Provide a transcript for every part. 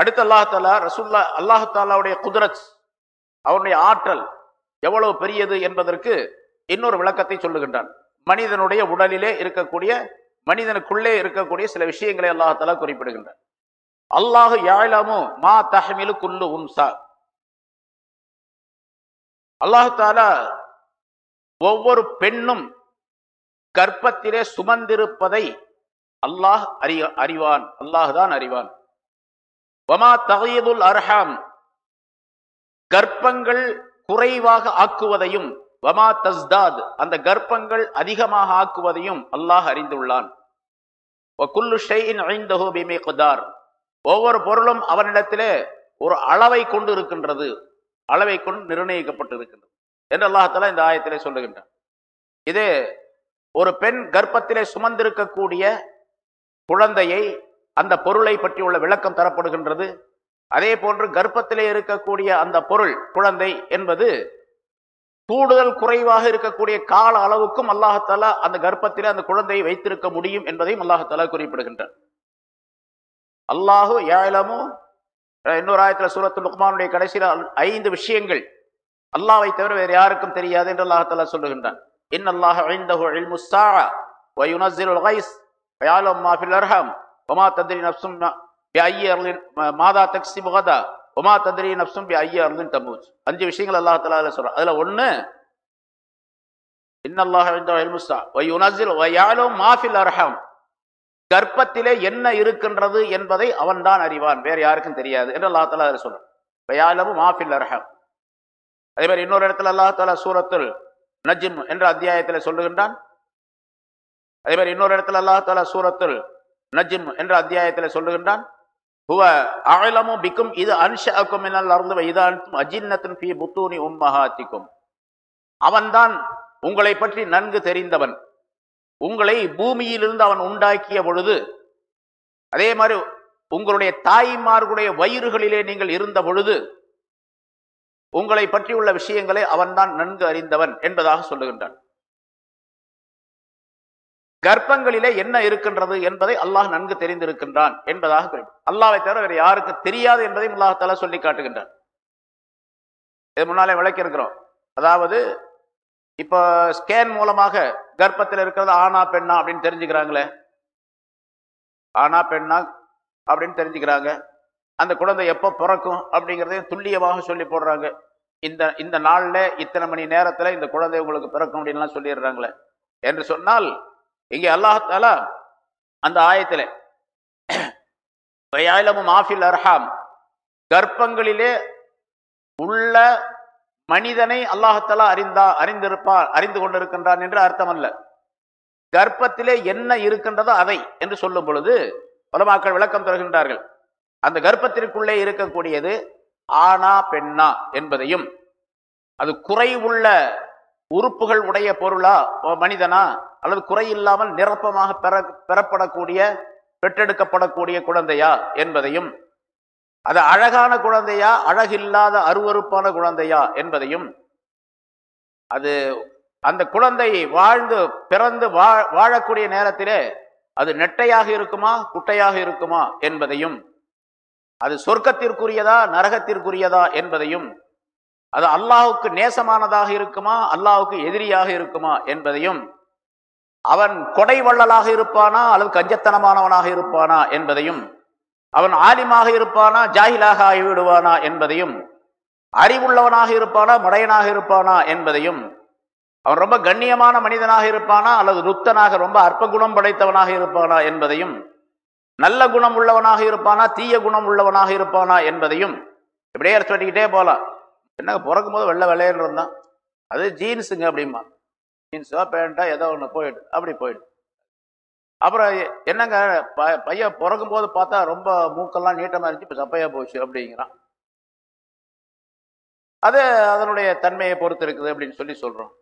அடுத்து அல்லாஹாலா ரசுல்லா அல்லாஹாலாவுடைய குதிரத் அவனுடைய ஆற்றல் எவ்வளவு பெரியது என்பதற்கு இன்னொரு விளக்கத்தை சொல்லுகின்றான். மனிதனுடைய உடலிலே இருக்கக்கூடிய மனிதனுக்குள்ளே இருக்கக்கூடிய சில விஷயங்களை அல்லாஹாலா குறிப்பிடுகின்றான். அல்லாஹு யாழமோ மா தஹமிலு குல்லு உன்சா. அல்லாஹாலா ஒவ்வொரு பெண்ணும் கர்ப்பத்திலே சுமந்திருப்பதை அல்லாஹ் அறிய அறிவான். அல்லாஹ் தான் அறிவான். வமா தகையதுல் அர்ஹாம். கர்ப்பங்கள் குறைவாக ஆக்குவதையும் வமா தஸ்தாத் அந்த கர்ப்பங்கள் அதிகமாக ஆக்குவதையும் அல்லாஹ் அறிந்துள்ளான். ஒவ்வொரு பொருளும் அவனிடத்திலே ஒரு அளவை கொண்டு இருக்கின்றது அளவை கொண்டு நிர்ணயிக்கப்பட்டு இருக்கின்றது என்று அல்லாஹால இந்த ஆயத்திலே சொல்லுகின்றான். இது ஒரு பெண் கர்ப்பத்திலே சுமந்திருக்கக்கூடிய குழந்தையை அந்த பொருளை பற்றி உள்ள விளக்கம் தரப்படுகின்றது. அதே போன்று கர்ப்பத்திலே இருக்கக்கூடிய அந்த பொருள் குழந்தை என்பது கூடுதல் குறைவாக இருக்கக்கூடிய கால அளவுக்கும் அல்லாஹாலா அந்த கர்ப்பத்திலே அந்த குழந்தையை வைத்திருக்க முடியும் என்பதையும் அல்லாஹாலா குறிப்பிடுகின்றார் அல்லாஹு ஏழமோ இன்னொரு ஆயிரத்தில் சூரத்து லுக்மானுடைய கடைசியில் ஐந்து விஷயங்கள். அல்லாவை தவிர வேறு யாருக்கும் தெரியாது என்று அல்லாஹாலா சொல்லுகின்றான். இன் அல்லாஹ் அழிந்த அல் முஸ்ஸா வயுனஸில் கைஸ் வயாலம் மாஃபில் ஒமா தந்திரி நப்சும் பி ஐய அருளின் மாதா தக்ஸி முகதா ஒமா தந்திரி நப்சும் பி ஐய அருளின் தம்பூஜ் அஞ்சு விஷயங்கள் அல்லா தலா சொல்கிறான் அதுல ஒன்னு இன்னல்லாஹ் எல்முஸ்தா ஒய் உனசில் ஒயாலோ மாஃபில் அர்ஹம் கர்ப்பத்திலே என்ன இருக்கின்றது என்பதை அவன்தான் அறிவான். வேற யாருக்கும் தெரியாது என்று அல்லா தலா அதில் சொல்கிறான் மாஃபில் அர்ஹம். அதே மாதிரி இன்னொரு இடத்துல அல்லா தலா சூரத்தில் நஜிம் என்ற அத்தியாயத்தில் சொல்லுகின்றான். அதே மாதிரி இன்னொரு இடத்துல அல்லா தலா சூரத்தில் நஜிம் என்ற அத்தியாயத்தில் சொல்லுகின்றான் ஹுவ அழலமு பிக்கும் இது அன்ஷாக்கும் என்னால் அருந்து வைதான்தும் அஜின்னத்தின் பி புத்தூனி உம்மஹாத்திக்கும். அவன்தான் உங்களை பற்றி நன்கு தெரிந்தவன். உங்களை பூமியிலிருந்து அவன் உண்டாக்கிய பொழுது அதே மாதிரி உங்களுடைய தாய்மார்களுடைய வயிறுகளிலே நீங்கள் இருந்த பொழுது உங்களை பற்றியுள்ள விஷயங்களை அவன்தான் நன்கு அறிந்தவன் என்பதாக சொல்லுகின்றான். கர்ப்பங்களிலே என்ன இருக்கின்றது என்பதை அல்லாஹ் நன்கு தெரிந்திருக்கின்றான் என்பதாக குறிப்பிடும் அல்லாவை தவிர வேறு யாருக்கு தெரியாது என்பதையும் அல்லாஹால சொல்லி காட்டுகின்றான். இது முன்னாலே விளக்கிருக்கிறோம் அதாவது இப்போ ஸ்கேன் மூலமாக கர்ப்பத்தில் இருக்கிறது ஆனா பெண்ணா அப்படின்னு தெரிஞ்சுக்கிறாங்களே? ஆனா பெண்ணா அப்படின்னு தெரிஞ்சுக்கிறாங்க. அந்த குழந்தை எப்போ பிறக்கும் அப்படிங்கிறதையும் துல்லியமாக சொல்லி போடுறாங்க. இந்த இந்த நாளில் இத்தனை மணி நேரத்தில் இந்த குழந்தை உங்களுக்கு பிறக்கும் அப்படின்லாம் சொல்லிடுறாங்களே. என்று சொன்னால் இங்கே அல்லாஹால அந்த ஆயத்தில் மாஃபில் அர்ஹாம். கர்ப்பங்களிலே உள்ள மனிதனை அல்லாஹத்தாலா அறிந்தா அறிந்திருப்பார் அறிந்து கொண்டிருக்கின்றான் என்று அர்த்தம் அல்ல கர்ப்பத்திலே என்ன இருக்கின்றதோ அதை என்று சொல்லும் பொழுது பலமாக்கள் விளக்கம் தருகின்றார்கள். அந்த கர்ப்பத்திற்குள்ளே இருக்கக்கூடியது ஆனா பெண்ணா என்பதையும் அது குறைவுள்ள உறுப்புகள் உடைய பொருளா மனிதனா? அல்லது குறையில்லாமல் நிரப்பமாக பெற பெறப்படக்கூடிய பெற்றெடுக்கப்படக்கூடிய குழந்தையா என்பதையும் அது அழகான குழந்தையா அழகில்லாத அருவறுப்பான குழந்தையா என்பதையும் அது அந்த குழந்தை வாழ்ந்து பிறந்து வா வாழக்கூடிய நேரத்திலே அது நெட்டையாக இருக்குமா குட்டையாக இருக்குமா என்பதையும் அது சொர்க்கத்திற்குரியதா நரகத்திற்குரியதா என்பதையும் அது அல்லாஹுக்கு நேசமானதாக இருக்குமா அல்லாஹுக்கு எதிரியாக இருக்குமா என்பதையும் அவன் கொடை வள்ளலாக இருப்பானா அல்லது கஞ்சத்தனமானவனாக இருப்பானா என்பதையும் அவன் ஆலிமாக இருப்பானா ஜாகிலாக ஆகிவிடுவானா என்பதையும் அறிவுள்ளவனாக இருப்பானா மடையனாக இருப்பானா என்பதையும் அவன் ரொம்ப கண்ணியமான மனிதனாக இருப்பானா அல்லது ருத்தனாக ரொம்ப அற்ப குணம் படைத்தவனாக இருப்பானா என்பதையும் நல்ல குணம் உள்ளவனாக இருப்பானா தீய குணம் உள்ளவனாக இருப்பானா என்பதையும் இப்படியே சொல்லிக்கிட்டே போகலாம் என்னங்க பிறக்கும் போது வெள்ளை வெள்ளையன்னு இருந்தான். அது ஜீன்ஸுங்க அப்படிமா ஜீன்ஸோ பேண்ட்டா ஏதோ ஒன்று போயிடு அப்படி போயிடு. அப்புறம் என்னங்க ப- பையன் பிறக்கும் போது பார்த்தா ரொம்ப மூக்கெல்லாம் நீட்டமாக இருந்துச்சு இப்போ சப்பையாக போச்சு அப்படிங்கிறான். அது அதனுடைய தன்மையை பொறுத்து இருக்குது அப்படின்னு சொல்லி சொல்கிறோம்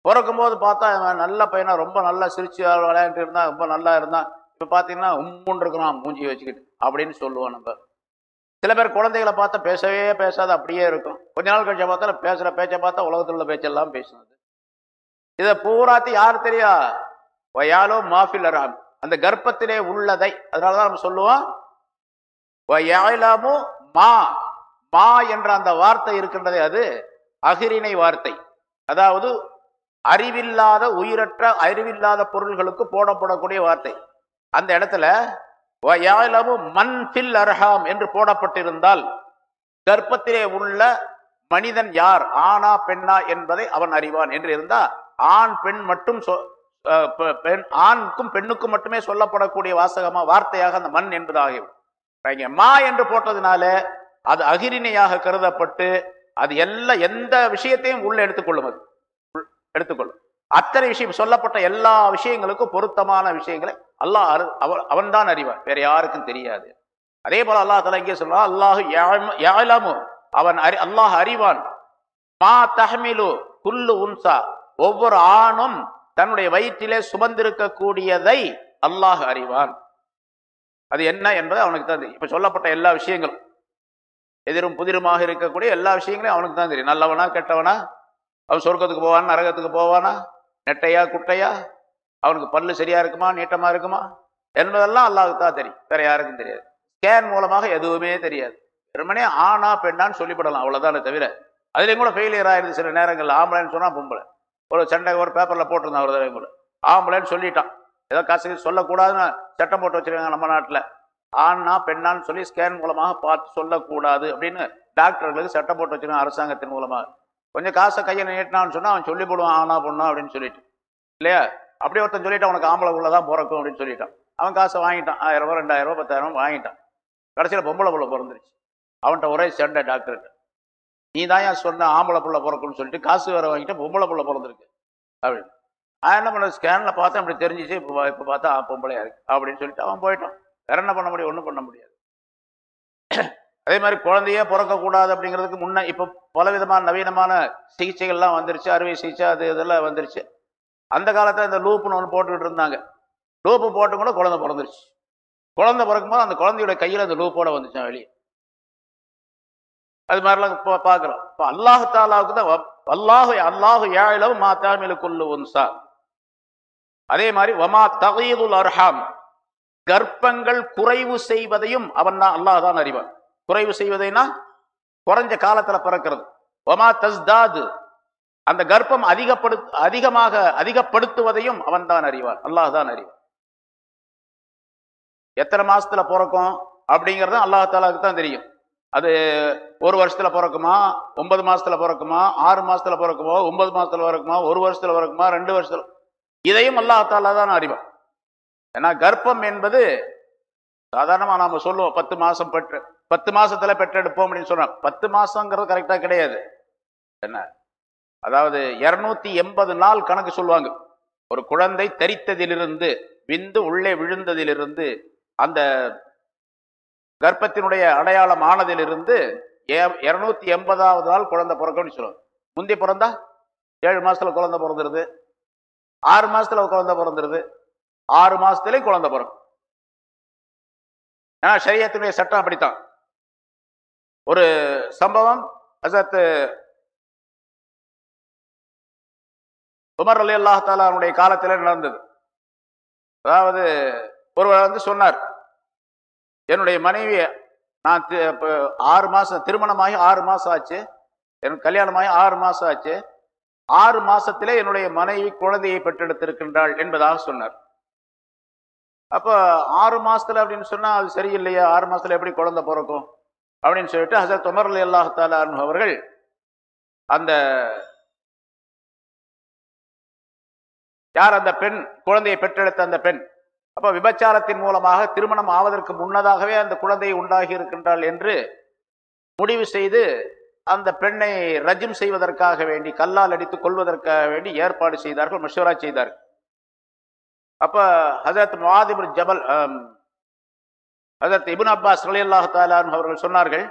பிறக்கும் போது பார்த்தா இவன் நல்ல பையனாக ரொம்ப நல்லா சிரிச்சு விளையாண்டு இருந்தான் ரொம்ப நல்லா இருந்தான். இப்போ பார்த்தீங்கன்னா உம்முன்னு இருக்கிறான் மூஞ்சி வச்சுக்கிட்டு அப்படின்னு சொல்லுவோம் நம்ம. சில பேர் குழந்தைகளை பார்த்தா பேசவே பேசாத அப்படியே இருக்கும். கொஞ்ச நாள் கழிச்ச பார்த்தா பேசுகிற பேச்சை பார்த்தா உலகத்தில் உள்ள பேச்செல்லாம் பேசுனது இதை பூராத்தி யார் தெரியா? வயாலோ மாஃபிலராம் அந்த கர்ப்பத்திலே உள்ளதை அதனால தான் நம்ம சொல்லுவோம். வயலமு மா மா என்ற அந்த வார்த்தை இருக்கின்றதே அது அகிரிணை வார்த்தை. அதாவது அறிவில்லாத உயிரற்ற அறிவில்லாத பொருள்களுக்கு போடப்படக்கூடிய வார்த்தை. அந்த இடத்துல மண் ஃபில் அர்ஹாம் என்று போடப்பட்டிருந்தால் கர்ப்பத்திலே உள்ள மனிதன் யார்? ஆனா பெண்ணா என்பதை அவன் அறிவான் என்று இருந்தா ஆண் பெண் மட்டும் சொ- பெண் ஆணுக்கும் பெண்ணுக்கும் மட்டுமே சொல்லப்படக்கூடிய வாசகமா வார்த்தையாக அந்த மண் என்பது ஆகிவிடும் மா என்று போட்டதுனால அது அகிரிணையாக கருதப்பட்டு அது எல்லா எந்த விஷயத்தையும் உள்ள எடுத்துக்கொள்ளும் அது. உள் எடுத்துக்கொள்ளும். அத்தனை விஷயம் சொல்லப்பட்ட எல்லா விஷயங்களுக்கும் பொருத்தமான விஷயங்களை அல்லாஹ் அரு அவன் அவன்தான் அறிவான். வேற யாருக்கும் தெரியாது. அதே போல அல்லாஹ் தலா இங்கே சொல்றான் அல்லாஹ் யாழமு அவன் அறி அல்லாஹ் அறிவான். மா தஹ்மிலு குல்லு உன்சா. ஒவ்வொரு ஆணும் தன்னுடைய வயிற்றிலே சுமந்திருக்கக்கூடியதை அல்லாஹ் அறிவான். அது என்ன என்பது அவனுக்கு தான் தெரியும். இப்ப சொல்லப்பட்ட எல்லா விஷயங்களும் எதிரும் புதிருமாக இருக்கக்கூடிய எல்லா விஷயங்களையும் அவனுக்கு தான் தெரியும். நல்லவனா கெட்டவனா? அவன் சொர்க்கத்துக்கு போவானா நரகத்துக்கு போவானா? நெட்டையா குட்டையா? அவனுக்கு பல்லு சரியா இருக்குமா நீட்டமா இருக்குமா? என்பதெல்லாம் அல்லாவுக்கு தான் தெரியும். வேற யாருக்கும் தெரியாது. ஸ்கேன் மூலமாக எதுவுமே தெரியாது. வெறுமனே ஆனா பெண்ணான்னு சொல்லிவிடலாம். அவ்வளவுதானே தவிர. அதுலேயும் கூட ஃபெயிலியர் ஆயிருது சில நேரங்களில். ஆம்பளைன்னு சொன்னா பொம்பளை. ஒரு சண்டை ஒரு பேப்பர்ல போட்டிருந்தான் ஒரு தடவை கூட. ஆம்பளைன்னு சொல்லிட்டான். ஏதோ காசு சொல்லக்கூடாதுன்னு சட்டம் போட்டு வச்சிருக்காங்க நம்ம நாட்டில். ஆனா பெண்ணான்னு சொல்லி ஸ்கேன் மூலமாக பார்த்து சொல்லக்கூடாது அப்படின்னு டாக்டர்களுக்கு சட்டம் போட்டு வச்சிருக்காங்க அரசாங்கத்தின் மூலமாக. கொஞ்சம் காசை கையை நீட்டினான்னு சொன்னா அவன் சொல்லி போடுவான் ஆனா பொண்ணா அப்படின்னு சொல்லிட்டு. இல்லையா? அப்படி ஒருத்தன் சொல்லிட்டான் உனக்கு ஆம்பளை உள்ளதான் பிறக்கும் அப்படின்னு சொல்லிட்டான். அவன் காசை வாங்கிட்டான். ஆயிரம் ரூபா ரெண்டாயிரம் ரூபா பத்தாயிரம் ரூபாய் வாங்கிட்டான். கடைசியில் பொம்பளை புள்ள பிறந்துருச்சு. அவன்கிட்ட ஒரே சண்டை டாக்டர்கிட்ட நீ தான் ஏன் சொன்ன ஆம்பளை புள்ள பிறக்கும்னு சொல்லிட்டு காசு வேற வாங்கிட்டு பொம்பளை புள்ள பிறந்திருக்கு அப்படின்னு. நான் என்ன பண்ண ஸ்கேனில் பார்த்தா அப்படி தெரிஞ்சிச்சு. இப்போ இப்போ பார்த்தா ஆ, பொம்பளையா இருக்கு அப்படின்னு சொல்லிட்டு அவன் போயிட்டான். வேற என்ன பண்ண முடியும்? ஒன்றும் பண்ண முடியாது. அதே மாதிரி குழந்தையே பிறக்கக்கூடாது அப்படிங்கிறதுக்கு முன்னே இப்போ பலவிதமான நவீனமான சிகிச்சைகள்லாம் வந்துருச்சு. அறுவை சிகிச்சை அது இதெல்லாம் வந்துருச்சு. அந்த காலத்துல இந்த லூப்புன்னு ஒன்று போட்டுக்கிட்டு இருந்தாங்க. லூப்பு போட்டு கூட குழந்தை பிறந்துருச்சு. குழந்தை பிறக்கும்போது அந்த குழந்தையோட கையில் அந்த லூப்போட வந்துச்சான் வெளியே. அது மாதிரிலாம் இப்போ பார்க்குறோம். இப்போ அல்லாஹு தாலாவுக்கு தான் அல்லாஹு அல்லாஹு ஏழவு மா தாமில கொல்லு உன்சா. அதே மாதிரி வமா தகையுல் அர்ஹாம். கர்ப்பங்கள் குறைவு செய்வதையும் அவன் தான் அல்லாஹ் தான் அறிவான். குறைவு செய்வதைனா குறைஞ்ச காலத்துல பிறக்கிறது. வமா தஸ்தாது. அந்த கர்ப்பம் அதிகப்படு அதிகமாக அதிகப்படுத்துவதையும் அவன் தான் அறிவான். அல்லாஹ் தான் அறிவான். எத்தனை மாசத்துல பிறக்கும் அப்படிங்கறது அல்லாஹ் தான் தெரியும். அது ஒரு வருஷத்துல பிறக்குமா ஒன்பது மாசத்துல பிறக்குமா ஆறு மாசத்துல பிறக்குமா ஒன்பது மாசத்துல பிறக்குமா ஒரு வருஷத்துல பிறக்குமா ரெண்டு வருஷத்துல இதையும் அல்லாஹாலா தான் அறிவான். ஏன்னா கர்ப்பம் என்பது சாதாரணமா நாம சொல்லுவோம் பத்து மாசம் பெற்று பத்து மாசத்துல பெற்றெடுப்போம் அப்படின்னு சொன்னோம் பத்து மாசங்கிறது கரெக்டா கிடையாது. என்ன? அதாவது இரநூத்தி எண்பது நாள் கணக்கு சொல்லுவாங்க. ஒரு குழந்தை தரித்ததிலிருந்து விந்து உள்ளே விழுந்ததிலிருந்து அந்த கர்ப்பத்தினுடைய அடையாளம் ஆனதிலிருந்து இரநூத்தி எண்பதாவது நாள் குழந்தை பிறக்கும்னு சொல்லுவாங்க. முந்தி பிறந்தா? ஏழு மாசத்துல குழந்தை பிறந்துருது. ஆறு மாசத்துல குழந்தை பிறந்துருது. ஆறு மாசத்துல குழந்தை பிறக்கும். ஏன்னா சரியத்தினுடைய சட்டம் அப்படித்தான். ஒரு சம்பவம் அசத்து உமர் அலி அல்லாஹாலுடைய காலத்தில் நடந்தது. அதாவது ஒருவர் வந்து சொன்னார் என்னுடைய மனைவி நான் ஆறு மாதம் திருமணமாகி ஆறு மாதம் ஆச்சு எனக்கு கல்யாணமாகி ஆறு மாதம் ஆச்சு ஆறு மாசத்திலே என்னுடைய மனைவி குழந்தையை பெற்றெடுத்திருக்கின்றாள் என்பதாக சொன்னார். அப்போ ஆறு மாசத்துல அப்படின்னு சொன்னால் அது சரியில்லையா ஆறு மாசத்துல எப்படி குழந்தை பிறக்கும்? அப்படின்னு சொல்லிட்டு ஹசரத் உமர் அலி அல்லாஹாலு அவர்கள் அந்த யார் அந்த பெண்? குழந்தையை பெற்றெடுத்த அந்த பெண். அப்ப விபச்சாரத்தின் மூலமாக திருமணம் ஆவதற்கு முன்னதாகவே அந்த குழந்தை உண்டாகி இருக்கின்றாள் என்று முடிவு செய்து அந்த பெண்ணை ரஜிம் செய்வதற்காக வேண்டி கல்லால் அடித்து கொள்வதற்காக வேண்டி ஏற்பாடு செய்தார்கள் மஷூரா செய்தார்கள். அப்ப ஹசரத் மாதிபுர் ஜபல் ஹசரத் இபுன் அப்பாஸ் அலி தாலான் அவர்கள் சொன்னார்கள்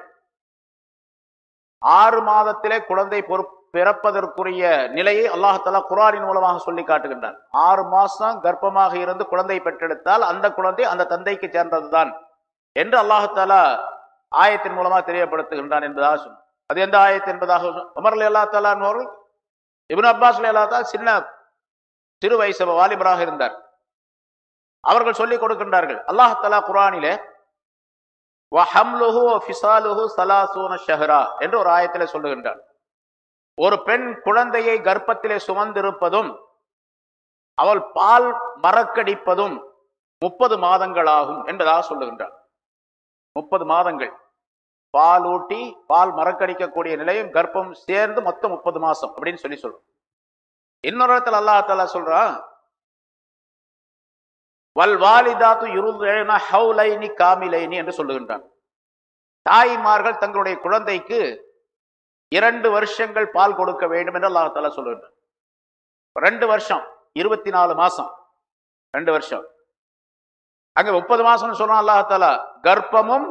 ஆறு மாதத்திலே குழந்தை பொறு பிறப்பதற்குரிய நிலையை அல்லாஹாலா குரானின் மூலமாக சொல்லி காட்டுகின்றான். ஆறு மாசம் கர்ப்பமாக இருந்து குழந்தை பெற்றெடுத்தால் அந்த குழந்தை அந்த தந்தைக்கு சேர்ந்ததுதான் என்று அல்லாஹாலா ஆயத்தின் மூலமாக தெரியப்படுத்துகின்றான் என்பதாக சொன்னார் அது எந்த ஆயத்து என்பதாக உமர்ல அல்லா தாலான் அவர்கள் இப்னு அப்பாஸ் அல்லா சின்ன சிறு வயசு வாலிபராக இருந்தார். அவர்கள் சொல்லிக் கொடுக்கின்றார்கள் அல்லாஹாலா குரானிலே வஹம்லுஹு ஃபிசாலுஹு சலாசூன ஷஹரா என்று ஒரு ஆயத்தில் சொல்லுகின்றார். ஒரு பெண் குழந்தையை கர்ப்பத்திலே சுமந்திருப்பதும் அவள் பால் மறக்கடிப்பதும் முப்பது மாதங்களாகும் என்பதாக சொல்லுகின்றார். முப்பது மாதங்கள். பால் ஊட்டி பால் மறக்கடிக்கக்கூடிய நிலையும் கர்ப்பம் சேர்ந்து மொத்தம் முப்பது மாசம் அப்படின்னு சொல்லி சொல்றோம். இன்னொரு இடத்துல அல்லா தாலா சொல்றான் வல் வாலிதாத்து இருந்தேன ஹவுலைனி காமிலைனி என்று சொல்லுகின்றான். தாய்மார்கள் தங்களுடைய குழந்தைக்கு இரண்டு வருஷங்கள் பால் கொடுக்க வேண்டும் என்று அல்லாஹால சொல்லுகின்றான். ரெண்டு வருஷம் இருபத்தி நாலு மாசம். ரெண்டு வருஷம். அங்க முப்பது மாசம்னு சொன்னா அல்லாஹால கர்ப்பமும்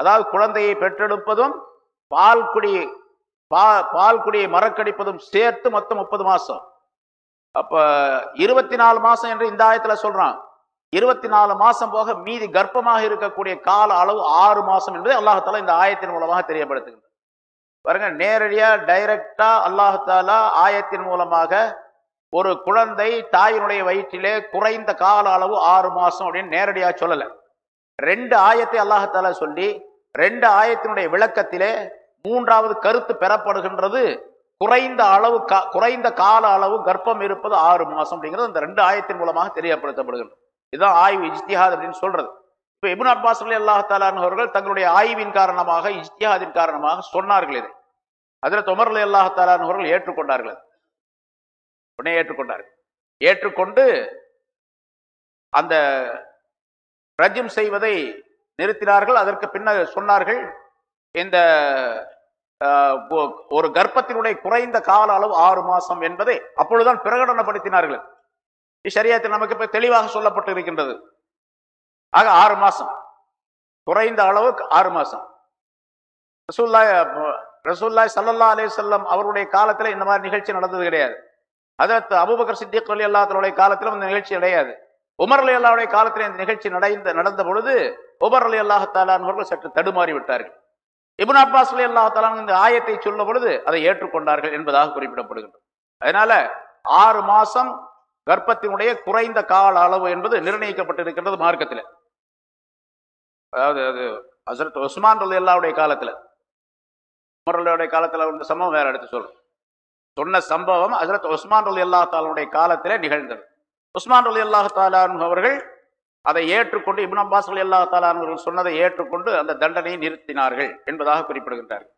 அதாவது குழந்தையை பெற்றெடுப்பதும் பால் குடி பா பால் குடியை மறக்கடிப்பதும் சேர்த்து மொத்தம் முப்பது மாசம். அப்ப இருபத்தி நாலு மாசம் என்று இந்த ஆயத்துல சொல்றான். இருபத்தி நாலு மாசம் போக மீதி கர்ப்பமாக இருக்கக்கூடிய கால அளவு ஆறு மாசம் என்பதை அல்லாஹால இந்த ஆயத்தின் மூலமாக தெரியப்படுத்துகின்றார் பாருங்க நேரடியா டைரக்டா அல்லாஹாலா ஆயத்தின் மூலமாக ஒரு குழந்தை தாயினுடைய வயிற்றிலே குறைந்த கால அளவு ஆறு மாசம் அப்படின்னு நேரடியா சொல்லல. ரெண்டு ஆயத்தை அல்லாஹால சொல்லி ரெண்டு ஆயத்தினுடைய விளக்கத்திலே மூன்றாவது கருத்து பெறப்படுகின்றது குறைந்த அளவு குறைந்த கால அளவு கர்ப்பம் இருப்பது ஆறு மாசம் அப்படிங்கிறது அந்த ரெண்டு ஆயத்தின் மூலமாக தெரியப்படுத்தப்படுகின்றது. இதுதான் ஆய்வு இஜ்திஹாத் அப்படின்னு சொல்றது. இப்போ இப்னு அப்பாஸ் அலி அல்லாஹ் அவர்கள் தங்களுடைய ஆய்வின் காரணமாக இஜ்திஹாதின் காரணமாக சொன்னார்கள் இதை. அதில் தொமர் அலி அல்லாஹ் அவர்கள் ஏற்றுக்கொண்டார்கள் உடனே ஏற்றுக்கொண்டார்கள். ஏற்றுக்கொண்டு அந்த ரஜம் செய்வதை நிறுத்தினார்கள். அதற்கு பின்னர் சொன்னார்கள் இந்த ஆஹ், ஒ- ஒரு கர்ப்பத்தினுடைய குறைந்த கால அளவு ஆறு மாசம் என்பதை அப்பொழுதுதான் பிரகடனப்படுத்தினார்கள். ஷரியத்தில் நமக்கு இப்போ தெளிவாக சொல்லப்பட்டு இருக்கின்றது ஆக ஆறு மாசம். குறைந்த அளவுக்கு ஆறு மாசம். ரசூல்லாய் ரசூல்லாய் சல்லல்லா அலைஹி செல்லம் அவருடைய காலத்துல இந்த மாதிரி நிகழ்ச்சி நடந்தது கிடையாது. அதற்கு அபுபக்கர் சித்திக் அலி அல்லாத்தனுடைய காலத்திலும் இந்த நிகழ்ச்சி கிடையாது உமர் அலி அல்லாவுடைய காலத்தில் இந்த நிகழ்ச்சி நடந்த நடந்த பொழுது உமர் அலி அல்லாஹ் சற்று தடுமாறி விட்டார்கள். இபுன் அப்பாஸ் அலி அல்லாஹாலான் இந்த ஆயத்தை சொல்லும் பொழுது அதை ஏற்றுக்கொண்டார்கள் என்பதாக குறிப்பிடப்படுகின்றது. அதனால ஆறு மாசம் கர்ப்பத்தினுடைய குறைந்த கால அளவு என்பது நிர்ணயிக்கப்பட்டிருக்கின்றது மார்க்கத்தில். அதாவது அது ஹசரத் உஸ்மான் அலி அல்லாவுடைய காலத்துல. உமர் காலத்தில் காலத்துல சம்பவம் வேற எடுத்து சொல்றோம் சொன்ன சம்பவம் ஹசரத் உஸ்மான் அலி அல்லா தாலுடைய நிகழ்ந்தது. உஸ்மான் அலி அல்லாஹ் தாலான் அவர்கள் அதை ஏற்றுக்கொண்டு இப்னு அப்பாஸ் அலி அல்லா தாலான் அவர்கள் சொன்னதை ஏற்றுக்கொண்டு அந்த தண்டனையை நிறுத்தினார்கள் என்பதாக குறிப்பிடுகின்றார்கள்.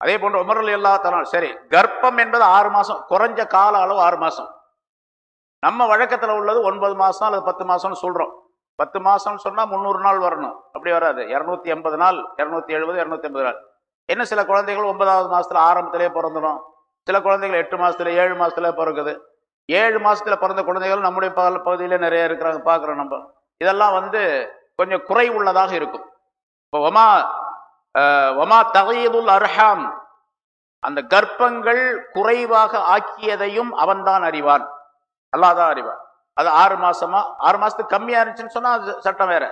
அதே போன்று உமரல் எல்லா அல்லா சரி கர்ப்பம் என்பது ஆறு மாதம் குறைஞ்ச கால அளவு ஆறு மாதம் நம்ம வழக்கத்தில் உள்ளது ஒன்பது மாதம் அல்லது பத்து மாதம்னு சொல்கிறோம் பத்து மாதம்னு சொன்னால் முந்நூறு நாள் வரணும். அப்படி வராது. இரநூத்தி எண்பது நாள் இரநூத்தி எழுபது இரநூத்தி எண்பது நாள். என்ன சில குழந்தைகள் ஒன்பதாவது மாதத்தில் ஆரம்பத்திலே பிறந்துடும் சில குழந்தைகள் எட்டு மாதத்துல ஏழு மாதத்துல பிறகுது ஏழு மாதத்தில் பிறந்த குழந்தைகள் நம்முடைய பகல் பகுதியிலே நிறைய இருக்கிறாங்க. பார்க்குறோம் நம்ம. இதெல்லாம் வந்து கொஞ்சம் குறை உள்ளதாக இருக்கும். இப்போ ஒமா ஒமா தகையதுல் அர்ஹாம். அந்த கர்ப்பங்கள் குறைவாக ஆக்கியதையும் அவன்தான் அறிவான். அல்லாதான் அறிவான். அது ஆறு மாசமா? ஆறு மாசத்துக்கு கம்மியா இருந்துச்சுன்னு சொன்னா அது சட்டம் வேற.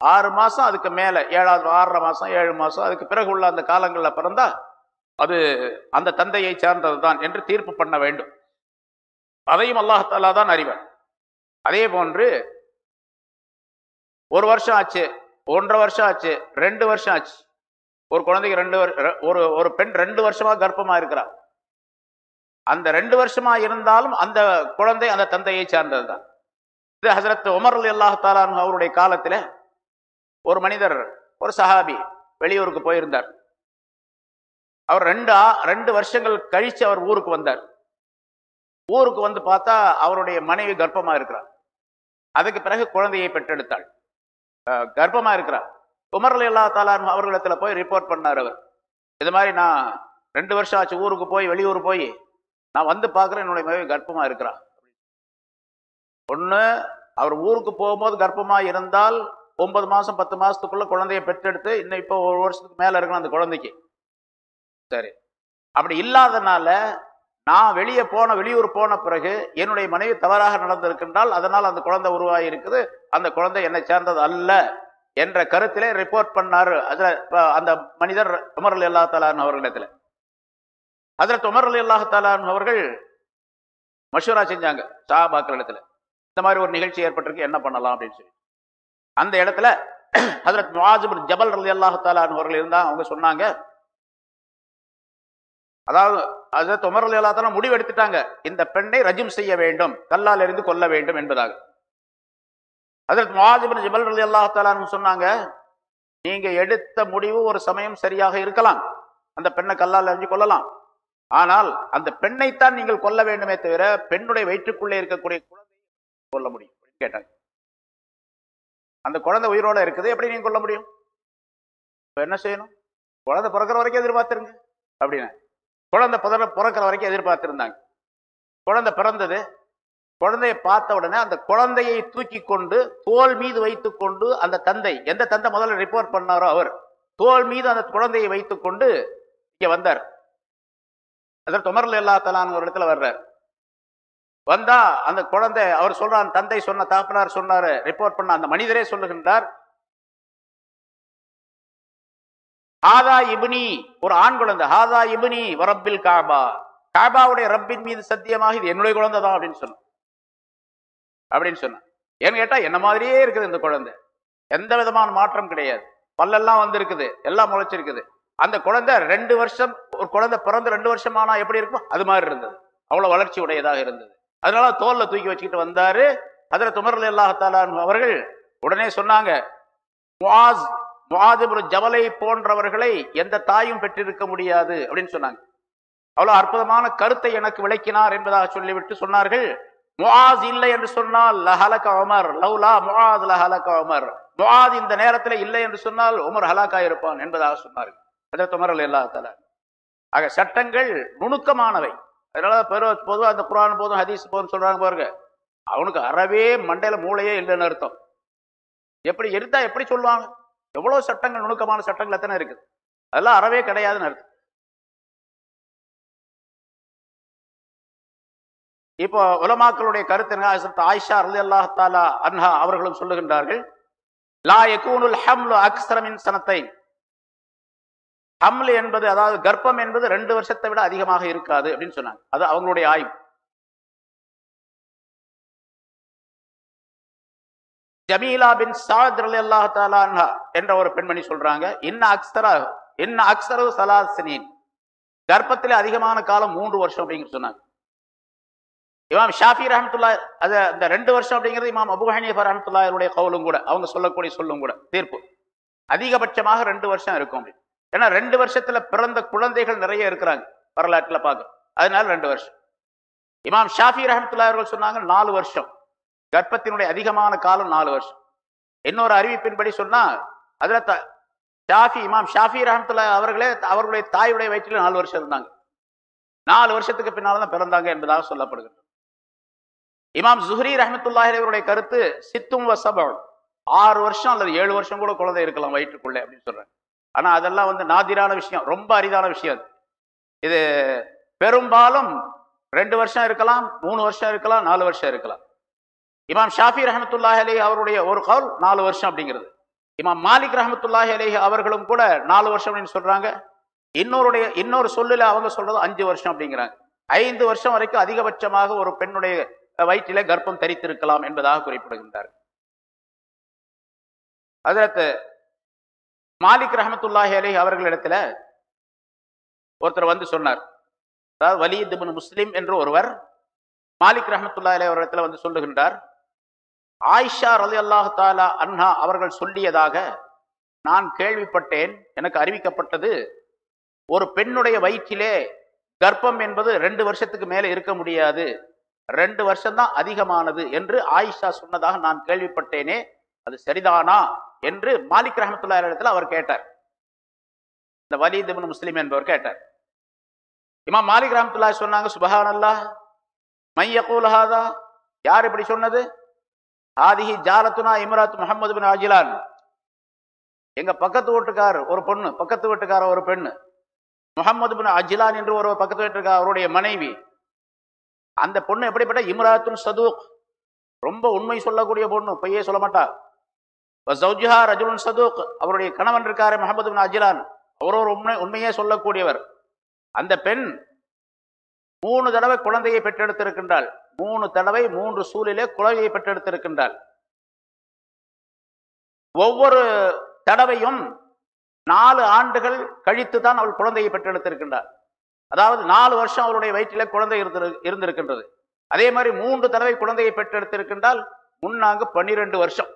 ஆறு மாசம் அதுக்கு மேல ஏழாவது ஆறரை மாசம் ஏழு மாசம் அதுக்கு பிறகு உள்ள அந்த காலங்களில் பிறந்தா அது அந்த தந்தையை சார்ந்தது தான் என்று தீர்ப்பு பண்ண வேண்டும். அதையும் அல்லாஹாலா தான் அறிவான். அதே போன்று ஒரு வருஷம் ஆச்சு ஒன்றரை வருஷம் ஆச்சு ரெண்டு வருஷம் ஆச்சு. ஒரு குழந்தைக்கு ரெண்டு வரு- ஒரு ஒரு பெண் ரெண்டு வருஷமா கர்ப்பமா இருக்கிறா. அந்த ரெண்டு வருஷமா இருந்தாலும் அந்த குழந்தை அந்த தந்தையை சார்ந்தது தான் இது ஹசரத் உமர் அலி அல்லாஹ் தாலான் அவருடைய காலத்துல ஒரு மனிதர் ஒரு சஹாபி வெளியூருக்கு போயிருந்தார். அவர் ரெண்டு ரெண்டு வருஷங்கள் கழிச்சு அவர் ஊருக்கு வந்தார். ஊருக்கு வந்து பார்த்தா அவருடைய மனைவி கர்ப்பமா இருக்கிறார் அதுக்கு பிறகு குழந்தையை பெற்றெடுத்தாள். கர்ப்பமாக கர்ப்பமா இருக்கிறார் உமர் எல்லா அல்லா தாலான் அவர்களிடத்தில் போய் ரிப்போர்ட் பண்ணார் அவர். இது மாதிரி நான் ரெண்டு வருஷம் ஆச்சு ஊருக்கு போய் வெளியூர் போய் நான் வந்து பார்க்குறேன் என்னுடைய மனைவி கர்ப்பமாக இருக்கிறான் ஒன்று அவர் ஊருக்கு போகும்போது கர்ப்பமாக இருந்தால் ஒன்பது மாதம் பத்து மாதத்துக்குள்ளே குழந்தையை பெற்றெடுத்து இன்னும் இப்போ ஒரு வருஷத்துக்கு மேலே இருக்கணும் அந்த குழந்தைக்கு. சரி. அப்படி இல்லாதனால நான் வெளியே போன வெளியூர் போன பிறகு என்னுடைய மனைவி தவறாக நடந்திருக்கின்றால் அதனால் அந்த குழந்தை உருவாகி இருக்குது அந்த குழந்தை என்னை சேர்ந்தது அல்ல. என்ற கருத்திலே ரிப்போர்ட் பண்ணாரு. அதுல அந்த மனிதர் உமர் அலி அல்லா தலான் அவர்களிடத்துல அதில் உமர் அலி அல்லா தலான் அவர்கள் மஷூரா செஞ்சாங்க சாபாக்கள் இடத்துல. இந்த மாதிரி ஒரு நிகழ்ச்சி ஏற்பட்டிருக்கு என்ன பண்ணலாம் அப்படின்னு சொல்லி. அந்த இடத்துல அதில் முவாஜிபின் ஜபல் ரலி அல்லாஹு அவர்கள் இருந்தா அவங்க சொன்னாங்க அதாவது அதில் உமர் அலி அல்லா தாலா முடிவு எடுத்துட்டாங்க இந்த பெண்ணை ரஜிம் செய்ய வேண்டும் கல்லால் இருந்து கொல்ல வேண்டும் என்பதாக. அதற்கு முவாஜிபின் ஜிபல் அலி அல்லாஹு சொன்னாங்க நீங்கள் எடுத்த முடிவு ஒரு சமயம் சரியாக இருக்கலாம். அந்த பெண்ணை கல்லால் அறிஞ்சு கொள்ளலாம் ஆனால் அந்த பெண்ணைத்தான் நீங்கள் கொல்ல வேண்டுமே தவிர பெண்ணுடைய வயிற்றுக்குள்ளே இருக்கக்கூடிய குழந்தையை கொல்ல முடியும். அப்படின்னு கேட்டாங்க. அந்த குழந்தை உயிரோட இருக்குது எப்படி நீங்கள் கொல்ல முடியும்? இப்போ என்ன செய்யணும்? குழந்தை பிறக்கிற வரைக்கும் எதிர்பார்த்துருங்க அப்படின்னு குழந்தை பிறந்த பிறக்கிற வரைக்கும் எதிர்பார்த்துருந்தாங்க. குழந்தை பிறந்தது குழந்தையை பார்த்த உடனே அந்த குழந்தையை தூக்கி கொண்டு தோல் மீது வைத்து கொண்டு அந்த தந்தை எந்த தந்தை முதல்ல ரிப்போர்ட் பண்ணாரோ அவர் தோல் மீது அந்த குழந்தையை வைத்து கொண்டு இங்க வந்தார். அதற்கு உமர்ல எல்லா தலான் ஒரு இடத்துல வர்றார். வந்தா அந்த குழந்தை அவர் சொல்றான் தந்தை சொன்ன தாப்பனார் சொன்னாரு ரிப்போர்ட் பண்ண அந்த மனிதரே சொல்லுகின்றார் ஹாதா இபினி ஒரு ஆண் குழந்தை ஹாதா இபுனி வரப்பில் காபா. காபாவுடைய ரப்பின் மீது சத்தியமாக இது என்னுடைய குழந்தை தான் அப்படின்னு சொன்ன அப்படின்னு சொன்னான். ஏன்னு கேட்டா என்ன மாதிரியே இருக்குது இந்த குழந்தை. எந்த விதமான மாற்றம் கிடையாது. பல்லெல்லாம் வந்திருக்குது எல்லாம் முளைச்சிருக்குது. அந்த குழந்தை ரெண்டு வருஷம் ஒரு குழந்தை பிறந்து ரெண்டு வருஷம் ஆனா எப்படி இருக்கும் அது மாதிரி இருந்தது. அவ்வளவு வளர்ச்சி உடையதாக இருந்தது. அதனால தோல்ல தூக்கி வச்சுக்கிட்டு வந்தாரு அதில் துமர்ல அல்லாஹாலா அவர்கள். உடனே சொன்னாங்க முவாஸ் முவாதிபுர் ஜவலை போன்றவர்களை எந்த தாயும் பெற்றிருக்க முடியாது. அப்படின்னு சொன்னாங்க. அவ்வளவு அற்புதமான கருத்தை எனக்கு விளக்கினார் என்பதாக சொல்லிவிட்டு சொன்னார்கள். முஆஸ் இல்லை என்று சொன்னால் லஹலக உமர். லவ்லா முஆத் லஹலக உமர். முஆத் இந்த நேரத்தில் இல்லை என்று சொன்னால் உமர் ஹலாக்கா இருப்பான் என்பதாக சொன்னார்கள். அதற்கு உமர் அல்லா தலா ஆக சட்டங்கள் நுணுக்கமானவை. அதனால பெரும் பொதுவாக அந்த குரான் போதும் ஹதீஸ் போதும் சொல்றாங்க பாருங்க. அவனுக்கு அறவே மண்டையில மூளையே இல்லைன்னு அர்த்தம். எப்படி இருந்தா எப்படி சொல்லுவாங்க? எவ்வளவு சட்டங்கள் நுணுக்கமான சட்டங்கள் எத்தனை இருக்குது. அதெல்லாம் அறவே கிடையாதுன்னு அர்த்தம். இப்போ உலமாக்களுடைய கருத்து என்ன? ஆயிஷா அலி அல்லாஹ் தாலா அன்ஹா அவர்களும் சொல்லுகின்றார்கள் லா எகூனுல் ஹம்லு அக்ஸரமின் சனத்தை ஹம்லு என்பது அதாவது கர்ப்பம் என்பது ரெண்டு வருஷத்தை விட அதிகமாக இருக்காது அப்படின்னு சொன்னாங்க. அது அவங்களுடைய ஆய்வு. ஜமீலா பின் சாத் அலி அல்லாஹ் தாலா அன்ஹா என்ற ஒரு பெண்மணி சொல்றாங்க இன்ன அக்ஸரா இன்ன அக்ஸரவு சலாசினின் கர்ப்பத்திலே அதிகமான காலம் மூன்று வருஷம் அப்படின்னு சொன்னாங்க. இமாம் ஷாஃபி ரஹமத்துல்லா அது அந்த ரெண்டு வருஷம் அப்படிங்கிறது இமாம் அபு ஹனீஃபா ரஹமத்துல்லா கவுலும் கூட அவங்க சொல்லக்கூடிய சொல்லும் கூட தீர்ப்பு. அதிகபட்சமாக ரெண்டு வருஷம் இருக்கும் அப்படின்னு ஏன்னா ரெண்டு வருஷத்துல பிறந்த குழந்தைகள் நிறைய இருக்கிறாங்க வரலாற்றில் பார்க்க. அதனால ரெண்டு வருஷம். இமாம் ஷாஃபி ரஹமத்துல்லா அவர்கள் சொன்னாங்க நாலு வருஷம். கர்ப்பத்தினுடைய அதிகமான காலம் நாலு வருஷம். இன்னொரு அறிவிப்பின்படி சொன்னா அதுல த- ஷாஃபி இமாம் ஷாஃபி ரஹமத்துல்லா அவர்களே அவர்களுடைய தாயுடைய வயிற்றில் நாலு வருஷம் இருந்தாங்க. நாலு வருஷத்துக்கு பின்னால்தான் பிறந்தாங்க என்பதாக சொல்லப்படுகிறது. இமாம் ஜுஹரி ரஹமத்துல்லாஹி அவருடைய கருத்து சித்தும் வசபம் ஆறு வருஷம் அல்லது ஏழு வருஷம் கூட குழந்தை இருக்கலாம் வயிற்றுக்குள்ளே அப்படின்னு சொல்றாங்க. ஆனா அதெல்லாம் வந்து நாதிரான விஷயம் ரொம்ப அரிதான விஷயம் அது. இது பெரும்பாலும் ரெண்டு வருஷம் இருக்கலாம் மூணு வருஷம் இருக்கலாம் நாலு வருஷம் இருக்கலாம். இமாம் ஷாஃபி ரஹமத்துல்லாஹி அலைஹி அவருடைய ஒரு கவுல் நாலு வருஷம் அப்படிங்கிறது. இமாம் மாலிக் ரஹமத்துல்லாஹி அலைஹி அவர்களும் கூட நாலு வருஷம் அப்படின்னு சொல்றாங்க. இன்னொருடைய இன்னொரு சொல்லுல அவங்க சொல்றது அஞ்சு வருஷம் அப்படிங்கிறாங்க. ஐந்து வருஷம் வரைக்கும் அதிகபட்சமாக ஒரு பெண்ணுடைய வயிற்றிலே கர்ப்பம் தரித்திருக்கலாம் என்பதாக குறிப்பிடுகின்றார். அதற்கு மாலிக் ரஹமத்துல்லாஹி அலி அவர்களிடத்துல ஒருத்தர் வந்து சொன்னார். அதாவது வலித் இப்னு முஸ்லிம் என்று ஒருவர் மாலிக் ரஹமத்துல்லா அலி அவரிடத்துல வந்து சொல்லுகின்றார். ஆயிஷா ரலி அல்லாஹ் தாலா அன்ஹா அவர்கள் சொல்லியதாக நான் கேள்விப்பட்டேன். எனக்கு அறிவிக்கப்பட்டது ஒரு பெண்ணுடைய வயிற்றிலே கர்ப்பம் என்பது ரெண்டு வருஷத்துக்கு மேலே இருக்க முடியாது. ரெண்டு வருஷம்தான் அதிகமானது என்று ஆயிஷா சொன்னதாக நான் கேள்விப்பட்டேனே. அது சரிதானா என்று மாலிக் ரஹமத்துல்லா இடத்துல அவர் கேட்டார். இந்த வலீத் முஸ்லீம் என்பவர் கேட்டார். இம்மா மாலிக் ரஹமத்துல்லா சொன்னாங்க சுபஹான் அல்லா மையகூலஹாதா யார் இப்படி சொன்னது? ஆதிஹி ஜாலத்துனா இம்ராத் முகமது பின் அஜிலான். எங்க பக்கத்து வீட்டுக்கார் ஒரு பொண்ணு பக்கத்து வீட்டுக்கார ஒரு பெண்ணு. முகமது பின் அஜிலான் என்று ஒரு பக்கத்து வீட்டுக்கார் அவருடைய மனைவி. அந்த பொண்ணு எப்படிப்பட்ட இம்ராத்துன் சதூக்? ரொம்ப உண்மை சொல்லக்கூடிய பொண்ணு பையே சொல்ல மாட்டா. ஜவுஜிஹா ரஜுலுன் சதூக் அவருடைய கணவன் இருக்காரு முகமது பின் அஜிலான். அவர் ஒரு உண்மை உண்மையே சொல்லக்கூடியவர். அந்த பெண் மூணு தடவை குழந்தையை பெற்றெடுத்திருக்கின்றாள். மூணு தடவை மூன்று சூழலே குழந்தையை பெற்றெடுத்திருக்கின்றாள். ஒவ்வொரு தடவையும் நாலு ஆண்டுகள் கழித்து தான் அவள் குழந்தையை பெற்றெடுத்திருக்கின்றாள். அதாவது நாலு வருஷம் அவருடைய வயிற்றில குழந்தை இருந்து இருந்திருக்கின்றது. அதே மாதிரி மூன்று தடவை குழந்தையை பெற்றெடுத்திருக்கின்றால் முன்னாங்க பன்னிரெண்டு வருஷம்.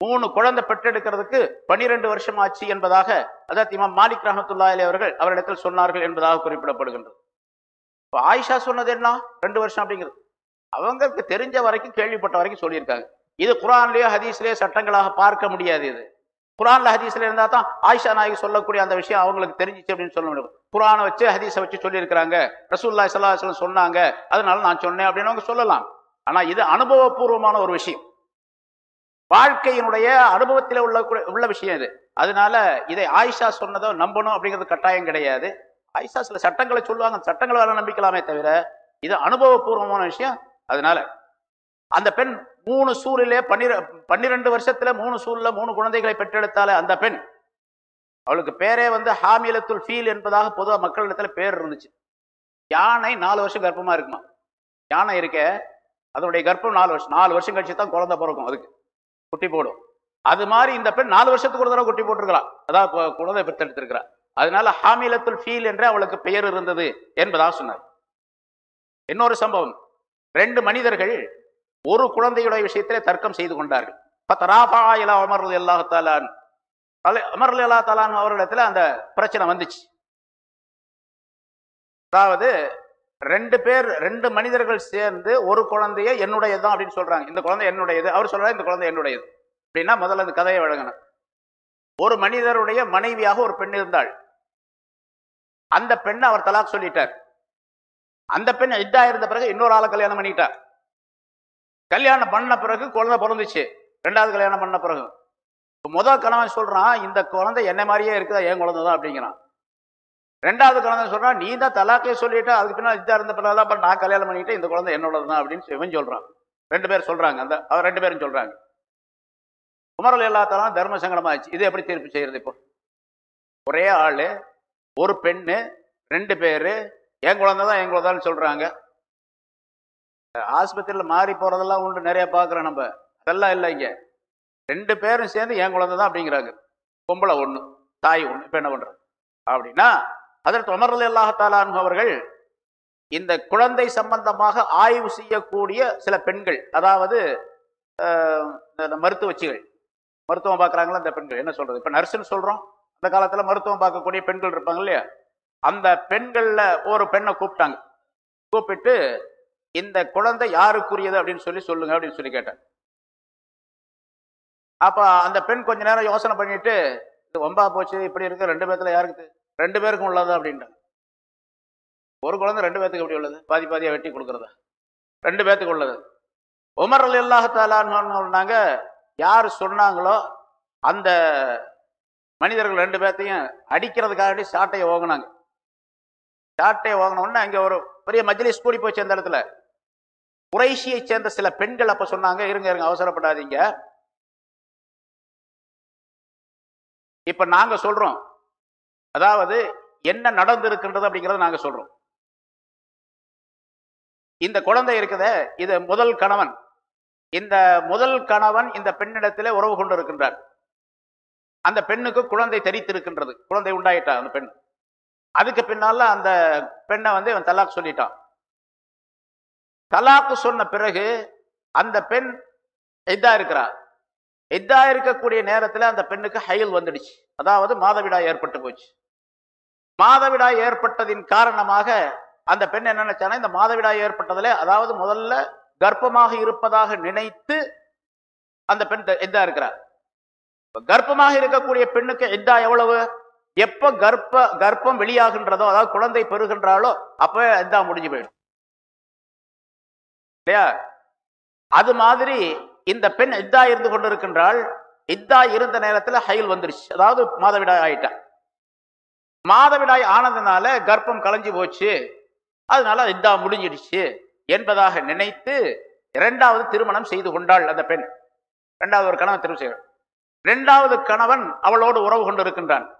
மூணு குழந்தை பெற்றெடுக்கிறதுக்கு பன்னிரெண்டு வருஷம் ஆச்சு என்பதாக அதாவது இமாம் மாலிக் ரஹமத்துல்லா அலி அவர்கள் அவரிடத்தில் சொன்னார்கள் என்பதாக குறிப்பிடப்படுகின்றது. இப்போ ஆயிஷா சொன்னது என்ன? ரெண்டு வருஷம் அப்படிங்கிறது. அவங்களுக்கு தெரிஞ்ச வரைக்கும் கேள்விப்பட்ட வரைக்கும் சொல்லியிருக்காங்க. இது குரான்லயோ ஹதீஸ்லயோ சட்டங்களாக பார்க்க முடியாது இது. குரான்ல ஹதீஸ்ல இருந்தா தான் ஆயிஷா நாயகி சொல்லக்கூடிய அந்த விஷயம் அவங்களுக்கு தெரிஞ்சிச்சு அப்படின்னு சொல்ல முடியும். குரானை வச்சு ஹதீஸை வச்சு சொல்லியிருக்கிறாங்க. ரசூல்லா சல்லாஹ் சொன்னாங்க. அதனால நான் சொன்னேன் அப்படின்னு அவங்க சொல்லலாம். ஆனால் இது அனுபவபூர்வமான ஒரு விஷயம். வாழ்க்கையினுடைய அனுபவத்தில் உள்ள உள்ள விஷயம் இது. அதனால இதை ஆயிஷா சொன்னதோ நம்பணும் அப்படிங்கிறது கட்டாயம் கிடையாது. ஆயிஷா சில சட்டங்களை சொல்லுவாங்க. அந்த சட்டங்களை வேற நம்பிக்கலாமே தவிர இது அனுபவபூர்வமான விஷயம். அதனால அந்த பெண் மூணு சூரிலே பன்னிர பன்னிரெண்டு வருஷத்துல மூணு சூழ்ல மூணு குழந்தைகளை பெற்றெடுத்தாலே அந்த பெண் அவளுக்கு பேரே வந்து ஹாமிலத்துல் ஃபீல் என்பதாக பொதுவாக மக்களிடத்துல பேர் இருந்துச்சு. யானை நாலு வருஷம் கர்ப்பமா இருக்குமா? யானை இருக்க அதனுடைய கர்ப்பம் நாலு வருஷம் நாலு வருஷம் கழிச்சு தான் குழந்தை பிறக்கும் அதுக்கு. குட்டி போடும். அது மாதிரி இந்த பெண் நாலு வருஷத்துக்கு ஒரு தடவை குட்டி போட்டிருக்கிறான் அதாவது குழந்தை பெற்றெடுத்திருக்கிறார் அதனால ஹாமிலத்துல் ஃபீல் என்று அவளுக்கு பெயர் இருந்தது என்பதாக சொன்னார். இன்னொரு சம்பவம். ரெண்டு மனிதர்கள் ஒரு குழந்தையுடைய விஷயத்திலே தர்க்கம் செய்து கொண்டார்கள். பத்தராபா இலா அமர்றது எல்லாத்தாலான் தாலான் அமர் அல்லா தலான் அவர்களிடத்துல அந்த பிரச்சனை வந்துச்சு. அதாவது ரெண்டு பேர் ரெண்டு மனிதர்கள் சேர்ந்து ஒரு குழந்தைய என்னுடையது தான் அப்படின்னு சொல்றாங்க. இந்த குழந்தை என்னுடையது அவர் சொல்றாரு இந்த குழந்தை என்னுடையது. அப்படின்னா முதல்ல அந்த கதையை வழங்கணும் ஒரு மனிதருடைய மனைவியாக ஒரு பெண் இருந்தாள். அந்த பெண்ணை அவர் தலாக் சொல்லிட்டார். அந்த பெண் இட்டா இருந்த பிறகு இன்னொரு ஆளை கல்யாணம் பண்ணிட்டார் கல்யாணம் பண்ண பிறகு குழந்தை பிறந்துச்சு. ரெண்டாவது கல்யாணம் பண்ண பிறகு. முதல் கணவன் சொல்கிறான் இந்த குழந்தை என்ன மாதிரியே இருக்குதா என் குழந்தை தான் அப்படிங்கிறான். ரெண்டாவது குழந்தை சொல்கிறான் நீ தான் தலாக்கே சொல்லிட்டு அதுக்கு பின்னால் இதாக இருந்த பிறகு தான் நான் கல்யாணம் பண்ணிட்டு இந்த குழந்தை என்னோடது தான் அப்படின்னு இவன் சொல்கிறான் ரெண்டு பேர் சொல்கிறாங்க அந்த அவர் ரெண்டு பேரும் சொல்கிறாங்க குமரல் எல்லாத்தாலும் தர்ம சங்கடமாச்சு இது எப்படி தீர்ப்பு செய்கிறது இப்போ? ஒரே ஆள் ஒரு பெண்ணு ரெண்டு பேர் என் குழந்தை தான் என் குழந்தைன்னு சொல்கிறாங்க ஆஸ்பத்திரியில் மாறி போகிறதெல்லாம் உண்டு நிறையா பார்க்குறோம் நம்ம. அதெல்லாம் இல்லை இங்கே. ரெண்டு பேரும் சேர்ந்து என் குழந்தை தான் அப்படிங்கிறாங்க. பொம்பளை ஒன்று தாய் ஒன்று இப்போ என்ன பண்ணுறது அப்படின்னா அதற்கு அமர்ல அல்லாஹாலான் அவர்கள் இந்த குழந்தை சம்பந்தமாக ஆய்வு செய்யக்கூடிய சில பெண்கள் அதாவது இந்த மருத்துவச்சிகள் மருத்துவம் பார்க்குறாங்களா இந்த பெண்கள்? என்ன சொல்கிறது இப்போ நர்ஸுன்னு சொல்கிறோம் அந்த காலத்தில் மருத்துவம் பார்க்கக்கூடிய பெண்கள் இருப்பாங்க இல்லையா? அந்த பெண்களில் ஒரு பெண்ணை கூப்பிட்டாங்க. கூப்பிட்டு இந்த குழந்தை யாருக்குரியது அப்படின்னு சொல்லி சொல்லுங்க அப்படின்னு சொல்லி கேட்டேன் அப்போ அந்த பெண் கொஞ்ச நேரம் யோசனை பண்ணிட்டு இது ஒம்பா போச்சு இப்படி இருக்கு ரெண்டு பேர்த்துல யாருக்கு ரெண்டு பேருக்கும் உள்ளதா? அப்படின்ட்டாங்க. ஒரு குழந்தை ரெண்டு பேத்துக்கு எப்படி உள்ளது? பாதி பாதியாக வெட்டி கொடுக்குறதா? ரெண்டு பேத்துக்கு உள்ளது. உமர் அலி அல்லாஹாலான்னாங்க யார் சொன்னாங்களோ அந்த மனிதர்கள் ரெண்டு பேர்த்தையும் அடிக்கிறதுக்காகவே சாட்டையை ஓங்கினாங்க. சாட்டையை ஓங்கின அங்கே ஒரு பெரிய மஜ்லிஸ் கூடி போச்சு அந்த இடத்துல. குறைஷியை சேர்ந்த சில பெண்கள் அப்போ சொன்னாங்க இருங்க இருங்க அவசரப்படாதீங்க. இப்ப நாங்க சொல்றோம். அதாவது என்ன நடந்திருக்கின்றது அப்படிங்கறத நாங்க சொல்றோம். இந்த குழந்தை இருக்குதே இது முதல் கணவன். இந்த முதல் கணவன் இந்த பெண்ணிடத்திலே உறவு கொண்டு இருக்கின்றார் அந்த பெண்ணுக்கு குழந்தை தெரித்திருக்கின்றது. குழந்தை உண்டாயிட்டா அந்த பெண். அதுக்கு பின்னால அந்த பெண்ணை வந்து இவன் தலாக் சொல்லிட்டான். தலாக்கு சொன்ன பிறகு அந்த பெண் இதா இருக்கிறார் எதா இருக்கக்கூடிய நேரத்துல அந்த பெண்ணுக்கு ஹயல் வந்துடுச்சு. அதாவது மாதவிடாய் ஏற்பட்டு போச்சு. மாதவிடாய் ஏற்பட்டதின் காரணமாக அந்த பெண் என்ன நினைச்சானா இந்த மாதவிடாய் ஏற்பட்டதில் அதாவது முதல்ல கர்ப்பமாக இருப்பதாக நினைத்து அந்த பெண் எதா இருக்கிறார். கர்ப்பமாக இருக்கக்கூடிய பெண்ணுக்கு எதா எவ்வளவு? எப்ப கர்ப்ப கர்ப்பம் வெளியாகின்றதோ அதாவது குழந்தை பெறுகின்றாலோ அப்ப எதா முடிஞ்சு போயிடும். இல்லையா? அது மாதிரி இந்த பெண் இத்தா இருந்து கொண்டிருக்கின்றாள். இத்தா இருந்த நேரத்துல ஹைல் வந்துருச்சு. அதாவது மாதவிடாய் ஆயிட்டான். மாதவிடாய் ஆனதுனால கர்ப்பம் கலைஞ்சு போச்சு. அதனால இத்தா முடிஞ்சிடுச்சு என்பதாக நினைத்து இரண்டாவது திருமணம் செய்து கொண்டாள் அந்த பெண். இரண்டாவது ஒரு கணவன் திருமணம் செய்வாள். இரண்டாவது கணவன் அவளோடு உறவு கொண்டிருக்கின்றான்.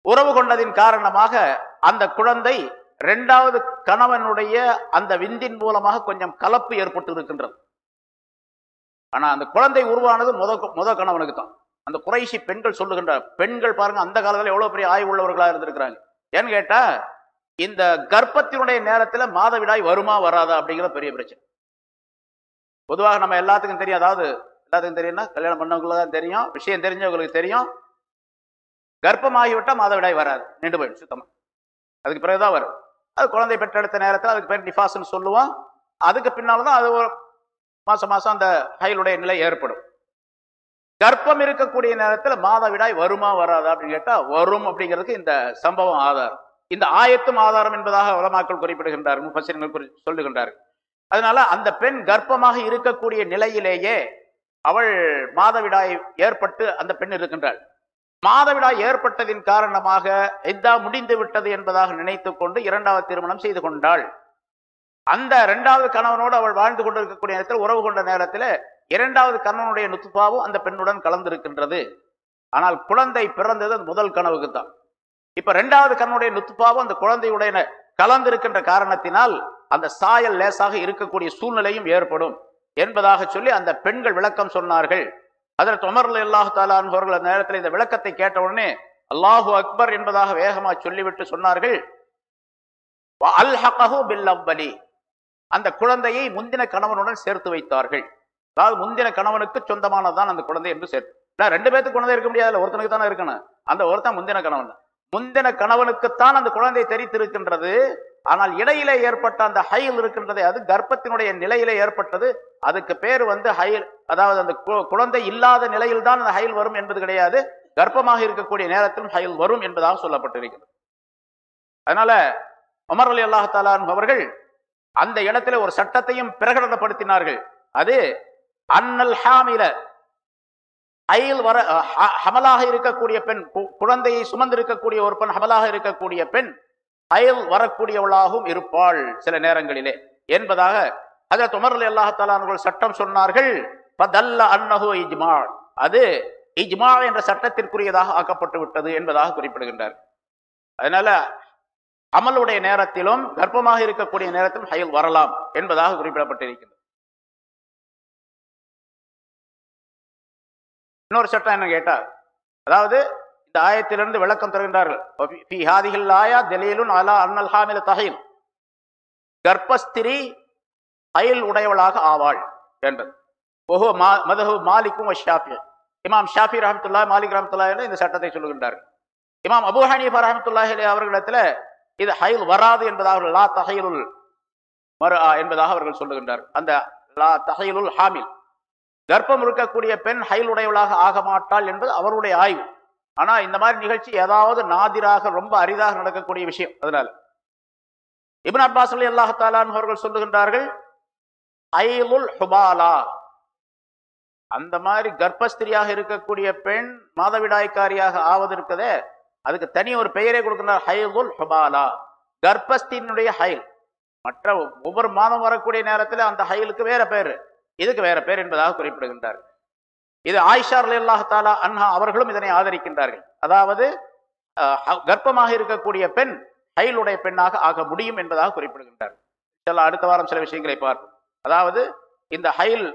உறவு கொண்டதின் காரணமாக அந்த குழந்தை இரண்டாவது கணவனுடைய அந்த விந்தின் மூலமாக கொஞ்சம் கலப்பு ஏற்பட்டு இருக்கின்றது. ஆனா அந்த குழந்தை உருவானது முத முத கணவனுக்கு தான் அந்த குறைஷி பெண்கள் சொல்லுகின்ற பெண்கள் பாருங்க அந்த காலத்துல எவ்வளவு பெரிய ஆய்வு உள்ளவர்களாக இருந்திருக்கிறாங்க. ஏன்னு கேட்டா இந்த கர்ப்பத்தினுடைய நேரத்துல மாதவிடாய் வருமா வராதா அப்படிங்கிற பெரிய பிரச்சனை. பொதுவாக நம்ம எல்லாத்துக்கும் தெரியும் அதாவது எல்லாத்துக்கும் தெரியும்னா கல்யாணம் பண்ணவங்களுக்கு தான் தெரியும் விஷயம் தெரிஞ்சவங்களுக்கு தெரியும். கர்ப்பமாகிவிட்டால் மாதவிடாய் வராது நின்று போயிடும் சுத்தமாக அதுக்கு பிறகுதான் வரும். அது குழந்தை பெற்றெடுத்த நேரத்தில் அதுக்கு பேர் நிஃபாஸ்ன்னு சொல்லுவோம். அதுக்கு பின்னால தான் அது ஒரு மாசம் மாசம் அந்த ஹைலுடைய நிலை ஏற்படும். கர்ப்பம் இருக்கக்கூடிய நேரத்தில் மாதவிடாய் வருமா வராதா அப்படின்னு கேட்டா வரும் அப்படிங்கிறதுக்கு இந்த சம்பவம் ஆதாரம். இந்த ஆயத்தும் ஆதாரம் என்பதாக உலமாக்கள் குறிப்பிடுகின்றார் முஃபசிர்கள் குறி சொல்லுகின்றார்கள். அதனால அந்த பெண் கர்ப்பமாக இருக்கக்கூடிய நிலையிலேயே அவள் மாதவிடாய் ஏற்பட்டு அந்த பெண் இருக்கின்றாள். மாதவிடாய் ஏற்பட்டதின் காரணமாக இதா முடிந்து விட்டது என்பதாக நினைத்துக் கொண்டு இரண்டாவது திருமணம் செய்து கொண்டாள். அந்த இரண்டாவது கணவனோடு அவள் வாழ்ந்து கொண்டிருக்கக்கூடிய நேரத்தில் உறவு கொண்ட நேரத்தில் இரண்டாவது கணவனுடைய நுத்துப்பாவும் அந்த பெண்ணுடன் கலந்திருக்கின்றது. ஆனால் குழந்தை பிறந்தது அந்த முதல் கனவுக்கு தான். இப்ப ரெண்டாவது கண்ணுடைய நுத்துப்பாவும் அந்த குழந்தையுடைய கலந்திருக்கின்ற காரணத்தினால் அந்த சாயல் லேசாக இருக்கக்கூடிய சூழ்நிலையும் ஏற்படும் என்பதாக சொல்லி அந்த பெண்கள் விளக்கம் சொன்னார்கள். அதற்கு உமர்ல அல்லாஹு தாலான் அவர்கள் அந்த நேரத்தில் இந்த விளக்கத்தை கேட்ட உடனே அல்லாஹு அக்பர் என்பதாக வேகமாக சொல்லிவிட்டு சொன்னார்கள். அல்ஹகஹு பில் அவ்வலி அந்த குழந்தையை முந்தின கணவனுடன் சேர்த்து வைத்தார்கள். அதாவது முந்தின கணவனுக்கு சொந்தமானதுதான் அந்த குழந்தை என்று சேர்த்து. இல்லை ரெண்டு பேருக்கு குழந்தை இருக்க முடியாது ஒருத்தனுக்கு தானே இருக்கணும். அந்த ஒருத்தன் முந்தின கணவன். முந்தின கணவனுக்குத்தான் அந்த குழந்தை தெரித்திருக்கின்றது. ஆனால் இடையிலே ஏற்பட்ட அந்த ஹைல் இருக்கின்றதே அது கர்ப்பத்தினுடைய நிலையில ஏற்பட்டது. அதுக்கு பேர் வந்து ஹைல் அதாவது அந்த கு- குழந்தை இல்லாத நிலையில் தான் அந்த ஹைல் வரும் என்பது கிடையாது. கர்ப்பமாக இருக்கக்கூடிய நேரத்திலும் ஹைல் வரும் என்பதாக சொல்லப்பட்டிருக்கிறது. அதனால உமர் அலி அல்லாஹாலான் அவர்கள் அந்த இடத்துல ஒரு சட்டத்தையும் பிரகடனப்படுத்தினார்கள். அது அன்னல் ஹாமில அயில் வர ஹ- ஹமலாக இருக்கக்கூடிய பெண் கு- குழந்தையை சுமந்திருக்கக்கூடிய ஒரு பெண் ஹமலாக இருக்கக்கூடிய பெண் அயல் வரக்கூடியவளாகவும் இருப்பாள் சில நேரங்களிலே. என்பதாக அதில் உமர் அல்லாஹாலான்கள் சட்டம் சொன்னார்கள். பதல்ல அன்னஹு இஜ்மா. அது இஜ்மா என்ற சட்டத்திற்குரியதாக ஆக்கப்பட்டு விட்டது என்பதாக குறிப்பிடுகின்றார். அதனால அமலுடைய நேரத்திலும் கர்ப்பமாக இருக்கக்கூடிய நேரத்திலும் ஹயல் வரலாம் என்பதாக குறிப்பிடப்பட்டிருக்கிறது. இன்னொரு சட்டம் என்ன கேட்டா அதாவது இந்த ஆயத்திலிருந்து விளக்கம் தருகின்றார்கள். ஆயா தெலீலுன் அலா அன்னல் ஹாமில தஹில் கர்ப்பஸ்திரி ஹயல் உடையவளாக ஆவாள் என்பது. ஓஹோ மா மதஹு மாலிக்கும் ஷாஃபி. இமாம் ஷாஃபி ரஹமத்துல்லா மாலிக் ரஹமத்துல்லா இந்த சட்டத்தை சொல்லுகின்றார்கள். இமாம் அபு ஹனீஃபா ரஹமத்துல்லாஹி அவர்களிடத்துல இது ஹயல் வராது என்பதாக லா தஹைலுல் மறு என்பதாக அவர்கள் சொல்லுகின்றார். அந்த லா தகையலுல் ஹாமில். கர்ப்பம் இருக்கக்கூடிய பெண் ஹயல் உடையவளாக ஆக மாட்டாள் என்பது அவருடைய ஆய்வு. ஆனால் இந்த மாதிரி நிகழ்ச்சி ஏதாவது நாதிராக ரொம்ப அரிதாக நடக்கக்கூடிய விஷயம். அதனால். இபின் அப்பாஸ் அலி அல்லாஹாலான் அவர்கள் சொல்லுகின்றார்கள் ஐலுல் ஹுபாலா அந்த மாதிரி கர்ப்பஸ்திரியாக இருக்கக்கூடிய பெண் மாதவிடாய்க்காரியாக ஆவதற்குதே அதுக்கு தனி ஒரு பெயரே கொடுக்கிறார் ஹைலுல் ஹுபாலா கர்ப்பஸ்தினுடைய ஹைல். மற்ற ஒவ்வொரு மாதம் வரக்கூடிய நேரத்தில் அந்த ஹைலுக்கு வேற பேர். இதுக்கு வேற பேர் என்பதாக குறிப்பிடுகின்றார் இது ஆயிஷார் அல்லாஹ் தாலா அன்ஹா அவர்களும் இதனை ஆதரிக்கின்றார்கள். அதாவது கர்ப்பமாக இருக்கக்கூடிய பெண் ஹைலுடைய பெண்ணாக ஆக முடியும் என்பதாக குறிப்பிடுகின்றார் சில அடுத்த வாரம் சில விஷயங்களை பார்ப்போம். அதாவது இந்த ஹைல்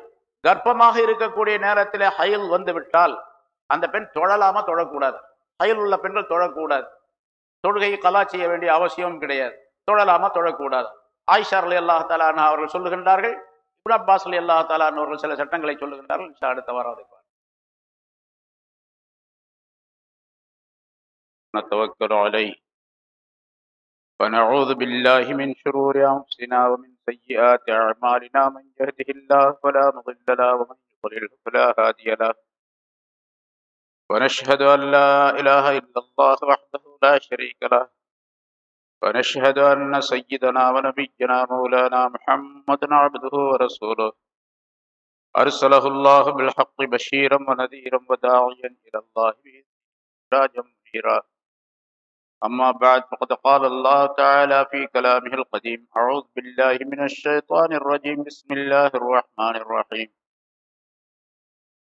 கர்ப்பமாக இருக்கக்கூடிய நேரத்தில் ஹைல் வந்து விட்டால் அந்த பெண் தொழலாமா தொழக்கூடாது. ஹைல் உள்ள பெண்கள் தொழக்கூடாது தொழுகையை கலா செய்ய வேண்டிய அவசியமும் கிடையாது தொழலாமா தொழக்கூடாது ஆயிஷா அலி அல்லாஹ் தாலான் அவர்கள் சொல்லுகின்றார்கள் இப்னு அப்பாஸ் அலி அல்லாஹ் தாலான் அவர்கள் சில சட்டங்களை சொல்லுகின்றார்கள் இன்ஷா அடுத்த வாரம் அதை பார்ப்போம். نتوكل عليه ونعوذ بالله من شرور أنفسنا ومن سيئات أعمالنا من يهده الله فلا مضل له ومن يضلل فلا هادي له ونشهد أن لا إله إلا الله وحده لا شريك له. ونشهد أن سيدنا ونبينا مولانا محمد عبده ورسوله. أرسله الله بالحق بشيرا ونذيرا وداعيا إلى الله بإذنه منيرا أما بعد فقد قال الله تعالى في كلامه القديم أعوذ بالله من الشيطان الرجيم. بسم الله الرحمن الرحيم.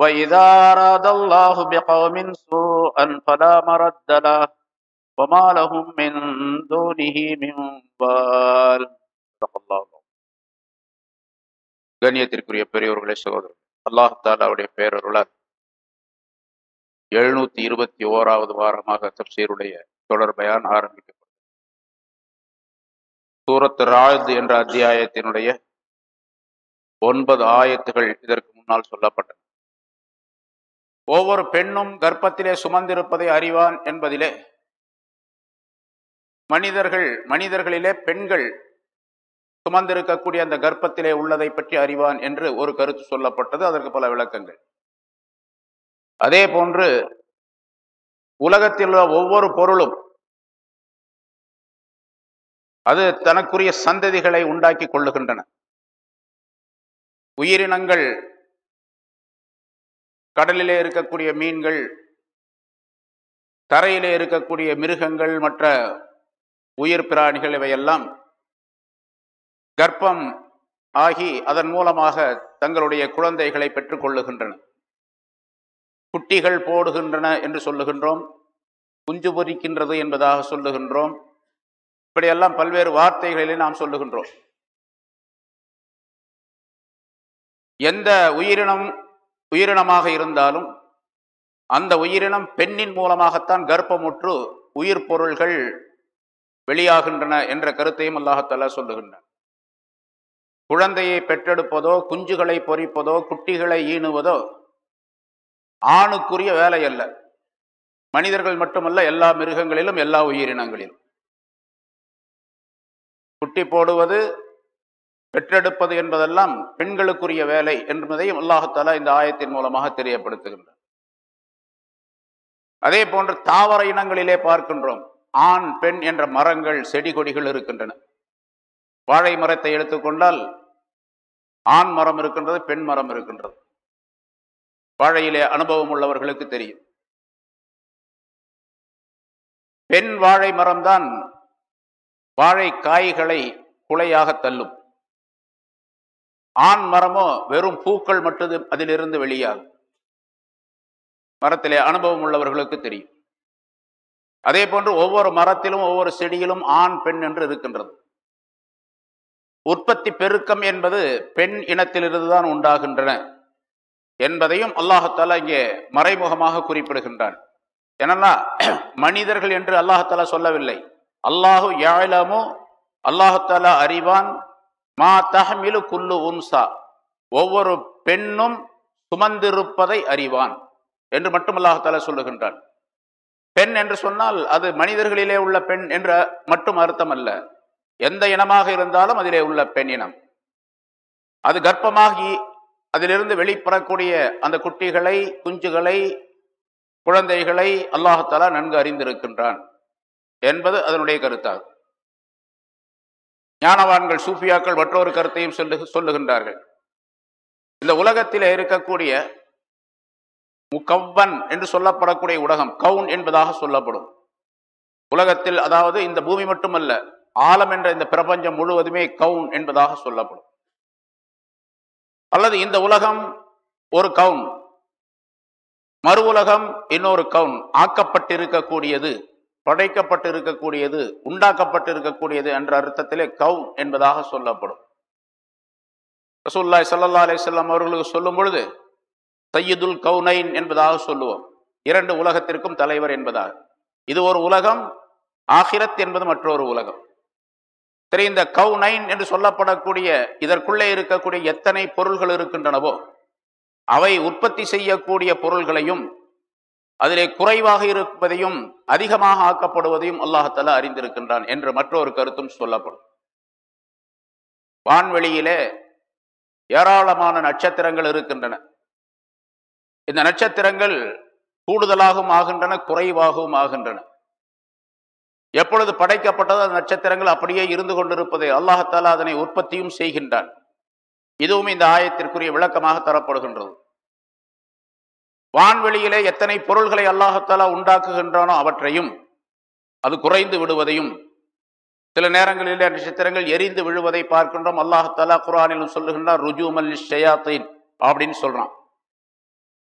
واذا اراد الله بقوم سوءا فلا مرد له وما لهم من دونه من بال صدق الله العظيم. கண்ணியத்திற்குரிய பெரியவர்களே சகோதரர் அல்லாஹ் தாலாவுடைய பேரருளால் எழுநூத்தி இருபத்தி ஓராவது வாரமாக தப்சீருடைய தொடர் பயான் ஆரம்பிக்கப்பட்டது சூரத்து ராஜ் என்ற அத்தியாயத்தினுடைய ஒன்பது ஆயத்துகள் இதற்கு முன்னால் சொல்லப்பட்டன ஒவ்வொரு பெண்ணும் கர்ப்பத்திலே சுமந்திருப்பதை அறிவான் என்பதிலே. மனிதர்கள் மனிதர்களிலே பெண்கள் சுமந்திருக்கக்கூடிய அந்த கர்ப்பத்திலே உள்ளதை பற்றி அறிவான் என்று ஒரு கருத்து சொல்லப்பட்டது. அதற்கு பல விளக்கங்கள். அதே போன்று உலகத்தில் உள்ள ஒவ்வொரு பொருளும் அது தனக்குரிய சந்ததிகளை உண்டாக்கி கொள்ளுகின்றன. உயிரினங்கள் கடலிலே இருக்கக்கூடிய மீன்கள் தரையிலே இருக்கக்கூடிய மிருகங்கள் மற்ற உயிர் பிராணிகள் இவையெல்லாம் கர்ப்பம் ஆகி அதன் மூலமாக தங்களுடைய குழந்தைகளை பெற்றுக்கொள்ளுகின்றன குட்டிகள் போடுகின்றன என்று சொல்லுகின்றோம். குஞ்சு பொரிக்கின்றது என்பதாக சொல்லுகின்றோம். இப்படியெல்லாம் பல்வேறு வார்த்தைகளிலே நாம் சொல்லுகின்றோம். எந்த உயிரினம் உயிரினமாக இருந்தாலும் அந்த உயிரினம் பெண்ணின் மூலமாகத்தான் கர்ப்பமுற்று உயிர் பொருள்கள் வெளியாகின்றன என்ற கருத்தையும் அல்லாஹத்தல்லா சொல்லுகின்றன. குழந்தையை பெற்றெடுப்பதோ குஞ்சுகளை பொறிப்பதோ குட்டிகளை ஈணுவதோ ஆணுக்குரிய வேலை அல்ல மனிதர்கள் மட்டுமல்ல எல்லா மிருகங்களிலும் எல்லா உயிரினங்களிலும். குட்டி போடுவது பெற்றெடுப்பது என்பதெல்லாம் பெண்களுக்குரிய வேலை என்பதையும் அல்லாஹத்தாலா இந்த ஆயத்தின் மூலமாக தெரியப்படுத்துகின்றார் அதே போன்று தாவர இனங்களிலே பார்க்கின்றோம். ஆண் பெண் என்ற மரங்கள் செடி கொடிகள் இருக்கின்றன. வாழை மரத்தை எடுத்துக்கொண்டால் ஆண் மரம் இருக்கின்றது பெண் மரம் இருக்கின்றது. வாழையிலே அனுபவம் உள்ளவர்களுக்கு தெரியும். பெண் வாழை மரம்தான் வாழை காய்களை குலையாக தள்ளும். ஆண் மரமோ வெறும் பூக்கள் மட்டும் அதிலிருந்து வெளியாகும். மரத்திலே அனுபவம் உள்ளவர்களுக்கு தெரியும். அதே போன்று ஒவ்வொரு மரத்திலும் ஒவ்வொரு செடியிலும் ஆண் பெண் என்று இருக்கின்றது. உற்பத்தி பெருக்கம் என்பது பெண் இனத்திலிருந்து தான் உண்டாகின்றன என்பதையும் அல்லாஹாலா இங்கே மறைமுகமாக குறிப்பிடுகின்றான். ஏன்னா மனிதர்கள் என்று அல்லாஹாலா சொல்லவில்லை. அல்லாஹு யாழமோ அல்லாஹாலா அறிவான் மா தஹமிலு குல்லு உன்சா. ஒவ்வொரு பெண்ணும் சுமந்திருப்பதை அறிவான் என்று மட்டும் சொல்லுகின்றான். பெண் என்று சொன்னால் அது மனிதர்களிலே உள்ள பெண் என்ற மட்டும் அர்த்தம் அல்ல எந்த இனமாக இருந்தாலும் அதிலே உள்ள பெண் இனம். அது கர்ப்பமாகி அதிலிருந்து வெளிப்படக்கூடிய அந்த குட்டிகளை குஞ்சுகளை குழந்தைகளை அல்லாஹாலா நன்கு அறிந்திருக்கின்றான் என்பது அதனுடைய கருத்தாகும். ஞானவான்கள் சூஃபியாக்கள் மற்றொரு கருத்தையும் சொல்லு சொல்லுகின்றார்கள். இந்த உலகத்திலே இருக்கக்கூடிய முக்கவ்வன் என்று சொல்லப்படக்கூடிய உலகம் கவுன் என்பதாக சொல்லப்படும். உலகத்தில் அதாவது இந்த பூமி மட்டுமல்ல ஆலம் என்ற இந்த பிரபஞ்சம் முழுவதுமே கவுன் என்பதாக சொல்லப்படும். அல்லது இந்த உலகம் ஒரு கவுன் மறு உலகம் இன்னொரு கவுன் ஆக்கப்பட்டிருக்கக்கூடியது படைக்கப்பட்டிருக்கக்கூடியது உண்டாக்கப்பட்டிருக்கக்கூடியது என்ற அர்த்தத்திலே கவுன் என்பதாக சொல்லப்படும். ரசூல்லாய் சல்லா அலிசல்லாம் அவர்களுக்கு சொல்லும் பொழுது சையீதுல் கவுனைன் என்பதாக சொல்லுவோம். இரண்டு உலகத்திற்கும் தலைவர் என்பதாக. இது ஒரு உலகம் ஆஹிரத் என்பது மற்றொரு உலகம். சரி இந்த கவுனைன் என்று சொல்லப்படக்கூடிய இதற்குள்ளே இருக்கக்கூடிய எத்தனை பொருள்கள் இருக்கின்றனவோ அவை உற்பத்தி செய்யக்கூடிய பொருள்களையும் அதிலே குறைவாக இருப்பதையும் அதிகமாக ஆக்கப்படுவதையும் அல்லாஹால அறிந்திருக்கின்றான் என்று மற்றொரு கருத்தும் சொல்லப்படும். வான்வெளியிலே ஏராளமான நட்சத்திரங்கள் இருக்கின்றன. இந்த நட்சத்திரங்கள் கூடுதலாகவும் ஆகின்றன குறைவாகவும் ஆகின்றன. எப்பொழுது படைக்கப்பட்டதோ அந்த நட்சத்திரங்கள் அப்படியே இருந்து கொண்டிருப்பதை அல்லாஹாலா அதனை உற்பத்தியும் செய்கின்றான். இதுவும் இந்த ஆயத்திற்குரிய விளக்கமாக தரப்படுகின்றது. வான்வெளியிலே எத்தனை பொருள்களை அல்லாஹத்தாலா உண்டாக்குகின்றானோ அவற்றையும் அது குறைந்து விடுவதையும் சில நேரங்களிலே நட்சத்திரங்கள் எரிந்து விழுவதை பார்க்கின்றோம். அல்லாஹத்தாலா குரானிலும் சொல்லுகின்றார் ருஜூமல் ஷயாத்தீன் அப்படின்னு சொல்றான்.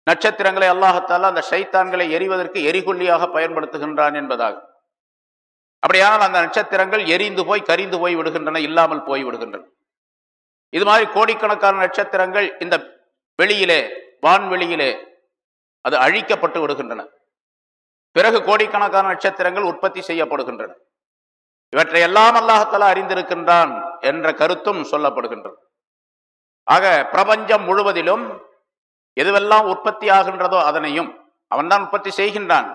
நட்சத்திரங்களை அல்லாஹத்தாலா அந்த ஷைத்தான்களை எரிவதற்கு எரிகொல்லியாக பயன்படுத்துகின்றான் என்பதாக. அப்படியானால் அந்த நட்சத்திரங்கள் எரிந்து போய் கரிந்து போய் விடுகின்றன இல்லாமல் போய் விடுகின்றன. இது மாதிரி கோடிக்கணக்கான நட்சத்திரங்கள் இந்த வெளியிலே வான்வெளியிலே அது அழிக்கப்பட்டு விடுகின்றன. பிறகு கோடிக்கணக்கான நட்சத்திரங்கள் உற்பத்தி செய்யப்படுகின்றன. இவற்றை எல்லாம் அல்லாஹத்தலா அறிந்திருக்கின்றான் என்ற கருத்தும் சொல்லப்படுகின்றது. ஆக பிரபஞ்சம் முழுவதிலும் எதுவெல்லாம் உற்பத்தி ஆகின்றதோ அதனையும் அவன்தான் உற்பத்தி செய்கின்றான்.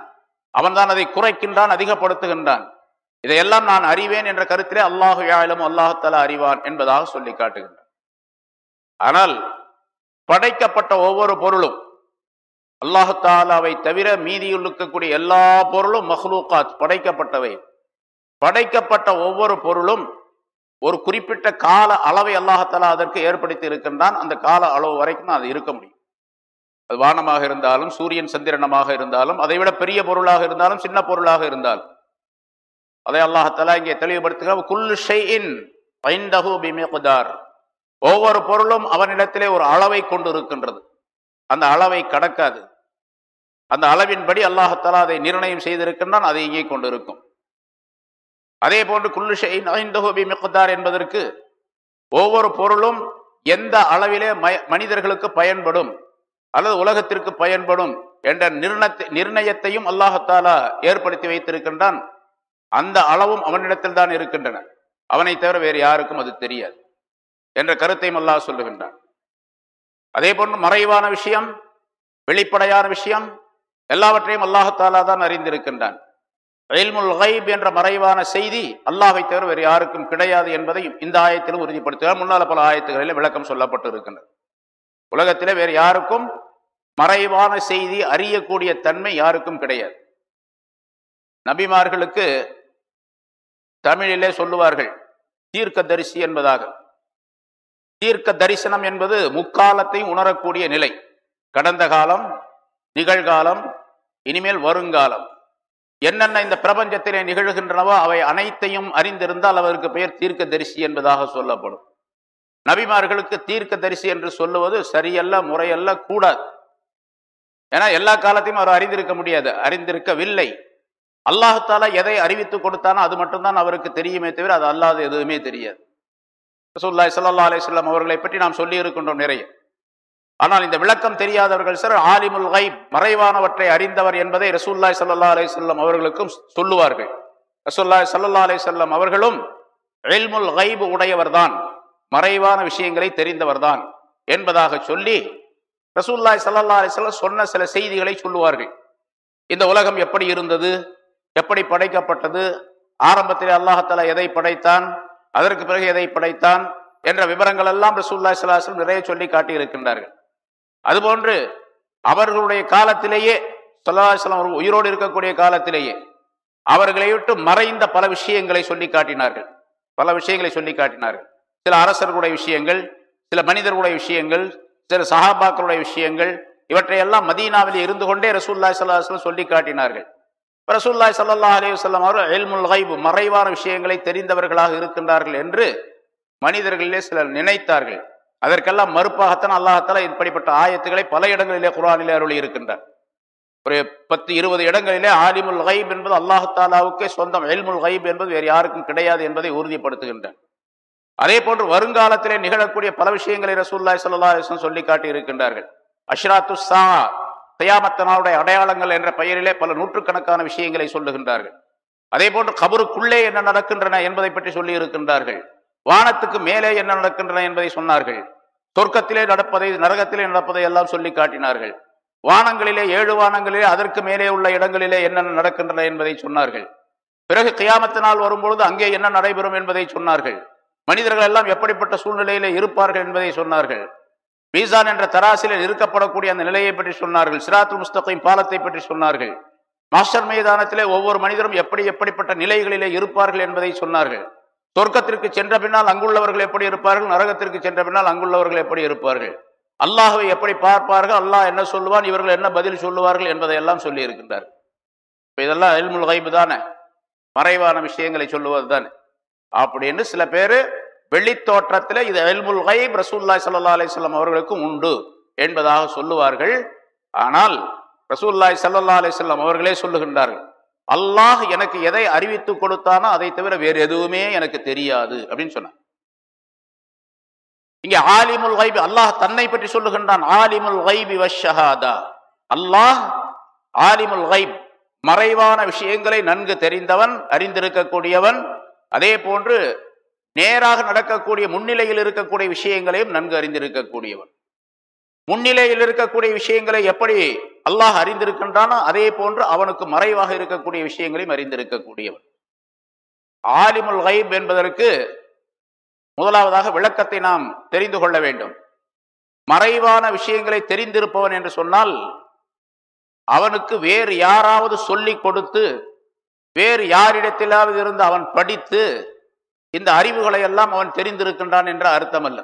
அவன்தான் அதை குறைக்கின்றான் அதிகப்படுத்துகின்றான். இதையெல்லாம் நான் அறிவேன் என்ற கருத்திலே அல்லாஹு யாழும் அல்லாஹத்தலா அறிவான் என்பதாக சொல்லி காட்டுகின்றான் ஆனால் படைக்கப்பட்ட ஒவ்வொரு பொருளும் அல்லாஹாலாவை தவிர மீதியில் இருக்கக்கூடிய எல்லா பொருளும் மஹ்லூகாத் படைக்கப்பட்டவை. படைக்கப்பட்ட ஒவ்வொரு பொருளும் ஒரு குறிப்பிட்ட கால அளவை அல்லாஹாலா அதற்கு ஏற்படுத்தி இருக்கின்றான். அந்த கால அளவு வரைக்கும் அது இருக்க முடியும். அது வானமாக இருந்தாலும் சூரியன் சந்திரனமாக இருந்தாலும் அதை விட பெரிய பொருளாக இருந்தாலும் சின்ன பொருளாக இருந்தாலும். அதை அல்லாஹாலா இங்கே தெளிவுபடுத்துகிறார் குல்லு ஷெயின் ஒவ்வொரு பொருளும் அவனிடத்திலே ஒரு அளவை கொண்டு இருக்கின்றது அந்த அளவை கடக்காது. அந்த அளவின்படி அல்லாஹத்தாலா அதை நிர்ணயம் செய்திருக்கின்றான் அதை இங்கே கொண்டிருக்கும். அதே போன்று குல்லுஷை நகைந்தகோபி மிக்குத்தார் என்பதற்கு ஒவ்வொரு பொருளும் எந்த அளவிலே மனிதர்களுக்கு பயன்படும் அல்லது உலகத்திற்கு பயன்படும் என்ற நிர்ணய நிர்ணயத்தையும் அல்லாஹத்தாலா ஏற்படுத்தி வைத்திருக்கின்றான். அந்த அளவும் அவனிடத்தில் தான் இருக்கின்றன. அவனை தவிர வேறு யாருக்கும் அது தெரியாது என்ற கருத்தையும் அல்லாஹ் சொல்லுகின்றான். அதே போன்று மறைவான விஷயம் வெளிப்படையான விஷயம் எல்லாவற்றையும் அல்லாஹாலா தான் அறிந்திருக்கின்றான். ரயில்முல் ஹைப் என்ற மறைவான செய்தி அல்லாஹை தவிர வேறு யாருக்கும் கிடையாது என்பதையும் இந்த ஆயத்திலும் உறுதிப்படுத்துகிறார். முன்னால பல ஆயத்துகளில் விளக்கம் சொல்லப்பட்டு இருக்கின்றது உலகத்திலே வேறு யாருக்கும் மறைவான செய்தி அறியக்கூடிய தன்மை யாருக்கும் கிடையாது. நபிமார்களுக்கு தமிழிலே சொல்லுவார்கள் தீர்க்க தரிசி என்பதாக. தீர்க்க தரிசனம் என்பது முக்காலத்தை உணரக்கூடிய நிலை. கடந்த காலம் நிகழ்காலம் இனிமேல் வருங்காலம். என்னென்ன இந்த பிரபஞ்சத்திலே நிகழ்கின்றனவோ அவை அனைத்தையும் அறிந்திருந்தால் அவருக்கு பெயர் தீர்க்க தரிசி என்பதாக சொல்லப்படும். நபிமார்களுக்கு தீர்க்க தரிசி என்று சொல்லுவது சரியல்ல முறையல்ல கூடாது. ஏன்னா எல்லா காலத்தையும் அவர் அறிந்திருக்க முடியாது அறிந்திருக்கவில்லை. அல்லாஹால எதை அறிவித்து கொடுத்தானோ அது மட்டும்தான் அவருக்கு தெரியுமே தவிர அது அல்லாத எதுவுமே தெரியாது. ரசூல்லாய் சல்லா அலிஸ்லாம் அவர்களை பற்றி நாம் சொல்லி இருக்கின்றோம் நிறைய. ஆனால் இந்த விளக்கம் தெரியாதவர்கள் சார் ஆலிமுல் கைப் மறைவானவற்றை அறிந்தவர் என்பதை ரசூல்லாய் சல்லா அலிஸ்லாம் அவர்களுக்கும் சொல்லுவார்கள். ரசூல்லாய் சல்லா அலிஸ்லாம் அவர்களும் எல்முல் கைபு உடையவர்தான் மறைவான விஷயங்களை தெரிந்தவர்தான் என்பதாக சொல்லி ரசூல்லாய் சல்லா அலிஸ்லாம் சொன்ன சில செய்திகளை சொல்லுவார்கள். இந்த உலகம் எப்படி இருந்தது எப்படி படைக்கப்பட்டது ஆரம்பத்தில் அல்லாஹாலா எதை படைத்தான் அதற்கு பிறகு எதை படைத்தான் என்ற விவரங்கள் எல்லாம் ரசூல்லாய் சலாஹம் நிறைய சொல்லி காட்டியிருக்கின்றார்கள். அதுபோன்று அவர்களுடைய காலத்திலேயே சொல்லாஹலாம் உயிரோடு இருக்கக்கூடிய காலத்திலேயே அவர்களை விட்டு மறைந்த பல விஷயங்களை சொல்லி காட்டினார்கள். பல விஷயங்களை சொல்லி காட்டினார்கள். சில அரசர்களுடைய விஷயங்கள் சில மனிதர்களுடைய விஷயங்கள் சில சஹாபாக்களுடைய விஷயங்கள் இவற்றையெல்லாம் மதீனாவில் இருந்து கொண்டே ரசூல்லாய் சல்லாஹ் சொல்லி காட்டினார்கள். ரசூல்லாய் சல்லா அலி வல்லம் அவர் எல்முல் ஹைபு மறைவான விஷயங்களை தெரிந்தவர்களாக இருக்கின்றார்கள் என்று மனிதர்களிலே சிலர் நினைத்தார்கள். அதற்கெல்லாம் மறுப்பாகத்தான் அல்லாஹால இப்படிப்பட்ட ஆயத்துக்களை பல இடங்களிலே குரானிலே அருளி இருக்கின்றார் ஒரு பத்து இருபது இடங்களிலே ஆலிமுல் ஹைப் என்பது அல்லாஹாலாவுக்கே சொந்தம் எல்முல் ஹைப் என்பது வேறு யாருக்கும் கிடையாது என்பதை உறுதிப்படுத்துகின்றார். அதே போன்று வருங்காலத்திலே நிகழக்கூடிய பல விஷயங்களை ரசூல்லாய் சல்லா சொல்லி காட்டி இருக்கின்றார்கள் அஷ்ராத்து சா தயாமத்தனாவுடைய அடையாளங்கள் என்ற பெயரிலே பல நூற்றுக்கணக்கான விஷயங்களை சொல்லுகின்றார்கள். அதே போன்று கபருக்குள்ளே என்ன நடக்கின்றன என்பதை பற்றி சொல்லி இருக்கின்றார்கள் வானத்துக்கு மேலே என்ன நடக்கின்றன என்பதை சொன்னார்கள். சொர்க்கத்திலே நடப்பதை நரகத்திலே நடப்பதை எல்லாம் சொல்லி காட்டினார்கள். வானங்களிலே ஏழு வானங்களிலே அதற்கு மேலே உள்ள இடங்களிலே என்னென்ன நடக்கின்றன என்பதை சொன்னார்கள். பிறகு கியாமத்தினால் வரும்பொழுது அங்கே என்ன நடைபெறும் என்பதை சொன்னார்கள். மனிதர்கள் எல்லாம் எப்படிப்பட்ட சூழ்நிலையிலே இருப்பார்கள் என்பதை சொன்னார்கள். மீசான் என்ற தராசிலே இருக்கப்படக்கூடிய அந்த நிலையை பற்றி சொன்னார்கள். சிராத்து முஸ்தகையும் பாலத்தை பற்றி சொன்னார்கள். மாஸ்டர் மைதானத்திலே ஒவ்வொரு மனிதரும் எப்படி எப்படிப்பட்ட நிலைகளிலே இருப்பார்கள் என்பதை சொன்னார்கள். சொர்க்கத்திற்கு சென்ற பின்னால் அங்குள்ளவர்கள் எப்படி இருப்பார்கள்? நரகத்திற்கு சென்ற பின்னால் அங்குள்ளவர்கள் எப்படி இருப்பார்கள்? அல்லாஹை எப்படி பார்ப்பார்கள்? அல்லாஹ் என்ன சொல்லுவான்? இவர்கள் என்ன பதில் சொல்லுவார்கள் என்பதை எல்லாம் சொல்லி இருக்கின்றார் இப்போ இதெல்லாம் எல்முல் கைபு தானே? மறைவான விஷயங்களை சொல்லுவது தானே? அப்படின்னு சில பேர் வெளித்தோற்றத்தில் இது எல்முல் கைப் ரசூல்லாய் சல்லா அலிஸ்லாம் அவர்களுக்கும் உண்டு என்பதாக சொல்லுவார்கள். ஆனால் ரசூல்லாய் சல்லா அலிஸ்லாம் அவர்களே சொல்லுகின்றார்கள். அல்லாஹ் எனக்கு எதை அறிவித்து கொடுத்தானோ அதை தவிர வேறு எதுவுமே எனக்கு தெரியாது அப்படின்னு சொன்னார் இங்க ஆலிமுல் வைபி அல்லாஹ் தன்னை பற்றி சொல்லுகின்றான் ஆலிமுல் வைபி வஷஹாதா அல்லாஹ் ஆலிமுல் வைப் மறைவான விஷயங்களை நன்கு தெரிந்தவன் அறிந்திருக்கக்கூடியவன் அதே போன்று நேராக நடக்கக்கூடிய முன்னிலையில் இருக்கக்கூடிய விஷயங்களையும் நன்கு அறிந்திருக்கக்கூடியவன். முன்னிலையில் இருக்கக்கூடிய விஷயங்களை எப்படி அல்லாஹ் அறிந்திருக்கின்றானோ அதே போன்று அவனுக்கு மறைவாக இருக்கக்கூடிய விஷயங்களையும் அறிந்திருக்கக்கூடியவன். ஆலிமுல் ஹைப் என்பதற்கு முதலாவதாக விளக்கத்தை நாம் தெரிந்து கொள்ள வேண்டும். மறைவான விஷயங்களை தெரிந்திருப்பவன் என்று சொன்னால் அவனுக்கு வேறு யாராவது சொல்லி கொடுத்து வேறு யாரிடத்திலாவது இருந்து அவன் படித்து இந்த அறிவுகளை எல்லாம் அவன் தெரிந்திருக்கின்றான் என்ற அர்த்தம் அல்ல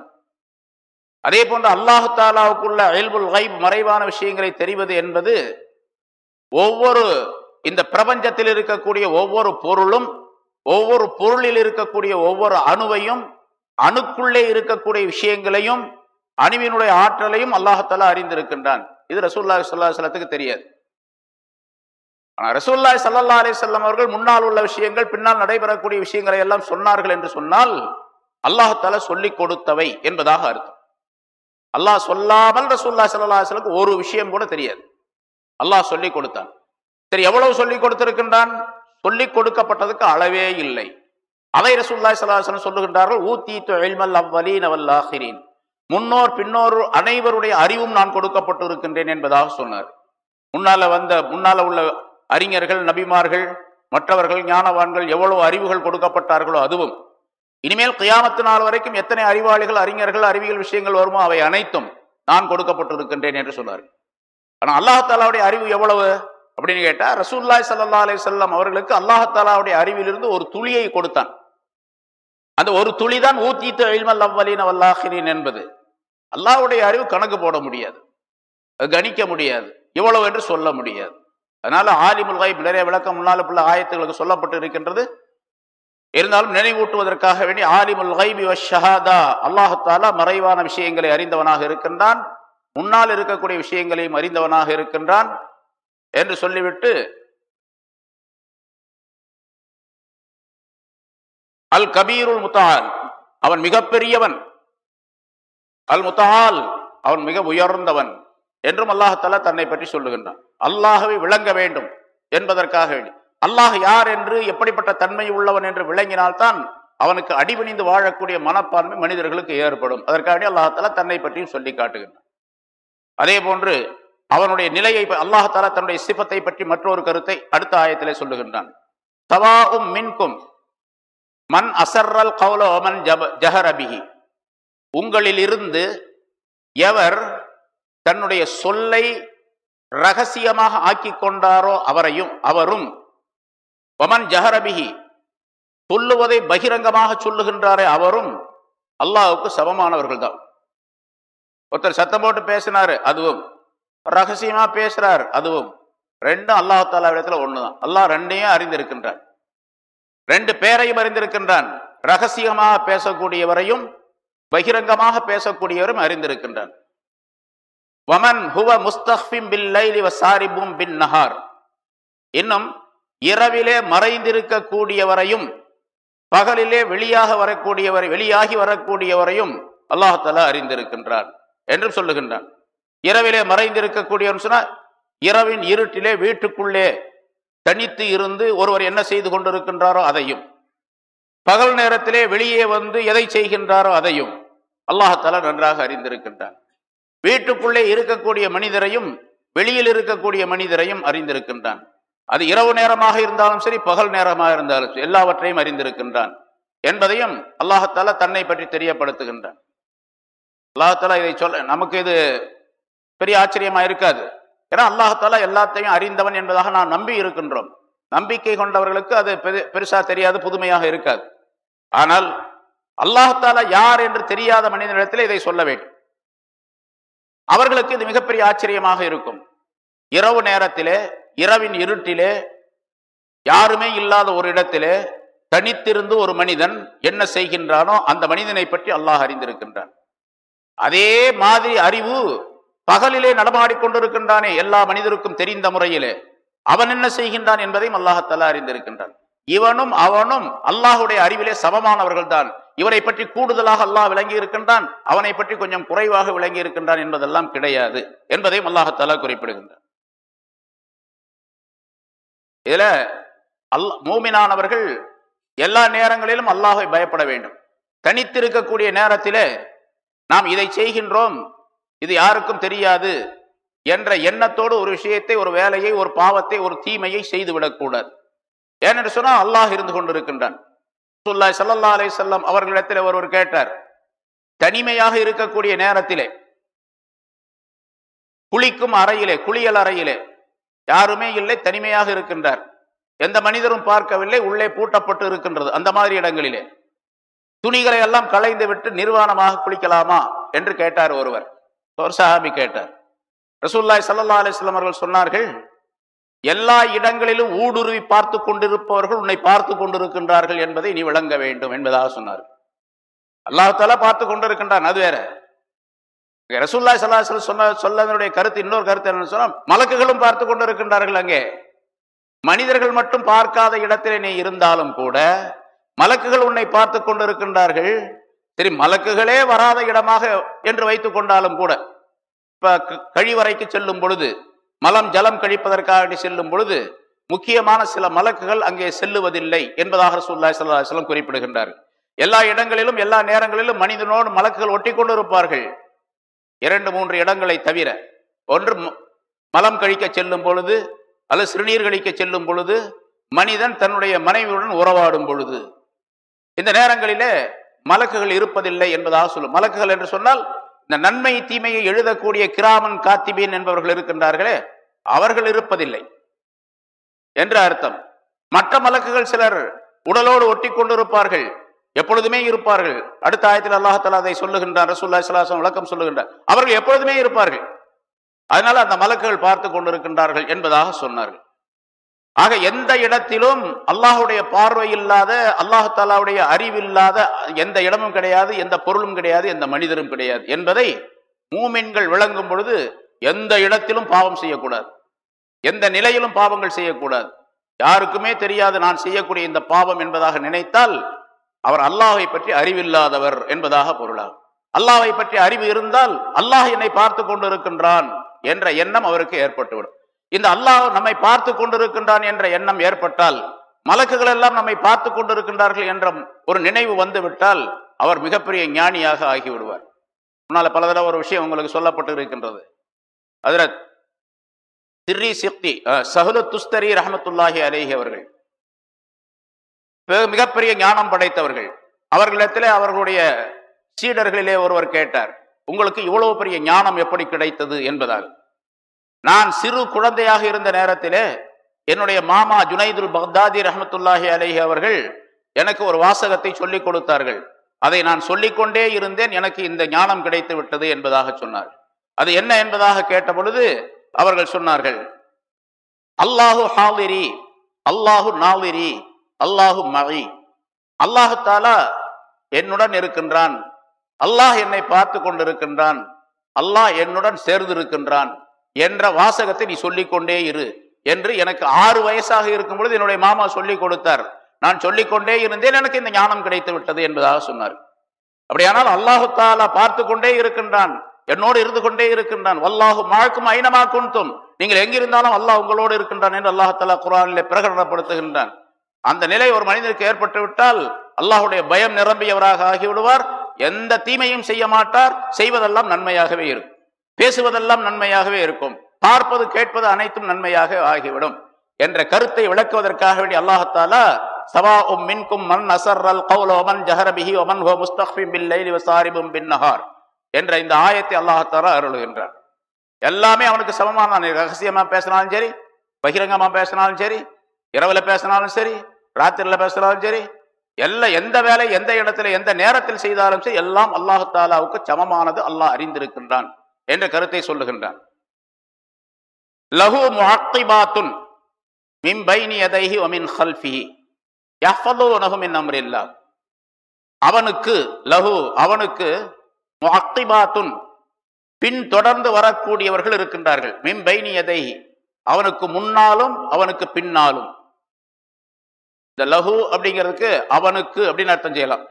அதே போன்று அல்லாஹு தாலாவுக்குள்ள அயல்புல் கைப் மறைவான விஷயங்களை தெரிவது என்பது ஒவ்வொரு இந்த பிரபஞ்சத்தில் இருக்கக்கூடிய ஒவ்வொரு பொருளும் ஒவ்வொரு பொருளில் இருக்கக்கூடிய ஒவ்வொரு அணுவையும் அணுக்குள்ளே இருக்கக்கூடிய விஷயங்களையும் அணுவினுடைய ஆற்றலையும் அல்லாஹாலா அறிந்திருக்கின்றான். இது ரசூல்லா சல்லாஹலத்துக்கு தெரியாது. ஆனால் ரசூல்லாய் சல்லா அலி செல்லம் அவர்கள் முன்னால் உள்ள விஷயங்கள் பின்னால் நடைபெறக்கூடிய விஷயங்களை எல்லாம் சொன்னார்கள் என்று சொன்னால் அல்லாஹால சொல்லிக் கொடுத்தவை என்பதாக அர்த்தம். அல்லாஹ் சொல்லாமல் ரசூல்லா சல்லாஹலுக்கு ஒரு விஷயம் கூட தெரியாது. அல்லாஹ் சொல்லி கொடுத்தான். சரி எவ்வளவு சொல்லி கொடுத்திருக்கின்றான்? சொல்லி கொடுக்கப்பட்டதுக்கு அளவே இல்லை. அதை ரசூல்லாய் சல்லாஹன் சொல்லுகின்றார்கள் ஊத்தி தொழில்மல் அவ்வலீன் அவல்லாஹிரீன் முன்னோர் பின்னோர் அனைவருடைய அறிவும் நான் கொடுக்கப்பட்டு இருக்கின்றேன் என்பதாக சொன்னார். முன்னால வந்த முன்னால உள்ள அறிஞர்கள் நபிமார்கள் மற்றவர்கள் ஞானவான்கள் எவ்வளவு அறிவுகள் கொடுக்கப்பட்டார்களோ அதுவும் இனிமேல் கியாமத்து நாள் வரைக்கும் எத்தனை அறிவாளிகள் அறிஞர்கள் அறிவியல் விஷயங்கள் வருமோ அவை அனைத்தும் நான் கொடுக்கப்பட்டிருக்கின்றேன் என்று சொன்னார். ஆனால் அல்லாஹாலாவுடைய அறிவு எவ்வளவு? அப்படின்னு கேட்டால் ரசூல்லாய் சல்லா அலி சொல்லம் அவர்களுக்கு அல்லாஹாலாவுடைய அறிவிலிருந்து ஒரு துளியை கொடுத்தான். அந்த ஒரு துளி தான் ஊத்தீத்து இல்மல் அவ்வலீன் வல்லாஹிரின் என்பது. அல்லாஹுடைய அறிவு கணக்கு போட முடியாது. அது கணிக்க முடியாது. இவ்வளவு என்று சொல்ல முடியாது. அதனால ஆலிமுல் கைப் நிறைய விளக்கம் முன்னால் பிள்ளை ஆயத்துகளுக்கு சொல்லப்பட்டு இருக்கின்றது இருந்தாலும் நினைவூட்டுவதற்காக வேண்டி ஆலிமுல் ஹைபி ஷஹாதா அல்லாஹாலா மறைவான விஷயங்களை அறிந்தவனாக இருக்கின்றான். முன்னால் இருக்கக்கூடிய விஷயங்களையும் அறிந்தவனாக இருக்கின்றான் என்று சொல்லிவிட்டு அல் கபீருல் முத்தால் அவன் மிகப்பெரியவன். அல் முத்தால் அவன் மிக உயர்ந்தவன் என்றும் அல்லாஹாலா தன்னை பற்றி சொல்லுகின்றான். அல்லாஹவை விளங்க வேண்டும் என்பதற்காக வேண்டி. அல்லாஹ் யார் என்று எப்படிப்பட்ட தன்மை உள்ளவன் என்று விளங்கினால்தான் அவனுக்கு அடிபணிந்து வாழக்கூடிய மனப்பான்மை மனிதர்களுக்கு ஏற்படும். அதற்காக அல்லாஹாலா தன்னை பற்றியும் சொல்லி காட்டுகின்றான். அதே போன்று அவனுடைய நிலையை அல்லாஹாலா தன்னுடைய சிபத்தை பற்றி மற்றொரு கருத்தை அடுத்த ஆயத்திலே சொல்லுகின்றான். தவாவும் மின்கும் மண் அசர்ரல் கவுல மன் ஜப ஜஹரபிஹி உங்களிலிருந்து எவர் தன்னுடைய சொல்லை ரகசியமாக ஆக்கி கொண்டாரோ அவரையும் அவரும் வமன் ஜஹரபிஹி சொல்லுவதை பகிரங்கமாக சொல்லுகின்றாரே அவரும் அல்லாஹுக்கு சமமானவர்கள் தான் ஒருத்தர் சத்தம் போட்டு பேசினாரு அதுவும். ரகசியமா பேசுறார் அதுவும். ரெண்டும் அல்லாஹாலா இடத்துல ஒண்ணுதான். அல்லாஹ் ரெண்டையும் அறிந்திருக்கின்றான். ரெண்டு பேரையும் அறிந்திருக்கின்றான். ரகசியமாக பேசக்கூடியவரையும் பகிரங்கமாக பேசக்கூடியவரும் அறிந்திருக்கின்றான். வமன் ஹுவ முஸ்தஃபிம் பில் லைலி வசாரிபும் பின் நஹார். இன்னும் இரவிலே மறைந்திருக்கக்கூடியவரையும் பகலிலே வெளியாக வரக்கூடியவரை வெளியாகி வரக்கூடியவரையும் அல்லாஹால அறிந்திருக்கின்றான் என்றும் சொல்லுகின்றான். இரவிலே மறைந்திருக்கக்கூடியவன் சொன்னா இரவின் இருட்டிலே வீட்டுக்குள்ளே தனித்து இருந்து ஒருவர் என்ன செய்து கொண்டிருக்கின்றாரோ அதையும் பகல் நேரத்திலே வெளியே வந்து எதை செய்கின்றாரோ அதையும் அல்லாஹாலா நன்றாக அறிந்திருக்கின்றான். வீட்டுக்குள்ளே இருக்கக்கூடிய மனிதரையும் வெளியில் இருக்கக்கூடிய மனிதரையும் அறிந்திருக்கின்றான். அது இரவு நேரமாக இருந்தாலும் சரி பகல் நேரமாக இருந்தாலும் சரி எல்லாவற்றையும் அறிந்திருக்கின்றான் என்பதையும் அல்லாஹத்தால தன்னை பற்றி தெரியப்படுத்துகின்றான். அல்லாஹத்தால இதை சொல்ல நமக்கு இது பெரிய ஆச்சரியமா இருக்காது. ஏன்னா அல்லாஹத்தால எல்லாத்தையும் அறிந்தவன் என்பதாக நான் நம்பி இருக்கின்றோம். நம்பிக்கை கொண்டவர்களுக்கு அது பெருசா தெரியாது புதுமையாக இருக்காது. ஆனால் அல்லாஹத்தால யார் என்று தெரியாத மனிதனிடத்தில் இதை சொல்ல வேண்டும். அவர்களுக்கு இது மிகப்பெரிய ஆச்சரியமாக இருக்கும். இரவு நேரத்திலே இரவின் இருட்டிலே யாருமே இல்லாத ஒரு இடத்திலே தனித்திருந்து ஒரு மனிதன் என்ன செய்கின்றானோ அந்த மனிதனை பற்றி அல்லாஹ் அறிந்திருக்கின்றான். அதே மாதிரி அறிவு பகலிலே நடமாடிக் கொண்டிருக்கின்றானே எல்லா மனிதருக்கும் தெரிந்த முறையிலே அவன் என்ன செய்கின்றான் என்பதையும் அல்லாஹத்தல்லா அறிந்திருக்கின்றான். இவனும் அவனும் அல்லாஹுடைய அறிவிலே சமமானவர்கள் தான் இவனை பற்றி கூடுதலாக அல்லாஹ் விளங்கி இருக்கின்றான் அவனை பற்றி கொஞ்சம் குறைவாக விளங்கி இருக்கின்றான் என்பதெல்லாம் கிடையாது என்பதையும் அல்லாஹத்தாலா குறிப்பிடுகின்றான். இதுல அல் மூமினானவர்கள் எல்லா நேரங்களிலும் அல்லாஹை பயப்பட வேண்டும். தனித்திருக்கக்கூடிய நேரத்திலே நாம் இதை செய்கின்றோம் இது யாருக்கும் தெரியாது என்ற எண்ணத்தோடு ஒரு விஷயத்தை ஒரு வேலையை ஒரு பாவத்தை ஒரு தீமையை செய்துவிடக்கூடாது ஏனென்று சொன்னால் அல்லாஹ் இருந்து கொண்டிருக்கின்றான். சுல்லாய் சல்லா அலை செல்லம் அவர்களிடத்தில் ஒருவர் கேட்டார் தனிமையாக இருக்கக்கூடிய நேரத்திலே குளிக்கும் அறையிலே குளியல் அறையிலே யாருமே இல்லை தனிமையாக இருக்கின்றார். எந்த மனிதரும் பார்க்கவில்லை உள்ளே பூட்டப்பட்டு இருக்கின்றது அந்த மாதிரி இடங்களிலே. துணிகளை எல்லாம் களைந்து விட்டு நிர்வாணமாக குளிக்கலாமா என்று கேட்டார் ஒருவர். ஒரு சஹாபி கேட்டார். ரசூல்லாய் சல்லா அலிஸ்லாம் அவர்கள் சொன்னார்கள் எல்லா இடங்களிலும் ஊடுருவி பார்த்து கொண்டிருப்பவர்கள் உன்னை பார்த்து கொண்டிருக்கின்றார்கள் என்பதை நீ விளங்க வேண்டும் என்பதாக சொன்னார்கள். அல்லாஹால பார்த்து கொண்டிருக்கின்றான் அது வேற. ரசூல்லாய் சல்லா சொன்ன சொல்லவனுடைய கருத்து இன்னொரு கருத்து என்னன்னு சொன்னால் மலக்குகளும் பார்த்து கொண்டிருக்கின்றார்கள் அங்கே. மனிதர்கள் மட்டும் பார்க்காத இடத்திலே நீ இருந்தாலும் கூட மலக்குகள் உன்னை பார்த்து கொண்டிருக்கின்றார்கள். சரி மலக்குகளே வராத இடமாக என்று வைத்து கொண்டாலும் கூட இப்போ கழிவறைக்கு செல்லும் பொழுது மலம் ஜலம் கழிப்பதற்காக செல்லும் பொழுது முக்கியமான சில மலக்குகள் அங்கே செல்லுவதில்லை என்பதாக ரசூல்லாய் சல்லாஹலம் குறிப்பிடுகின்றார்கள். எல்லா இடங்களிலும் எல்லா நேரங்களிலும் மனிதனோடு மலக்குகள் ஒட்டி கொண்டிருப்பார்கள் இரண்டு மூன்று இடங்களை தவிர ஒன்று மலம் கழிக்க செல்லும் பொழுது அல்லது சிறுநீர் கழிக்க செல்லும் பொழுது மனிதன் தன்னுடைய மனைவியுடன் உறவாடும் பொழுது. இந்த நேரங்களிலே மலக்குகள் இருப்பதில்லை என்பதாக சொல்லும். மலக்குகள் என்று சொன்னால் இந்த நன்மை தீமையை எழுதக்கூடிய கிராமன் காத்திபீன் என்பவர்கள் இருக்கின்றார்களே அவர்கள் இருப்பதில்லை. என்று அர்த்தம். மற்ற மலக்குகள் சிலர் உடலோடு ஒட்டி கொண்டிருப்பார்கள் எப்பொழுதுமே இருப்பார்கள். அடுத்த ஆயத்தில் அல்லாஹால அதை சொல்லுகின்றான். ரசூல்லா சலாசம் விளக்கம் சொல்லுகின்றார். அவர்கள் எப்பொழுதுமே இருப்பார்கள். அதனால அந்த மலக்குகள் பார்த்து கொண்டிருக்கின்றார்கள் என்பதாக சொன்னார்கள். ஆக எந்த இடத்திலும் அல்லாஹுடைய பார்வை இல்லாத அல்லாஹு தாலாவுடைய அறிவில்லாத எந்த இடமும் கிடையாது எந்த பொருளும் கிடையாது எந்த மனிதரும் கிடையாது என்பதை மூமின்கள் விளங்கும் பொழுது எந்த இடத்திலும் பாவம் செய்யக்கூடாது. எந்த நிலையிலும் பாவங்கள் செய்யக்கூடாது. யாருக்குமே தெரியாது நான் செய்யக்கூடிய இந்த பாவம் என்பதாக நினைத்தால் அவர் அல்லாஹை பற்றி அறிவில்லாதவர் என்பதாக பொருளாகும். அல்லாஹை பற்றி அறிவு இருந்தால் அல்லாஹ் என்னை பார்த்து கொண்டிருக்கின்றான் என்ற எண்ணம் அவருக்கு ஏற்பட்டுவிடும். இந்த அல்லாஹ் நம்மை பார்த்து கொண்டிருக்கின்றான் என்ற எண்ணம் ஏற்பட்டால் மலக்குகள் எல்லாம் நம்மை பார்த்து கொண்டிருக்கின்றார்கள் என்ற ஒரு நினைவு வந்துவிட்டால் அவர் மிகப்பெரிய ஞானியாக ஆகிவிடுவார். முன்னால பல தடவை ஒரு விஷயம் உங்களுக்கு சொல்லப்பட்டு இருக்கின்றது அதில் திரி சிப்தி சஹுல துஸ்தரி ரஹமத்துல்லாஹி அலேஹி அவர்கள் மிகப்பெரிய ஞானம் படைத்தவர்கள். அவர்களிடத்திலே அவர்களுடைய சீடர்களிலே ஒருவர் கேட்டார் உங்களுக்கு இவ்வளவு பெரிய ஞானம் எப்படி கிடைத்தது என்பதால்? நான் சிறு குழந்தையாக இருந்த நேரத்திலே என்னுடைய மாமா ஜுனைதுல் பக்தாதி ரஹமத்துல்லாஹி அலேஹி அவர்கள் எனக்கு ஒரு வாசகத்தை சொல்லிக் கொடுத்தார்கள். அதை நான் சொல்லிக்கொண்டே இருந்தேன். எனக்கு இந்த ஞானம் கிடைத்து விட்டது என்பதாக சொன்னார். அது என்ன என்பதாக கேட்ட பொழுது அவர்கள் சொன்னார்கள் அல்லாஹு ஹாலிரி அல்லாஹு நாலிரி அல்லாஹு மகி. அல்லாஹு தாலா என்னுடன் இருக்கின்றான். அல்லாஹ் என்னை பார்த்து கொண்டிருக்கின்றான். அல்லாஹ் என்னுடன் சேர்ந்திருக்கின்றான் என்ற வாசகத்தை நீ சொல்லிக்கொண்டே இரு என்று எனக்கு ஆறு வயசாக இருக்கும் பொழுது என்னுடைய மாமா சொல்லிக் கொடுத்தார். நான் சொல்லிக்கொண்டே இருந்தேன். எனக்கு இந்த ஞானம் கிடைத்து விட்டது என்பதாக சொன்னார். அப்படியானால் அல்லாஹு தாலா பார்த்து கொண்டே இருக்கின்றான். என்னோடு இருந்து கொண்டே இருக்கின்றான். வல்லாஹு மாழ்க்கும் ஐனமாக கொண்டும் நீங்கள் எங்கிருந்தாலும் அல்லாஹ் உங்களோடு இருக்கின்றான் என்று அல்லாஹாலா குரானிலே பிரகடனப்படுத்துகின்றான். அந்த நிலை ஒரு மனிதனுக்கு ஏற்பட்டுவிட்டால் அல்லாஹுடைய பயம் நிரம்பியவராக ஆகிவிடுவார். எந்த தீமையும் செய்ய மாட்டார். செய்வதெல்லாம் நன்மையாகவே இருக்கும். பேசுவதெல்லாம் நன்மையாகவே இருக்கும். பார்ப்பது கேட்பது அனைத்தும் நன்மையாக ஆகிவிடும் என்ற கருத்தை விளக்குவதற்காக வேண்டிய அல்லாஹத்தாலா சவா உம் மின்கும் மன் அசர்ரல் கௌல ஒமன் ஜஹரபிஹி ஒமன் ஹோ முஸ்தக்பிம் பில் லைலி வசாரிபும் பின் நஹார் என்ற இந்த ஆயத்தை அல்லாஹத்தாலா அருளுகின்றார். எல்லாமே அவனுக்கு சமமான ரகசியமாக பேசினாலும் சரி பகிரங்கமாக பேசினாலும் சரி இரவில் பேசினாலும் சரி ராத்திரில பேசுகிறாலும் சரி எல்லாம் எந்த வேலை எந்த இடத்துல எந்த நேரத்தில் செய்தாலும் சரி எல்லாம் அல்லாஹாலாவுக்கு சமமானது அல்லாஹ் அறிந்திருக்கின்றான் என்ற கருத்தை சொல்லுகின்றான். லஹு முஹத்திபாத்துன் மின் பைனி யதைஹி வ ஹல்ஃபிஹி யஹ்ஃபதுனஹு மின் அம்ரில்லாஹ். அவனுக்கு லஹு அவனுக்கு முஹத்திபாத்துன் பின் தொடர்ந்து வரக்கூடியவர்கள் இருக்கின்றார்கள். மின் பைனி அவனுக்கு முன்னாலும் அவனுக்கு பின்னாலும். இந்த லஹு அப்படிங்கிறதுக்கு அவனுக்கு அப்படின்னு அர்த்தம் செய்யலாம்.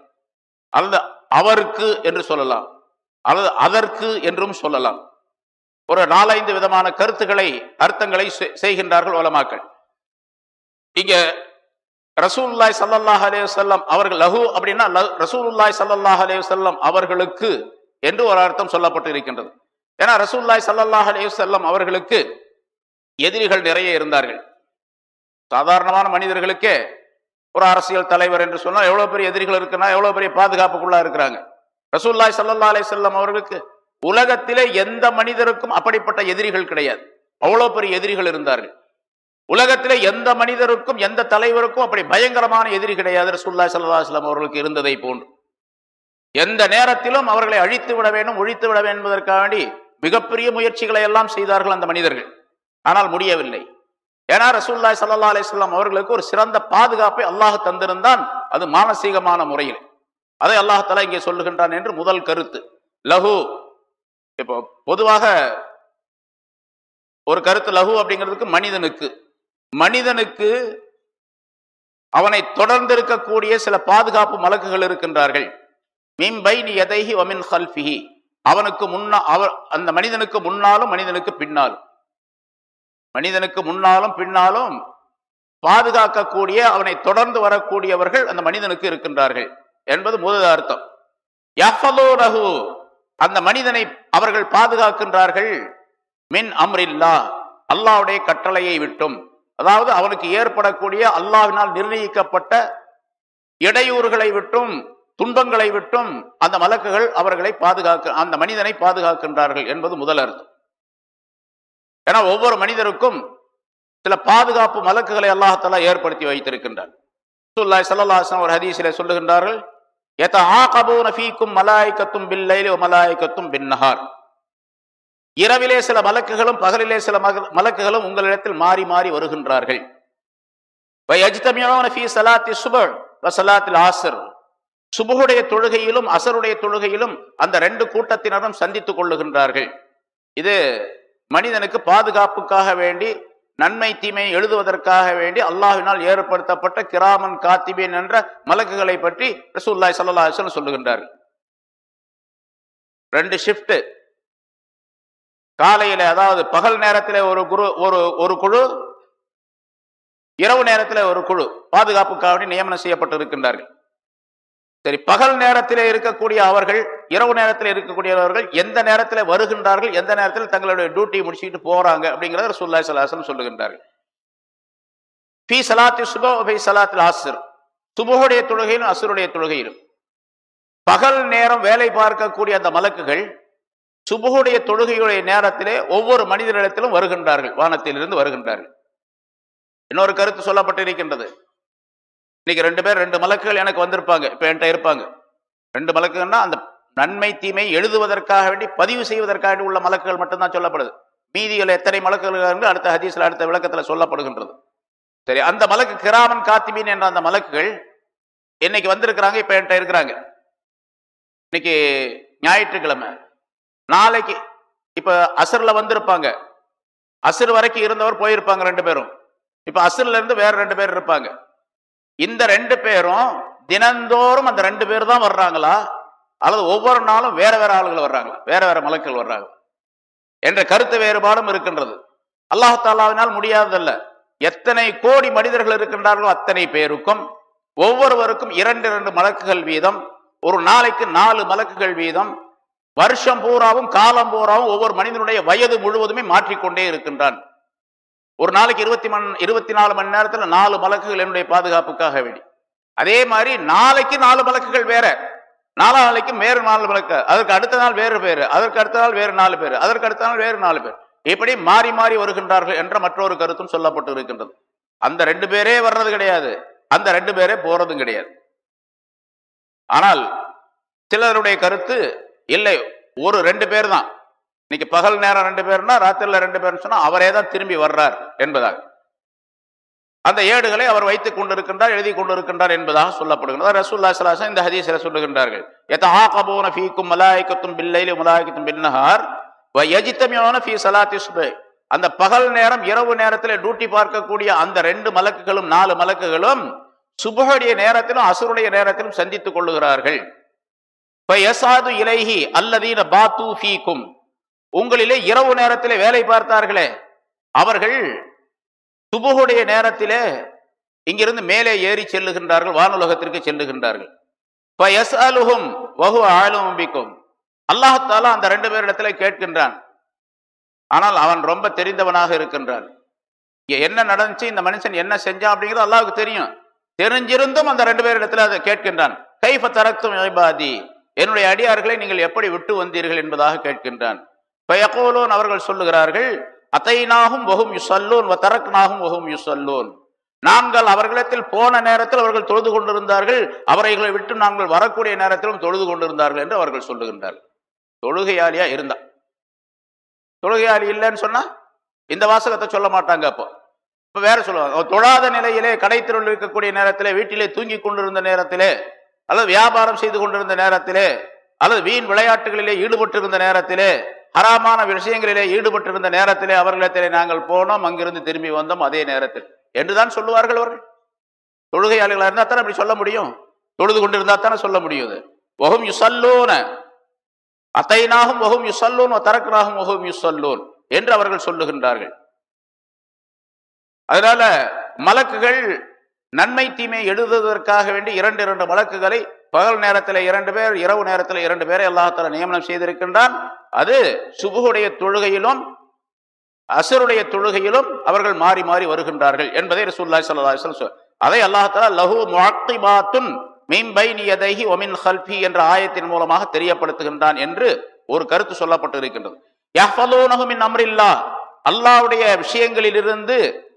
அல்லது அவருக்கு என்று சொல்லலாம். அல்லது அதற்கு என்றும் சொல்லலாம். ஒரு நாலைந்து விதமான கருத்துக்களை அர்த்தங்களை செ- செய்கின்றார்கள் உலமாக்கள். இங்க ரசூல்லாய் சல்லாஹ் அலைஹி வஸல்லம் அவர்கள் லஹு அப்படின்னா ரசூல்லாய் சல்லாஹ் ஸல்லல்லாஹு அவர்களுக்கு என்று ஒரு அர்த்தம் சொல்லப்பட்டு இருக்கின்றது ஏன்னா ரசூல்லாய் சல்லாஹ் அலைஹி வஸல்லம் அவர்களுக்கு எதிரிகள் நிறைய இருந்தார்கள். சாதாரணமான மனிதர்களுக்கே ஒரு அரசியல் தலைவர் என்று சொன்னா எவ்வளவு பெரிய எதிரிகள் இருக்குன்னா எவ்வளவு பெரிய பாதுகாப்புக்குள்ளா இருக்கிறாங்க. ரசூல்லாய் சல்லா அலைஹி செல்லம் அவர்களுக்கு உலகத்திலே எந்த மனிதருக்கும் அப்படிப்பட்ட எதிரிகள் கிடையாது. அவ்வளவு பெரிய எதிரிகள் இருந்தார்கள். உலகத்திலே எந்த மனிதருக்கும் எந்த தலைவருக்கும் அப்படி பயங்கரமான எதிரி கிடையாது ரசூல்லாய் சல்லா அலுவலம் அவர்களுக்கு இருந்ததை போன்று. எந்த நேரத்திலும் அவர்களை அழித்து விட வேண்டும் ஒழித்து விட வேண்டும் என்பதற்காக வேண்டி மிகப்பெரிய முயற்சிகளை எல்லாம் செய்தார்கள் அந்த மனிதர்கள். ஆனால் முடியவில்லை. ஏன்னா ரசூல்லாய் சல்லா அலிஸ்லாம் அவர்களுக்கு ஒரு சிறந்த பாதுகாப்பை அல்லாஹ் தந்திருந்தான். அது மானசீகமான முறையில். அதை அல்லாஹால இங்கே சொல்லுகின்றான் என்று முதல் கருத்து. லஹு இப்போ பொதுவாக ஒரு கருத்து லகு அப்படிங்கிறதுக்கு மனிதனுக்கு. மனிதனுக்கு அவனை தொடர்ந்து இருக்கக்கூடிய சில பாதுகாப்பு மலக்குகள் இருக்கின்றார்கள். மின் நீ எதைஹி ஒமின் ஹல்ஃபிஹி அவனுக்கு முன்னா அவர் அந்த மனிதனுக்கு முன்னாலும் மனிதனுக்கு பின்னாலும். மனிதனுக்கு முன்னாலும் பின்னாலும் பாதுகாக்கக்கூடிய அவனை தொடர்ந்து வரக்கூடியவர்கள் அந்த மனிதனுக்கு இருக்கின்றார்கள் என்பது முதல் அர்த்தம். ரகு அந்த மனிதனை அவர்கள் பாதுகாக்கின்றார்கள். மின் அம்ரில்லா அல்லாஹ்வுடைய கட்டளையை விட்டும். அதாவது அவனுக்கு ஏற்படக்கூடிய அல்லாவினால் நிர்ணயிக்கப்பட்ட இடையூறுகளை விட்டும் துன்பங்களை விட்டும் அந்த மலக்குகள் அவர்களை பாதுகாக்க அந்த மனிதனை பாதுகாக்கின்றார்கள் என்பது முதல் அர்த்தம். ஏன்னா ஒவ்வொரு மனிதருக்கும் சில பாதுகாப்பு மலக்குகளை அல்லாஹாலா ஏற்படுத்தி வைத்திருக்கின்றார் ரசூலுல்லாஹி ஸல்லல்லாஹு ஒரு வஸல்லம் ஒரு ஹதீஸிலே சொல்லுகின்றார்கள் யதஆகபூன ஃபீக்கும் மலாய்க்கத்தும் பில்லைலி மலாய்க்கத்தும் பின்னஹார் இரவிலே சில மலக்குகளும் பகலிலே சில மக- மலக்குகளும் உங்களிடத்தில் மாறி மாறி வருகின்றார்கள். வயஜ்தமியூன ஃபீ ஸலாத்தி சுபஹ் வ தொழுகையிலும் அசருடைய தொழுகையிலும் அந்த ரெண்டு கூட்டத்தினரும் சந்தித்துக் கொள்ளுகின்றார்கள். இது மனிதனுக்கு பாதுகாப்புக்காக வேண்டி நன்மை தீமை எழுதுவதற்காக வேண்டி அல்லாஹினால் ஏற்படுத்தப்பட்ட கிராமன் காத்திபீன் என்ற மலக்குகளை பற்றி ரசூல்லாய் சல்லா அலிஸ்லம் சொல்லுகின்றார்கள் ரெண்டு ஷிப்ட் காலையில அதாவது பகல் நேரத்தில் ஒரு குரு ஒரு ஒரு குழு இரவு நேரத்தில் ஒரு குழு பாதுகாப்புக்காக வேண்டி நியமனம் செய்யப்பட்டு இருக்கின்றார்கள் சரி பகல் நேரத்தில் இருக்கக்கூடிய அவர்கள் இரவு நேரத்தில் இருக்கக்கூடியவர்கள் எந்த நேரத்தில் வருகின்றார்கள் எந்த நேரத்தில் தங்களுடைய டியூட்டி முடிச்சுக்கிட்டு போறாங்க அப்படிங்கிறத ரசூல்லா ஸல்லல்லாஹு சொல்லுகின்றார்கள். பி சலாத்தி சுபஹ் ஃபீ ஸலாத்தில் அஸ்ர். சுபஹுடைய தொழுகையிலும் அசுருடைய தொழுகையிலும். பகல் நேரம் வேலை பார்க்கக்கூடிய அந்த மலக்குகள் சுபுடைய தொழுகையுடைய நேரத்திலே ஒவ்வொரு மனிதனிடத்திலும் வருகின்றார்கள் வானத்திலிருந்து வருகின்றார்கள். இன்னொரு கருத்து சொல்லப்பட்டிருக்கின்றது. இன்னைக்கு ரெண்டு பேர் ரெண்டு மலக்குகள் எனக்கு வந்திருப்பாங்க இப்ப என்கிட்ட இருப்பாங்க. ரெண்டு மலக்குகள்னா அந்த நன்மை தீமை எழுதுவதற்காக வேண்டி பதிவு செய்வதற்காக வேண்டி உள்ள மலக்குகள் மட்டும்தான் சொல்லப்படுது. மீதியில் எத்தனை மலக்குகள் அடுத்த ஹதீஸில் அடுத்த விளக்கத்தில் சொல்லப்படுகின்றது. சரி அந்த மலக்கு கிராமன் காத்திமீன் என்ற அந்த மலக்குகள் இன்னைக்கு வந்திருக்கிறாங்க இப்போ என்கிட்ட இருக்கிறாங்க. இன்னைக்கு ஞாயிற்றுக்கிழமை. நாளைக்கு இப்போ அசரில் வந்திருப்பாங்க. அசர் வரைக்கும் இருந்தவர் போயிருப்பாங்க ரெண்டு பேரும். இப்போ அசர்ல இருந்து வேற ரெண்டு பேர் இருப்பாங்க. இந்த ரெண்டு பேரும் தினந்தோறும் அந்த ரெண்டு பேர் தான் வர்றாங்களா? அல்லது ஒவ்வொரு நாளும் வேற வேற ஆளுகள் வர்றாங்களா வேற வேற மலக்கள் வர்றாங்க. என்ற கருத்து வேறுபாடும் இருக்கின்றது. அல்லாஹாலாவினால் முடியாததல்ல. எத்தனை கோடி மனிதர்கள் இருக்கின்றார்களோ அத்தனை பேருக்கும் ஒவ்வொருவருக்கும் இரண்டு இரண்டு மலக்குகள் வீதம் ஒரு நாளைக்கு நாலு மலக்குகள் வீதம் வருஷம் பூராவும் காலம் பூராவும் ஒவ்வொரு மனிதனுடைய வயது முழுவதுமே மாற்றிக்கொண்டே இருக்கின்றான். ஒரு நாளைக்கு இருபத்தி மண் இருபத்தி நாலு மணி நேரத்துல நாலு மலக்குகள் என்னுடைய பாதுகாப்புக்காக வேண்டி. அதே மாதிரி நாளைக்கு நாலு மலக்குகள் வேற. நாலாம் நாளைக்கு வேறு நாலு விளக்கு. அதற்கு அடுத்த நாள் வேறு பேர். அதற்கு அடுத்த நாள் வேறு நாலு பேர். அதற்கு அடுத்த நாள் வேறு நாலு பேர். இப்படி மாறி மாறி வருகின்றார்கள் என்ற மற்றொரு கருத்தும் சொல்லப்பட்டு இருக்கின்றது அந்த ரெண்டு பேரே வர்றது கிடையாது. அந்த ரெண்டு பேரே போறதும் கிடையாது. ஆனால் சிலருடைய கருத்து இல்லை. ஒரு ரெண்டு பேர் தான். இன்னைக்கு பகல் நேரம் ரெண்டு பேர்னா ராத்திரில ரெண்டு பேர்னு சொன்னா அவரே தான் திரும்பி வர்றார் என்பதாக. அந்த ஏடுகளை அவர் வைத்துக் கொண்டிருக்கின்றார் எழுதி கொண்டிருக்கின்றார் என்பதாக சொல்லப்படுகிறது. ரசூல்லா சலாசன் இந்த ஹதீஸில் சொல்லுகின்றார்கள். எத்தாகபூன ஃபீக்கும் மலாய்க்கத்தும் பில்லைலி மலாய்க்கத்தும் பின்னஹார் எஜித்தமியான ஃபீ சலாத்தி சுபே அந்த பகல் நேரம் இரவு நேரத்தில் டியூட்டி பார்க்கக்கூடிய அந்த ரெண்டு மலக்குகளும் நாலு மலக்குகளும் சுபகுடைய நேரத்திலும் அசுருடைய நேரத்திலும் சந்தித்துக் கொள்ளுகிறார்கள். யசாது இலைஹி அல்லதீன பாத்து ஃபீக்கும். உங்களிலே இரவு நேரத்திலே வேலை பார்த்தார்களே அவர்கள் சுபுகுடைய நேரத்திலே இங்கிருந்து மேலே ஏறி செல்லுகின்றார்கள் வானுலகத்திற்கு செல்லுகின்றார்கள். இப்போ எஸ் அலுகும் வகு பிக்கும் அல்லாஹாலா அந்த ரெண்டு பேரிடத்துல கேட்கின்றான். ஆனால் அவன் ரொம்ப தெரிந்தவனாக இருக்கின்றான். இங்க என்ன நடந்துச்சு இந்த மனுஷன் என்ன செஞ்சான் அப்படிங்கிறது அல்லாவுக்கு தெரியும். தெரிஞ்சிருந்தும் அந்த ரெண்டு பேரிடத்துல அதை கேட்கின்றான். கைஃப தரத்தும் இபாதி. என்னுடைய அடியார்களை நீங்கள் எப்படி விட்டு வந்தீர்கள் என்பதாக கேட்கின்றான். பயகோலோன் அவர்கள் சொல்லுகிறார்கள் அத்தைனாகும் வகும் யுசல்லூன் தரக்னாகும் வகும் யுசல்லூன். நாங்கள் அவர்களிடத்தில் போன நேரத்தில் அவர்கள் தொழுது கொண்டிருந்தார்கள். அவர்களை விட்டு நாங்கள் வரக்கூடிய நேரத்திலும் தொழுது கொண்டிருந்தார்கள் என்று அவர்கள் சொல்லுகின்றார்கள். தொழுகையாளியா இருந்தா. தொழுகையாளி இல்லைன்னு சொன்னா இந்த வாசகத்தை சொல்ல மாட்டாங்க அப்போ. இப்போ வேற சொல்லுவாங்க தொழாத நிலையிலே கடைத்திருள் இருக்கக்கூடிய நேரத்திலே வீட்டிலே தூங்கி கொண்டிருந்த நேரத்திலே அல்லது வியாபாரம் செய்து கொண்டிருந்த நேரத்திலே அல்லது வீண் விளையாட்டுகளிலே ஈடுபட்டிருந்த நேரத்திலே ஹராமான விஷயங்களிலே ஈடுபட்டிருந்த நேரத்திலே அவர்களிடத்திலே நாங்கள் போனோம் அங்கிருந்து திரும்பி வந்தோம் அதே நேரத்தில். என்றுதான் சொல்லுவார்கள் அவர்கள். தொழுகையாளர்களாக இருந்தால் தானே அப்படி சொல்ல முடியும்? தொழுது கொண்டிருந்தா தானே சொல்ல முடியுது. ஒஹும் யுசல்லூன. அத்தைனாகும் ஒஹும் யுசல்லூன் தரக்கனாகும் ஒஹும் யுசல்லூன் என்று அவர்கள் சொல்லுகின்றார்கள். அதனால மலக்குகள் நன்மை தீமை எழுதுவதற்காக வேண்டி இரண்டு இரண்டு வழக்குகளை பகல் நேரத்தில் இரண்டு பேர் இரவு நேரத்தில் இரண்டு பேரை அல்லாஹால நியமனம் செய்திருக்கின்றான். அது சுபுடைய தொழுகையிலும் அசருடைய தொழுகையிலும் அவர்கள் மாறி மாறி வருகின்றார்கள் என்பதை ரசூல்லாய் சல்லா அதை அல்லாஹால லஹு முஅக்கிபாத்துன் மீம்பைனியதைஹி ஒமின் ஹல்பி என்ற ஆயத்தின் மூலமாக தெரியப்படுத்துகின்றான் என்று ஒரு கருத்து சொல்லப்பட்டு இருக்கின்றது யஹ்ஃபலூனஹு அம்ரில்லா அல்லாஹ்வுடைய விஷயங்களிலிருந்து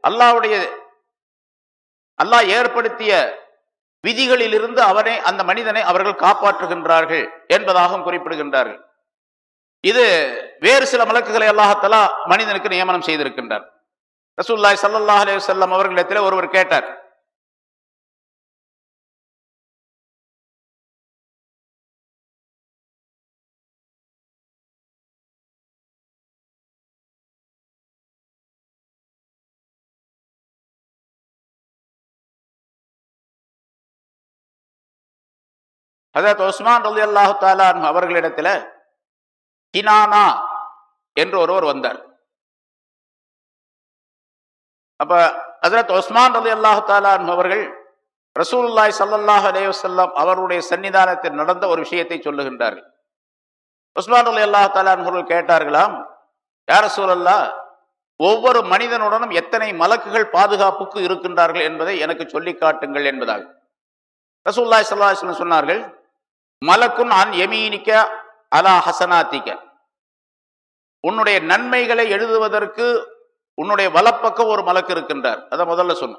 அல்லாஹ்வுடைய அல்லாஹ் ஏற்படுத்திய விதிகளிலிருந்து அவனை அந்த மனிதனை அவர்கள் காப்பாற்றுகின்றார்கள் என்பதாகவும் குறிப்பிடுகின்றார்கள். இது வேறு சில மலக்குகளை அல்லாஹத்தலா மனிதனுக்கு நியமனம் செய்திருக்கின்றார். ரசூல்லாய் சல்லாஹ் அலி வல்லம் அவர்களிடத்தில் ஒருவர் கேட்டார். ஹசரத் உஸ்மான் ரலி அல்லாஹு தாலான் அவர்களிடத்துல கினானா என்று ஒருவர் வந்தார். அப்ப ஹசரத் உஸ்மான் ரலி அல்லாஹு தாலான் அவர்கள் ரசூலுல்லாய் சல்லல்லாஹ் அலேவசல்லாம் அவருடைய சன்னிதானத்தில் நடந்த ஒரு விஷயத்தை சொல்லுகின்றார்கள். உஸ்மான் அலி அல்லாஹ் தாலான்வர்கள் கேட்டார்களாம் யார் சூழல்லா ஒவ்வொரு மனிதனுடனும் எத்தனை மலக்குகள் பாதுகாப்புக்கு இருக்கின்றார்கள் என்பதை எனக்கு சொல்லி காட்டுங்கள் என்பதாக. ரசூல்லாய் சல்லாஹ் சொன்னார்கள் மலக்குன் அன் எமீனிக்க அலா ஹசனாத்திக்க. உன்னுடைய நன்மைகளை எழுதுவதற்கு உன்னுடைய வலப்பக்கம் ஒரு மலக்கு இருக்கின்றார். அதை முதல்ல சொன்ன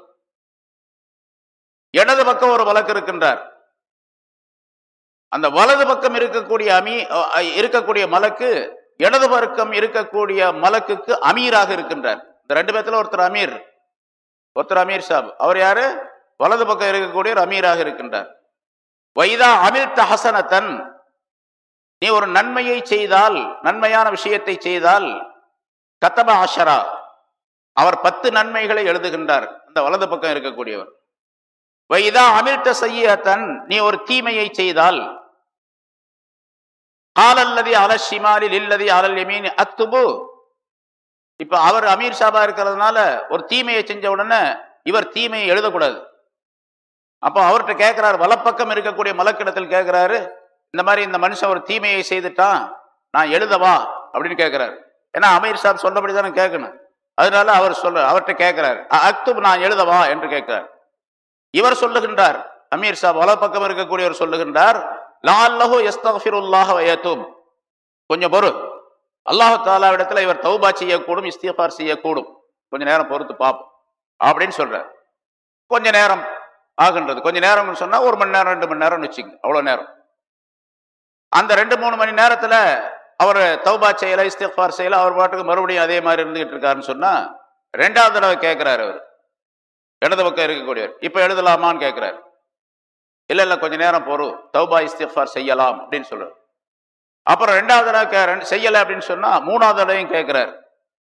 இடது பக்கம் ஒரு வழக்கு இருக்கின்றார். அந்த வலது பக்கம் இருக்கக்கூடிய அமீ இருக்கக்கூடிய மலக்கு இடது பக்கம் இருக்கக்கூடிய மலக்குக்கு அமீராக இருக்கின்றார். இந்த ரெண்டு பேர்த்துல ஒருத்தர் அமீர் ஒருத்தர் அமீர் சாப். அவர் யாரு? வலது பக்கம் இருக்கக்கூடிய ஒரு அமீராக இருக்கின்றார். வைதா அமில் தஹசனத்தன் நீ ஒரு நன்மையை செய்தால் நன்மையான விஷயத்தை செய்தால் கத்தப ஆஷரா. அவர் பத்து நன்மைகளை எழுதுகின்றார். அந்த வலது பக்கம் இருக்கக்கூடியவர். வைதா அமிர்த செய்யத்தன் நீ ஒரு தீமையை செய்தால். ஆலல்லதி அலஷிமாலில் இல்லதி அலல் எமீன் அத்துபு. இப்ப அவர் அமீர் சாபா இருக்கிறதுனால ஒரு தீமையை செஞ்ச உடனே இவர் தீமையை எழுதக்கூடாது. அப்போ அவர்கிட்ட கேட்கிறாரு வலப்பக்கம் இருக்கக்கூடிய மலக்கிடத்தில் கேட்கிறாரு இந்த மாதிரி இந்த மனுஷன் ஒரு தீமையை செய்துட்டான் நான் எழுதவா அப்படின்னு கேட்கிறாரு ஏன்னா அமீர் சாப் சொன்னபடி தானே கேட்கணும் அதனால அவர் சொல்ல அவர்கிட்ட கேட்கிறாரு அக்துப் நான் எழுதவா என்று கேட்கிறார் இவர் சொல்லுகின்றார் அமீர் சாப் வலப்பக்கம் இருக்கக்கூடியவர் சொல்லுகின்றார் லால்லஹோ எஸ்தஃபிருல்லாஹ் வயத்தும் கொஞ்சம் பொறு. அல்லாஹு தாலாவிடத்துல இவர் தௌபா செய்யக்கூடும் இஸ்திஃபார் செய்யக்கூடும். கொஞ்ச நேரம் பொறுத்து பார்ப்போம் அப்படின்னு சொல்றார். கொஞ்ச நேரம் ஆகின்றது. கொஞ்ச நேரம்னு சொன்னால் ஒரு மணி நேரம் ரெண்டு மணி நேரம்னு வச்சுங்க. அவ்வளோ நேரம். அந்த ரெண்டு மூணு மணி நேரத்தில் அவர் தௌபா செய்யலை இஸ்திஃபார் செய்யலை அவர் பாட்டுக்கு மறுபடியும் அதே மாதிரி இருந்துகிட்டு இருக்காருன்னு சொன்னால் ரெண்டாவது தடவை கேட்குறாரு அவர். இடது பக்கம் இருக்கக்கூடியவர். இப்போ எழுதலாமான்னு கேட்குறாரு இல்லை இல்லை கொஞ்சம் நேரம் போகும் தௌபா இஸ்திஃபார் செய்யலாம் அப்படின்னு சொல்கிறார் அப்புறம் ரெண்டாவது தடவை கே- செய்யலை அப்படின்னு சொன்னால் மூணாவது தடவையும் கேட்குறாரு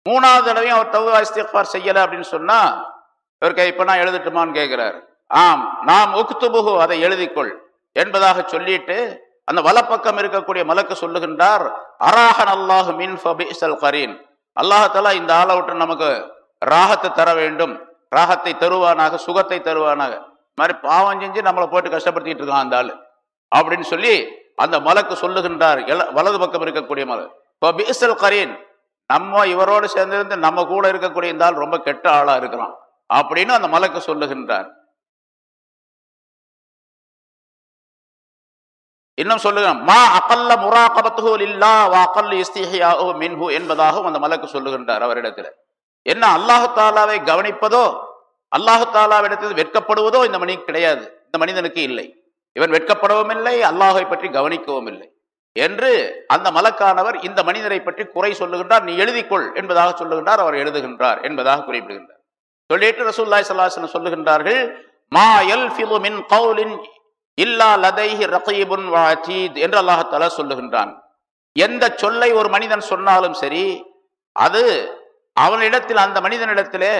மூணாவது தடவையும் அவர் தௌபா இஸ்திஃபார் செய்யலை அப்படின்னு சொன்னால் இவருக்கு இப்போ நான் எழுதட்டுமான்னு கேட்குறாரு ஆம் நாம் உக்துபுகு அதை எழுதிக்கொள் என்பதாக சொல்லிட்டு அந்த வலப்பக்கம் இருக்கக்கூடிய மலக்கு சொல்லுகின்றார் அராஹன் அல்லாஹு மின் ஃபபிஸல் கரீன். அல்லாஹாலா இந்த ஆளை விட்டு நமக்கு ராகத்தை தர வேண்டும். ராகத்தை தருவானாக சுகத்தை தருவானாக. இந்த மாதிரி பாவம் செஞ்சு நம்மளை போட்டு கஷ்டப்படுத்திட்டு இருக்கான் அந்த ஆள். அப்படின்னு சொல்லி அந்த மலக்கு சொல்லுகின்றார். எல- வலது பக்கம் இருக்கக்கூடிய மலர் பிஎஸ்எல் கரீன். நம்ம இவரோடு சேர்ந்திருந்து நம்ம கூட இருக்கக்கூடிய இந்த ஆள் ரொம்ப கெட்ட ஆளா இருக்கிறான். அப்படின்னு அந்த மலக்கு சொல்லுகின்றார். இன்னும் சொல்லுகிறோம் மா அகல்ல முராகபத்துஹு இல்லா வா அகல்ல மின்ஹு என்பதாகவும் அந்த மலக்கு சொல்லுகின்றார் அவரிடத்தில். என்ன அல்லாஹு தாலாவை கவனிப்பதோ அல்லாஹு தாலாவிடத்தில் வெட்கப்படுவதோ இந்த மனிதனுக்கு கிடையாது. இந்த மனிதனுக்கு இல்லை. இவன் வெட்கப்படவும் இல்லை அல்லாஹை பற்றி கவனிக்கவும் இல்லை. என்று அந்த மலக்கானவர் இந்த மனிதரை பற்றி குறை சொல்லுகின்றார் நீ எழுதிக்கொள் என்பதாக சொல்லுகின்றார் அவர் எழுதுகின்றார் என்பதாக குறிப்பிடுகின்றார். சொல்லிட்டு ரசூல்லாய் சல்லாஹன் சொல்லுகின்றார்கள் மா எல் மின் கவுலின் இல்லா லதைஹி ரகீபுன் வாஜீத் என்று அல்லாஹால சொல்லுகின்றான். எந்த சொல்லை ஒரு மனிதன் சொன்னாலும் சரி அது அவனிடத்தில் அந்த மனிதனிடத்திலே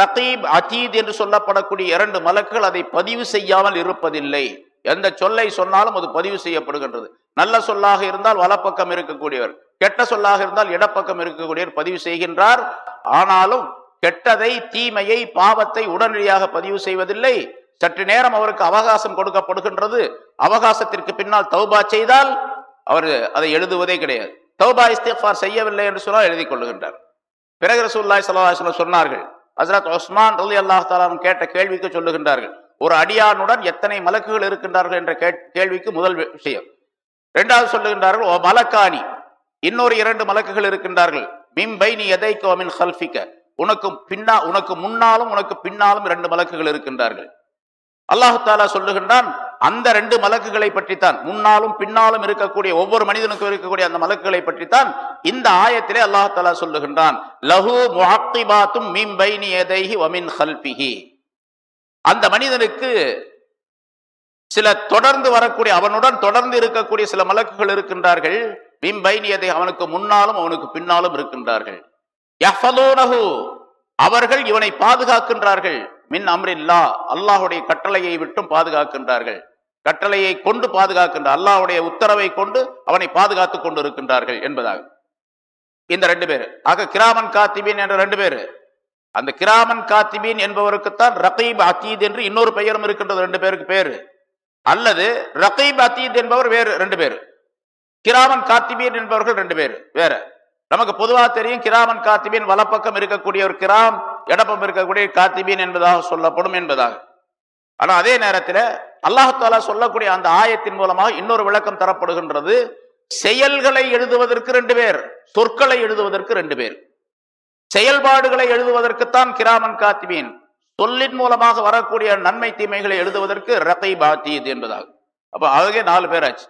ரகீப் அஜீத் என்று சொல்லப்படக்கூடிய இரண்டு மலக்குகள் அதை பதிவு செய்யாமல் இருப்பதில்லை. எந்த சொல்லை சொன்னாலும் அது பதிவு செய்யப்படுகின்றது. நல்ல சொல்லாக இருந்தால் வலப்பக்கம் இருக்கக்கூடியவர் கெட்ட சொல்லாக இருந்தால் இடப்பக்கம் இருக்கக்கூடியவர் பதிவு செய்கின்றார். ஆனாலும் கெட்டதை தீமையை பாவத்தை உடனடியாக பதிவு செய்வதில்லை. சற்று நேரம் அவருக்கு அவகாசம் கொடுக்கப்படுகின்றது. அவகாசத்திற்கு பின்னால் தௌபா செய்தால் அவர் அதை எழுதுவதே கிடையாது. தௌபா இஸ்திஃபார் செய்யவில்லை என்று சொன்னால் எழுதி கொள்ளுகின்றார். பிறகு ரசூல்லாய் சல்லாஹ் சொன்னார்கள். ஹசரத் உஸ்மான் ரலி அல்லாஹ் தாலாம் கேட்ட கேள்விக்கு சொல்லுகின்றார்கள். ஒரு அடியானுடன் எத்தனை மலக்குகள் இருக்கின்றார்கள் என்ற கே- கேள்விக்கு முதல் விஷயம். இரண்டாவது சொல்லுகின்றார்கள் ஓ மலக்காணி இன்னொரு இரண்டு மலக்குகள் இருக்கின்றார்கள். மிம்பை நீ எதைக்கோ மின் ஹல்ஃபிக்க உனக்கு பின்னா உனக்கு முன்னாலும் உனக்கு பின்னாலும் இரண்டு மலக்குகள் இருக்கின்றார்கள். அல்லாஹு தாலா சொல்லுகின்றான் அந்த ரெண்டு மலக்குகளை பற்றித்தான் முன்னாலும் பின்னாலும் இருக்கக்கூடிய ஒவ்வொரு மனிதனுக்கும் இருக்கக்கூடிய அந்த மலக்குகளை பற்றித்தான் இந்த ஆயத்திலே அல்லாஹாலா சொல்லுகின்றான் லஹு முஹக்கிபாத்தும் மின் பைனி எதைஹி வமின் ஹல்பிஹி அந்த மனிதனுக்கு சில தொடர்ந்து வரக்கூடிய அவனுடன் தொடர்ந்து இருக்கக்கூடிய சில மலக்குகள் இருக்கின்றார்கள் மின் பைனி எதை அவனுக்கு முன்னாலும் அவனுக்கு பின்னாலும் இருக்கின்றார்கள். அவர்கள் இவனை பாதுகாக்கின்றார்கள். மின் அம்ரில்லா அல்லாஹுடைய கட்டளையை விட்டும் பாதுகாக்கின்றார்கள். கட்டளையை கொண்டு பாதுகாக்கின்ற அல்லாஹுடைய உத்தரவை கொண்டு அவனை பாதுகாத்துக் கொண்டு இருக்கின்றார்கள் என்பதாக. இந்த ரெண்டு பேர். ஆக கிராமன் காத்திபீன் என்ற ரெண்டு பேர். அந்த கிராமன் காத்திபீன் என்பவருக்குத்தான் ரகீப் அத்தீத் என்று இன்னொரு பெயரும் இருக்கின்றது ரெண்டு பேருக்கு பேரு. அல்லது ரகீப் அத்தீத் என்பவர் வேறு ரெண்டு பேர். கிராமன் காத்திபீன் என்பவர்கள் ரெண்டு பேர் வேற. நமக்கு பொதுவாக தெரியும் கிராமன் காத்திபீன் வலப்பக்கம் இருக்கக்கூடிய ஒரு கிராம் இடப்பம் இருக்கக்கூடிய காத்திபீன் என்பதாக சொல்லப்படும் என்பதாக. ஆனா அதே நேரத்தில் அல்லாஹாலா சொல்லக்கூடிய அந்த ஆயத்தின் மூலமாக இன்னொரு விளக்கம் தரப்படுகின்றது. செயல்களை எழுதுவதற்கு ரெண்டு பேர் சொற்களை எழுதுவதற்கு ரெண்டு பேர். செயல்பாடுகளை எழுதுவதற்குத்தான் கிராமன் காத்திபீன். சொல்லின் மூலமாக வரக்கூடிய நன்மை தீமைகளை எழுதுவதற்கு ரத்தை பாத்தீத் என்பதாகும் அப்போ அதுவே நாலு பேர் ஆச்சு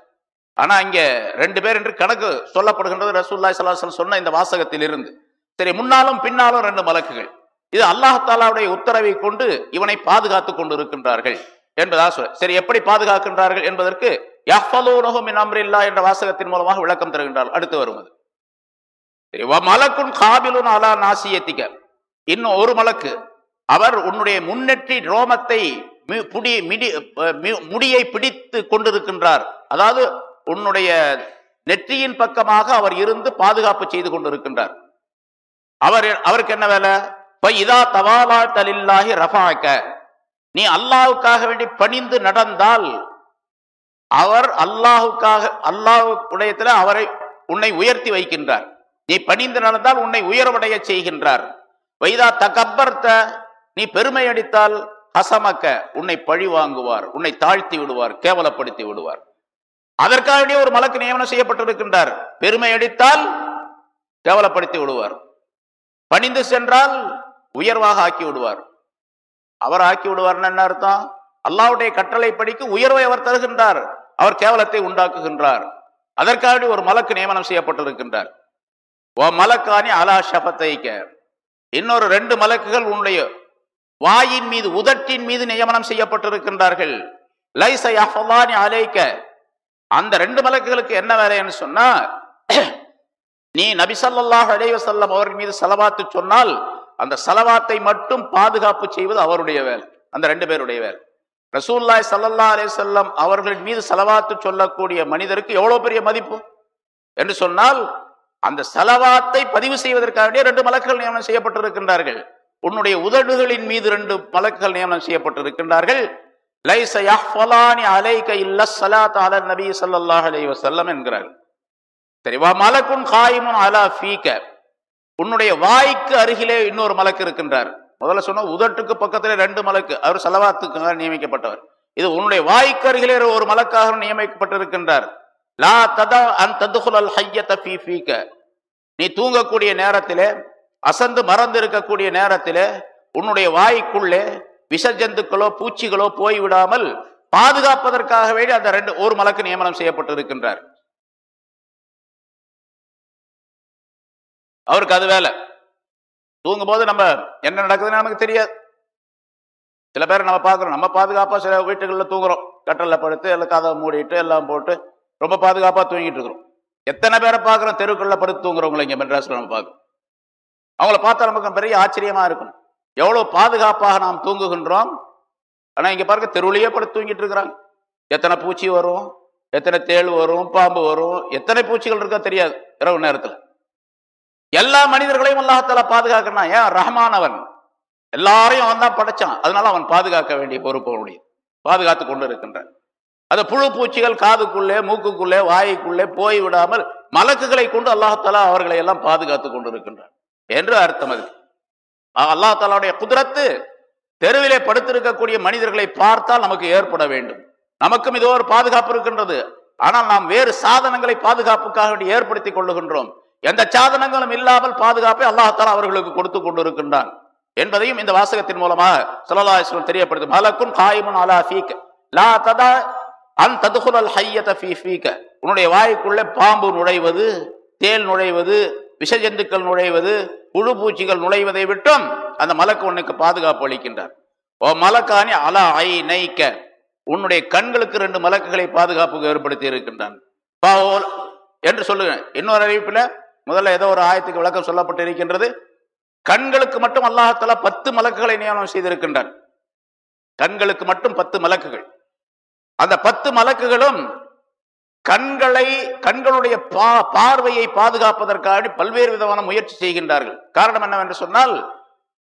ஆனா இங்க ரெண்டு பேர் என்று கணக்கு சொல்லப்படுகின்றது ரசூல்லாய் சலாஹன் சொன்ன இந்த வாசகத்தில் இருந்து சரி முன்னாலும் பின்னாலும் ரெண்டு மலக்குகள். இது அல்லாஹாலாவுடைய உத்தரவை கொண்டு இவனை பாதுகாத்துக் கொண்டு இருக்கின்றார்கள் என்பதாக சொல்ல சரி எப்படி பாதுகாக்கின்றார்கள் என்பதற்கு யஃபலூனஹு மின் அம்ரில்லா என்ற வாசகத்தின் மூலமாக விளக்கம் தருகின்றார். அடுத்து வருவது. சரி மலக்குன் காபிலுன் அலா நாசியத்திக. இன்னும் ஒரு மலக்கு. அவர் உன்னுடைய முன்னெற்றி ரோமத்தை மி- புடி மிடி முடியை பிடித்து கொண்டிருக்கின்றார். அதாவது உன்னுடைய நெற்றியின் பக்கமாக அவர் இருந்து பாதுகாப்பு செய்து கொண்டிருக்கின்றார். அவர் அவருக்கு என்ன வேலை? பைதா இதா தவாலா தலில்லாஹி ரஃபாக்க. நீ அல்லாவுக்காக வேண்டி பணிந்து நடந்தால் அவர் அல்லாஹுக்காக அல்லாஹுடையத்துல அவரை உன்னை உயர்த்தி வைக்கின்றார். நீ பணிந்து நடந்தால் உன்னை உயர்வடைய செய்கின்றார். வைதா தகப்பர்த்த நீ பெருமை அடித்தால் ஹசமக்க உன்னை பழி வாங்குவார் உன்னை தாழ்த்தி விடுவார் கேவலப்படுத்தி விடுவார். அதற்காக வேண்டிய ஒரு மலக்கு நியமனம் செய்யப்பட்டிருக்கின்றார். பெருமை அடித்தால் கேவலப்படுத்தி விடுவார். பணிந்து சென்றால் உயர்வாக ஆக்கி விடுவார். அவர் ஆக்கி விடுவார்னு என்ன அர்த்தம்? அல்லாஹ்வுடைய கட்டளை படிக்கு உயர்வை அவர் தருகின்றார். அவர் கேவலத்தை உண்டாக்குகின்றார். அதற்காக ஒரு மலக்கு நியமனம் செய்யப்பட்டிருக்கின்றார். ஓ மலக்கானி அலா ஷபத்தைக்க இன்னொரு ரெண்டு மலக்குகள் உன்னுடைய வாயின் மீது உதட்டின் மீது நியமனம் செய்யப்பட்டிருக்கின்றார்கள். லைச யஹ்ஃபலானி அலைக்க அந்த ரெண்டு மலக்குகளுக்கு என்ன வேலைன்னு சொன்னா நீ நபிசல்லாஹ் அலைவசல்லம் அவர்கள் மீது செலவாத்து சொன்னால் அந்த சலவாத்தை மட்டும் பாதுகாப்பு செய்வது அவருடைய வேலை அந்த ரெண்டு பேருடைய வேலை. ரசூல்லாய் சல்லல்லா அலே செல்லம் அவர்களின் மீது செலவாத்து சொல்லக்கூடிய மனிதருக்கு எவ்வளோ பெரிய மதிப்பு? என்று சொன்னால் அந்த செலவாத்தை பதிவு செய்வதற்காக ரெண்டு மலக்குகள் நியமனம் செய்யப்பட்டிருக்கின்றார்கள். உன்னுடைய உதடுகளின் மீது ரெண்டு மலக்குகள் நியமனம் செய்யப்பட்டிருக்கின்றார்கள். லைச யஹ்ஃபலானி அலைக இல்ல ஸலாத் அலா நபி சல்லல்லாஹ் அலைஹி வஸல்லம் என்கிறார்கள். தெரிவா மலக்குன் காயிமுன் அலா ஃபீக. உன்னுடைய வாய்க்கு அருகிலே இன்னொரு மலக்கு இருக்கின்றார். முதல்ல சொன்ன உதட்டுக்கு பக்கத்திலே ரெண்டு மலக்கு. அவர் செலவாத்துக்காக நியமிக்கப்பட்டவர். இது உன்னுடைய வாய்க்கு அருகிலே ஒரு மலக்காக நியமிக்கப்பட்டிருக்கின்றார். லா ததா அன் ததுகுலல் ஹைய நீ தூங்கக்கூடிய நேரத்திலே அசந்து மறந்து இருக்கக்கூடிய நேரத்திலே உன்னுடைய வாய்க்குள்ளே விஷ ஜந்துக்களோ பூச்சிகளோ போய் விடாமல் பாதுகாப்பதற்காக வேண்டி அந்த ரெண்டு ஒரு மலக்கு நியமனம் செய்யப்பட்டிருக்கின்றார். அவருக்கு அது வேலை. தூங்கும் போது நம்ம என்ன நடக்குதுன்னு நமக்கு தெரியாது. சில பேர் நம்ம பார்க்குறோம். நம்ம பாதுகாப்பாக சில வீட்டுகளில் தூங்குறோம். கட்டலில் படுத்து எல்லாம் கதவை மூடிட்டு எல்லாம் போட்டு ரொம்ப பாதுகாப்பாக தூங்கிட்டு இருக்கிறோம். எத்தனை பேரை பார்க்குறோம்? தெருக்களில் படுத்து தூங்குறவங்களை இங்கே மெட்ராஸில் நம்ம பார்க்குறோம். அவங்கள பார்த்தா நமக்கு பெரிய ஆச்சரியமாக இருக்கும். எவ்வளோ பாதுகாப்பாக நாம் தூங்குகின்றோம். ஆனால் இங்கே பாருங்க தெருவிலேயே படுத்து தூங்கிட்டு இருக்கிறாங்க. எத்தனை பூச்சி வரும்? எத்தனை தேள் வரும்? பாம்பு வரும்? எத்தனை பூச்சிகள் இருக்கோ தெரியாது. இரவு நேரத்தில். எல்லா மனிதர்களையும் அல்லாஹால பாதுகாக்கணும் ஏன்? ரஹ்மான் அவன். எல்லாரையும் அவன் தான் படைச்சான். அதனால அவன் பாதுகாக்க வேண்டிய பொறுப்பு அவனுடைய. பாதுகாத்து கொண்டு இருக்கின்றான் அந்த புழு பூச்சிகள் காதுக்குள்ளே மூக்குக்குள்ளே வாய்க்குள்ளே போய் விடாமல் மலக்குகளை கொண்டு அல்லாஹாலா அவர்களை எல்லாம் பாதுகாத்து கொண்டு இருக்கின்றான் என்று அர்த்தம் அது. அல்லாஹாலாவுடைய குதிரத்து தெருவிலே படுத்திருக்கக்கூடிய மனிதர்களை பார்த்தால் நமக்கு ஏற்பட வேண்டும். நமக்கும் இதோ ஒரு பாதுகாப்பு இருக்கின்றது. ஆனால் நாம் வேறு சாதனங்களை பாதுகாப்புக்காக வேண்டி ஏற்படுத்தி கொள்ளுகின்றோம். எந்த சாதனங்களும் இல்லாமல் பாதுகாப்பை அல்லாஹால அவர்களுக்கு கொடுத்து கொண்டிருக்கின்றான் என்பதையும் இந்த வாசகத்தின் மூலமாக சல்லல்லாஹு தெரியப்படுது. மலக்கும் காயிமுன் அலா ஃபீக். லா ததா அன் ததுகுலல் ஹையத ஃபீ ஃபீக்க உன்னுடைய வாய்க்குள்ளே பாம்பு நுழைவது தேல் நுழைவது விஷஜந்துக்கள் நுழைவது புழு பூச்சிகள் நுழைவதை விட்டும் அந்த மலக்கு உனக்கு பாதுகாப்பு அளிக்கின்றார். ஓ மலக்கானி அலா ஐ நைக்க உன்னுடைய கண்களுக்கு ரெண்டு மலக்குகளை பாதுகாப்புக்கு ஏற்படுத்தி இருக்கின்றான். என்று சொல்லுங்க இன்னொரு அறிவிப்பில் முதல்ல ஏதோ ஒரு ஆயத்துக்கு விளக்கம் சொல்லப்பட்டு இருக்கின்றது கண்களுக்கு மட்டும் அல்லாஹால பத்து மலக்குகளை நியமனம் செய்திருக்கின்றான். கண்களுக்கு மட்டும் பத்து மலக்குகள். அந்த பத்து மலக்குகளும் கண்களை கண்களுடைய பா பார்வையை பாதுகாப்பதற்காக பல்வேறு விதமான முயற்சி செய்கின்றார்கள். காரணம் என்னவென்று சொன்னால்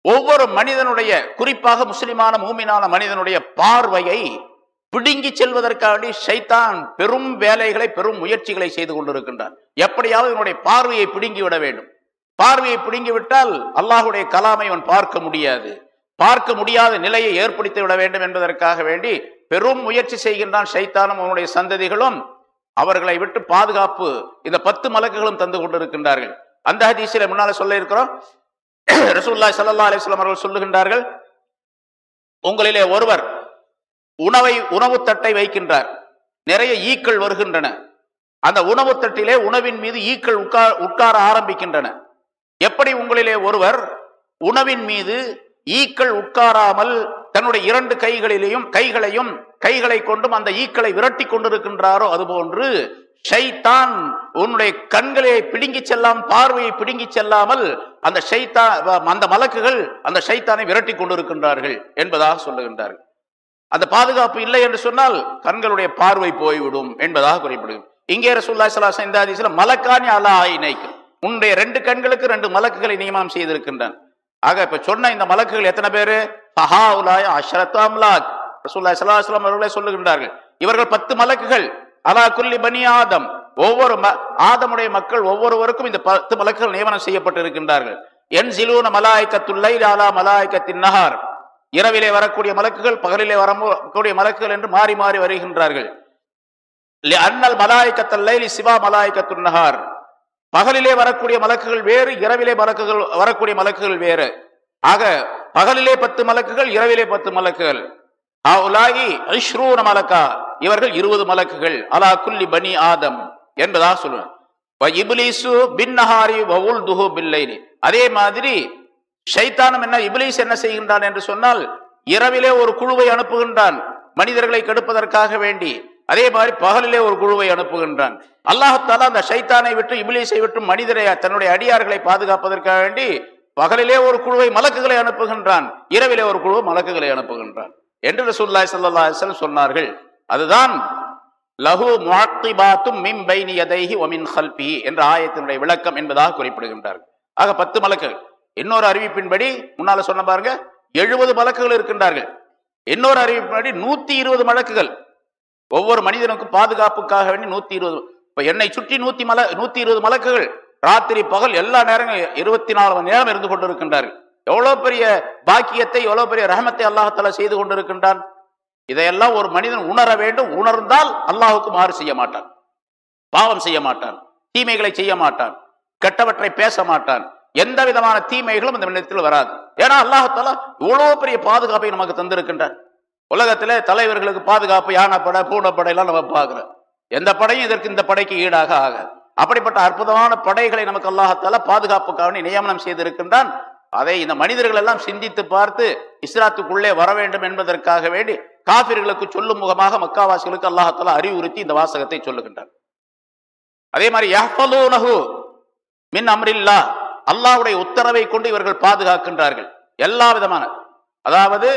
ஒவ்வொரு மனிதனுடைய குறிப்பாக முஸ்லிமான மூமினான மனிதனுடைய பார்வையை பிடுங்கி செல்வதற்காக ஷைத்தான் பெரும் வேலைகளை பெரும் முயற்சிகளை செய்து கொண்டிருக்கின்றான் எப்படியாவது இவனுடைய பார்வையை பிடுங்கி விட வேண்டும். பார்வையை பிடுங்கி விட்டால் அல்லாஹுடைய கலாமை அவன் பார்க்க முடியாது. பார்க்க முடியாத நிலையை ஏற்படுத்தி விட வேண்டும் என்பதற்காக வேண்டி பெரும் முயற்சி செய்கின்றான் ஷைத்தானும் அவனுடைய சந்ததிகளும். அவர்களை விட்டு பாதுகாப்பு இந்த பத்து மலக்குகளும் தந்து கொண்டிருக்கின்றார்கள். அந்த ஹதீஸில முன்னால சொல்ல இருக்கிறோம் ரசூல்லாய் சல்லா அலிஸ்லாம் அவர்கள் சொல்லுகின்றார்கள் உங்களிலே ஒருவர் உணவை உணவு தட்டை வைக்கின்றார். நிறைய ஈக்கள் வருகின்றன. அந்த உணவு தட்டிலே உணவின் மீது ஈக்கள் உட்கார் உட்கார ஆரம்பிக்கின்றன. எப்படி உங்களிலே ஒருவர் உணவின் மீது ஈக்கள் உட்காராமல் தன்னுடைய இரண்டு கைகளிலேயும் கைகளையும் கைகளை கொண்டும் அந்த ஈக்களை விரட்டி கொண்டிருக்கின்றாரோ அதுபோன்று ஷைத்தான் உன்னுடைய கண்களை பிடுங்கி செல்லாம் பார்வையை பிடுங்கி செல்லாமல் அந்த ஷைத்தா அந்த மலக்குகள் அந்த ஷைத்தானை விரட்டி கொண்டிருக்கின்றார்கள் என்பதாக சொல்லுகின்றார்கள். அந்த பாதுகாப்பு இல்லை என்று சொன்னால் கண்களுடைய பார்வை போய்விடும் என்பதாக குறிப்பிடும் இங்கே ரசூல்லா சலாசன் இந்த அதிசல மலக்கானி அலா ஆயினைக்கு உன்னுடைய ரெண்டு கண்களுக்கு ரெண்டு மலக்குகளை நியமனம் செய்திருக்கின்றன. ஆக இப்ப சொன்ன இந்த மலக்குகள் எத்தனை பேரு? ஃபஹாவுலாய் அஷ்ரத் அம்லாக். ரசூல்லா சலாஹ் அவர்களே சொல்லுகின்றார்கள் இவர்கள் பத்து மலக்குகள் அலா குல்லி பனி ஆதம் ஒவ்வொரு ஆதமுடைய மக்கள் ஒவ்வொருவருக்கும் இந்த பத்து மலக்குகள் நியமனம் செய்யப்பட்டிருக்கின்றார்கள். என் சிலூன மலாய்க்கத்துள்ளை அலா மலாய்க்கத்தின் நகார் இரவிலே வரக்கூடிய மலக்குகள் பகலிலே வரக்கூடிய மலக்குகள் என்று மாறி மாறி வருகின்றார்கள். அன்னல் மலாய்க்கத்தல்லை சிவா மலாய்க்கத்து நகார் பகலிலே வரக்கூடிய மலக்குகள் வேறு இரவிலே மலக்குகள் வரக்கூடிய மலக்குகள் வேறு. ஆக பகலிலே பத்து மலக்குகள் இரவிலே பத்து மலக்குகள். மலக்கா. இவர்கள் இருபது மலக்குகள். அலா குல்லி பனி ஆதம் என்பதாக சொல்லுவேன் வவுல் துஹு அதே மாதிரி ஷைத்தானம் என்ன இபிலிஸ் என்ன செய்கின்றான் என்று சொன்னால் இரவிலே ஒரு குழுவை அனுப்புகின்றான் மனிதர்களை கெடுப்பதற்காக வேண்டி. அதே மாதிரி பகலிலே ஒரு குழுவை அனுப்புகின்றான். அல்லாஹால அந்த ஷைத்தானை விட்டு இபிலிசை விட்டு மனிதரை தன்னுடைய அடியார்களை பாதுகாப்பதற்காக வேண்டி பகலிலே ஒரு குழுவை மலக்குகளை அனுப்புகின்றான். இரவிலே ஒரு குழு மலக்குகளை அனுப்புகின்றான். என்று ரசூல்லாய் சல்லா சொன்னார்கள். அதுதான் லஹு முஅத்திபாத்தும் மிம் பைனி யதைஹி ஒமின் ஹல்பி என்ற ஆயத்தினுடைய விளக்கம் என்பதாக குறிப்பிடுகின்றார்கள். ஆக பத்து மலக்குகள். இன்னொரு அறிவிப்பின்படி முன்னால சொன்ன பாருங்க எழுபது மலக்குகள் இருக்கின்றார்கள். இன்னொரு அறிவிப்பின்படி நூத்தி இருபது மலக்குகள் ஒவ்வொரு மனிதனுக்கும் பாதுகாப்புக்காக வேண்டி நூத்தி இருபது இப்ப என்னை சுற்றி நூத்தி மல நூத்தி இருபது மலக்குகள் ராத்திரி பகல் எல்லா நேரங்களும் இருபத்தி நாலு மணி நேரம் இருந்து கொண்டிருக்கின்றார்கள். எவ்வளவு பெரிய பாக்கியத்தை எவ்வளவு பெரிய ரஹமத்தை அல்லாஹால செய்து கொண்டிருக்கின்றான்? இதையெல்லாம் ஒரு மனிதன் உணர வேண்டும். உணர்ந்தால் அல்லாஹுக்கு மாறு செய்ய மாட்டான். பாவம் செய்ய மாட்டான். தீமைகளை செய்ய மாட்டான். கெட்டவற்றை பேச மாட்டான். எந்த விதமான தீமைகளும் இந்த மின்னத்தில் வராது. ஏன்னா அல்லாஹால இவ்வளவு பெரிய பாதுகாப்பை நமக்கு தந்திருக்கின்ற உலகத்துல தலைவர்களுக்கு பாதுகாப்பு யானைப்படை பூனைப்படை எல்லாம் நம்ம பார்க்கிறோம். எந்த படையும் இதற்கு இந்த படைக்கு ஈடாக ஆகாது. அப்படிப்பட்ட அற்புதமான படைகளை நமக்கு அல்லாஹத்தால பாதுகாப்புக்காக நியமனம் செய்திருக்கின்றான். அதை இந்த மனிதர்கள் எல்லாம் சிந்தித்து பார்த்து இஸ்லாத்துக்குள்ளே வர வேண்டும் என்பதற்காக வேண்டி காபிர்களுக்கு சொல்லும் முகமாக மக்காவாசிகளுக்கு அல்லாஹத்தால அறிவுறுத்தி இந்த வாசகத்தை சொல்லுகின்றார் அதே மாதிரி மின் அம்ரில்லா அல்லாவுடைய உத்தரவை கொண்டு இவர்கள் பாதுகாக்கின்றார்கள். எல்லா விதமான. அதாவது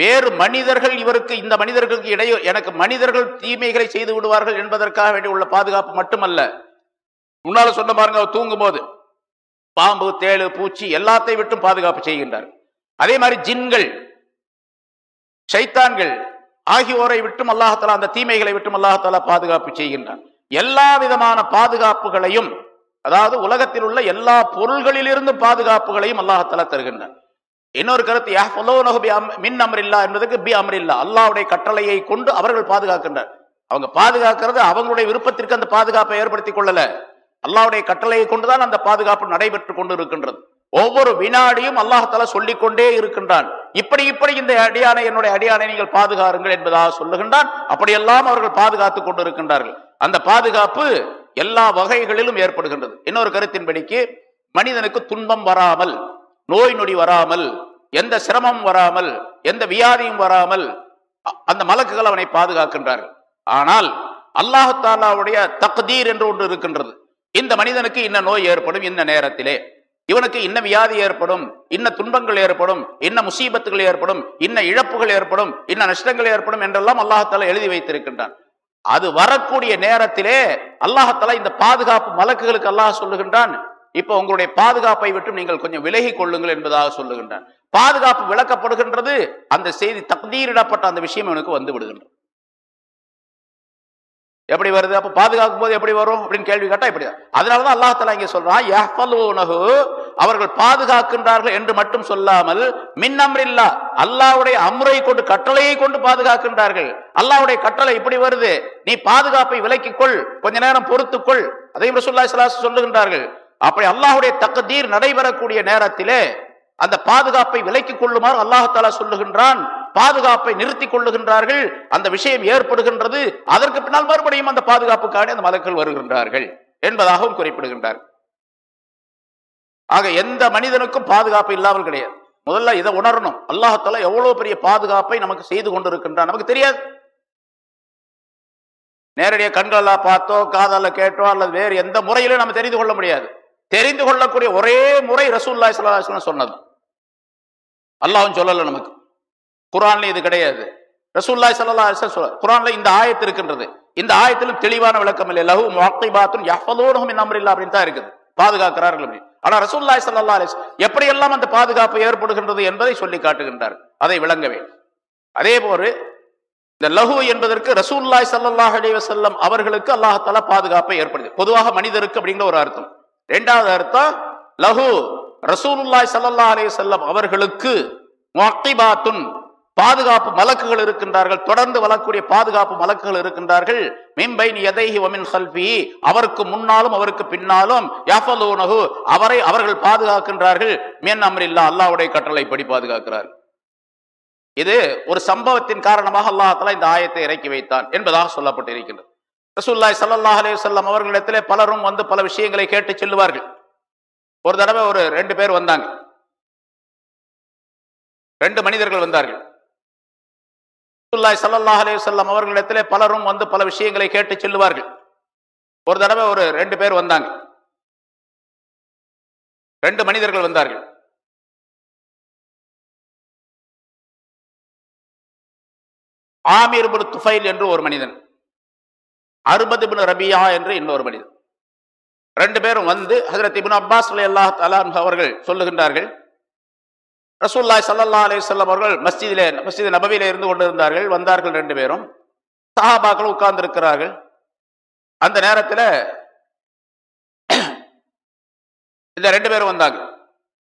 வேறு மனிதர்கள் இவருக்கு இந்த மனிதர்களுக்கு இடையே எனக்கு மனிதர்கள் தீமைகளை செய்து விடுவார்கள் என்பதற்காக வேண்டி உள்ள பாதுகாப்பு மட்டுமல்ல. முன்னால சொன்ன பாருங்க அவர் தூங்கும் போது பாம்பு தேளு பூச்சி எல்லாத்தையும் விட்டும் பாதுகாப்பு செய்கின்றார். அதே மாதிரி ஜின்கள் சைத்தான்கள் ஆகியோரை விட்டும் அல்லாஹாலா அந்த தீமைகளை விட்டும் அல்லாஹாலா பாதுகாப்பு செய்கின்றான் எல்லா விதமான பாதுகாப்புகளையும் அதாவது உலகத்தில் உள்ள எல்லா பொருள்களிலிருந்து பாதுகாப்புகளையும் அல்லாஹால தருகின்றான். இன்னொரு கருத்து யஹ்ஃபலூனஹு பி அம்- மின் அமரில்லா என்பதுக்கு பி அமரில்லா. அல்லாவுடைய கட்டளையை கொண்டு அவர்கள் பாதுகாக்கின்றனர் அவங்க பாதுகாக்கிறது அவங்களுடைய விருப்பத்திற்கு அந்த பாதுகாப்பை ஏற்படுத்திக் கொள்ளல. அல்லாவுடைய கட்டளையை கொண்டுதான் அந்த பாதுகாப்பு நடைபெற்று கொண்டு இருக்கின்றது ஒவ்வொரு வினாடியும் அல்லாஹால சொல்லிக்கொண்டே இருக்கின்றான். இப்படி இப்படி இந்த அடியானை என்னுடைய அடியானை நீங்கள் பாதுகாருங்கள் என்பதாக சொல்லுகின்றான். அப்படியெல்லாம் அவர்கள் பாதுகாத்துக் கொண்டு இருக்கின்றார்கள் அந்த பாதுகாப்பு எல்லா வகைகளிலும் ஏற்படுகின்றது. இன்னொரு கருத்தின்படிக்கு மனிதனுக்கு துன்பம் வராமல் நோய் நொடி வராமல் எந்த சிரமம் வராமல் எந்த வியாதியும் வராமல் அ- அந்த மலக்குகள் அவனை பாதுகாக்கின்றார்கள். ஆனால் அல்லாஹாலாவுடைய தக்தீர் என்று ஒன்று இருக்கின்றது. இந்த மனிதனுக்கு இன்ன நோய் ஏற்படும் இந்த நேரத்திலே. இவனுக்கு இன்ன வியாதி ஏற்படும் இன்ன துன்பங்கள் ஏற்படும் இன்ன முசீபத்துகள் ஏற்படும் இன்ன இழப்புகள் ஏற்படும் இன்ன நஷ்டங்கள் ஏற்படும் என்றெல்லாம் அல்லாஹால எழுதி வைத்திருக்கின்றான். அது வரக்கூடிய நேரத்திலே அல்லாஹால இந்த பாதுகாப்பு மலக்குகளுக்கு அல்லாஹ் சொல்லுகின்றான். இப்ப உங்களுடைய பாதுகாப்பை விட்டு நீங்கள் கொஞ்சம் விலகி கொள்ளுங்கள் என்பதாக சொல்லுகின்றான். பாதுகாப்பு விளக்கப்படுகின்றது அந்த செய்தி தக்தீரிடப்பட்ட அந்த விஷயம் எனக்கு வந்து விடுகின்றது. எப்படி வருது? அப்போ பாதுகாக்கும் போது எப்படி வரும்? அப்படின்னு கேள்வி கேட்டால் இப்படி அதனாலதான் அல்லாஹ் தலா இங்க சொல்றான் யஹ்ஃபலூனஹு, அவர்கள் பாதுகாக்கின்றார்கள் என்று மட்டும் சொல்லாமல் மின் அம்ரில்லா அல்லாஹ்வுடைய அம்ரை கொண்டு கட்டளையை கொண்டு பாதுகாக்கின்றார்கள். அல்லாவுடைய கட்டளை இப்படி வருது. நீ பாதுகாப்பை விலக்கிக்கொள் கொஞ்ச நேரம் பொறுத்துக்கொள். அதையும் ரசுல்லா ஸல்லல்லாஹு சொல்லுகின்றார்கள். அப்படி அல்லாஹுடைய தக்கதீர் நடைபெறக்கூடிய நேரத்திலே அந்த பாதுகாப்பை விலக்கிக் கொள்ளுமாறு அல்லாஹாலா சொல்லுகின்றான். பாதுகாப்பை நிறுத்திக் கொள்ளுகின்றார்கள். அந்த விஷயம் ஏற்படுகின்றது. அதற்கு பின்னால் மறுபடியும் அந்த பாதுகாப்புக்காக அந்த மலக்கள் வருகின்றார்கள் என்பதாகவும் குறிப்பிடுகின்றார். ஆக எந்த மனிதனுக்கும் பாதுகாப்பு இல்லாமல் கிடையாது. முதல்ல இதை உணரணும். அல்லாஹத்தால எவ்வளவு பெரிய பாதுகாப்பை நமக்கு செய்து கொண்டிருக்கின்றான் நமக்கு தெரியாது. நேரடியாக கண்களால பார்த்தோ காதால கேட்டோ அல்லது வேறு எந்த முறையிலும் நம்ம தெரிந்து கொள்ள முடியாது. தெரிந்து கொள்ளக்கூடிய ஒரே முறை ரசூல்லாய் ஸல்லல்லாஹு சொன்னது. அல்லாஹும் சொல்லல நமக்கு. குரான்ல இது கிடையாது. ரசூல்லாய் சல்லா சொல்ல குரான்ல இந்த ஆயத்து இருக்கின்றது. இந்த ஆயத்திலும் தெளிவான விளக்கம் இல்லை. லஹு பாத்தும் எவ்வளோனும் மின் அம்ரில்லாஹ் அப்படின்னு தான் இருக்குது. பாதுகாக்கிறார்கள் அப்படி. ஆனா ரசூல்லாய் சல்லா அலிஸ் எப்படியெல்லாம் எப்படி எல்லாம் அந்த பாதுகாப்பு ஏற்படுகின்றது என்பதை சொல்லி காட்டுகின்றார். அதை விளங்கவே அதே போல இந்த லஹு என்பதற்கு ரசூல்லாய் சல்லாஹ் அலைஹி அவர்களுக்கு அல்லாஹ் பாதுகாப்பை ஏற்படுது பொதுவாக மனிதருக்கு அப்படிங்கிற ஒரு அர்த்தம். ரெண்டாவது அர்த்தம் லஹு ரசூலுல்லாய் சல்லா அலைஹி அவர்களுக்கு முஅக்கிபாத்துன் பாதுகாப்பு மலக்குகள் இருக்கின்றார்கள். தொடர்ந்து வளரக்கூடிய பாதுகாப்பு மலக்குகள் இருக்கின்றார்கள். மின்பைன் எதைஹி ஒமின் ஹல்பி அவருக்கு முன்னாலும் அவருக்கு பின்னாலும் யஃபலூனஹு. அவரை அவர்கள் பாதுகாக்கின்றார்கள். மின் அமரில்லா அல்லாஹ்வுடைய கட்டளைப்படி பாதுகாக்கிறார்கள் இது ஒரு சம்பவத்தின் காரணமாக அல்லாஹால இந்த ஆயத்தை இறக்கி வைத்தான் என்பதாக சொல்லப்பட்டிருக்கின்றது. ரசூல்லாய் சல்லாஹ் அலே சொல்லம் அவர்களிடத்திலே பலரும் வந்து பல விஷயங்களை கேட்டு செல்லுவார்கள். ஒரு தடவை ஒரு ரெண்டு பேர் வந்தாங்க. ரெண்டு மனிதர்கள் வந்தார்கள். ரசூல்லாய் சல்லாஹ் அலைஹி வஸல்லம் அவர்களிடத்திலே பலரும் வந்து பல விஷயங்களை கேட்டு செல்லுவார்கள். ஒரு தடவை ஒரு ரெண்டு பேர் வந்தாங்க. ரெண்டு மனிதர்கள் வந்தார்கள். ஆமீர் பின் துஃபைல் என்று ஒரு மனிதன் அறுபது பின் ரபியா என்று இன்னொரு மனிதன். ரெண்டு பேரும் வந்து ஹசரத் இபின் அப்பாஸ் அல்லாஹ் தலான் அவர்கள் சொல்லுகின்றார்கள் ரசூல்லாய் சல்லா அலைஹி வஸல்லம் அவர்கள் மஸ்ஜிதிலே மஸ்ஜித் நபவியிலே இருந்து கொண்டிருந்தார்கள் வந்தார்கள் ரெண்டு பேரும். சஹாபாக்கள் உட்கார்ந்திருக்கிறார்கள். அந்த நேரத்தில் இந்த ரெண்டு பேரும் வந்தாங்க.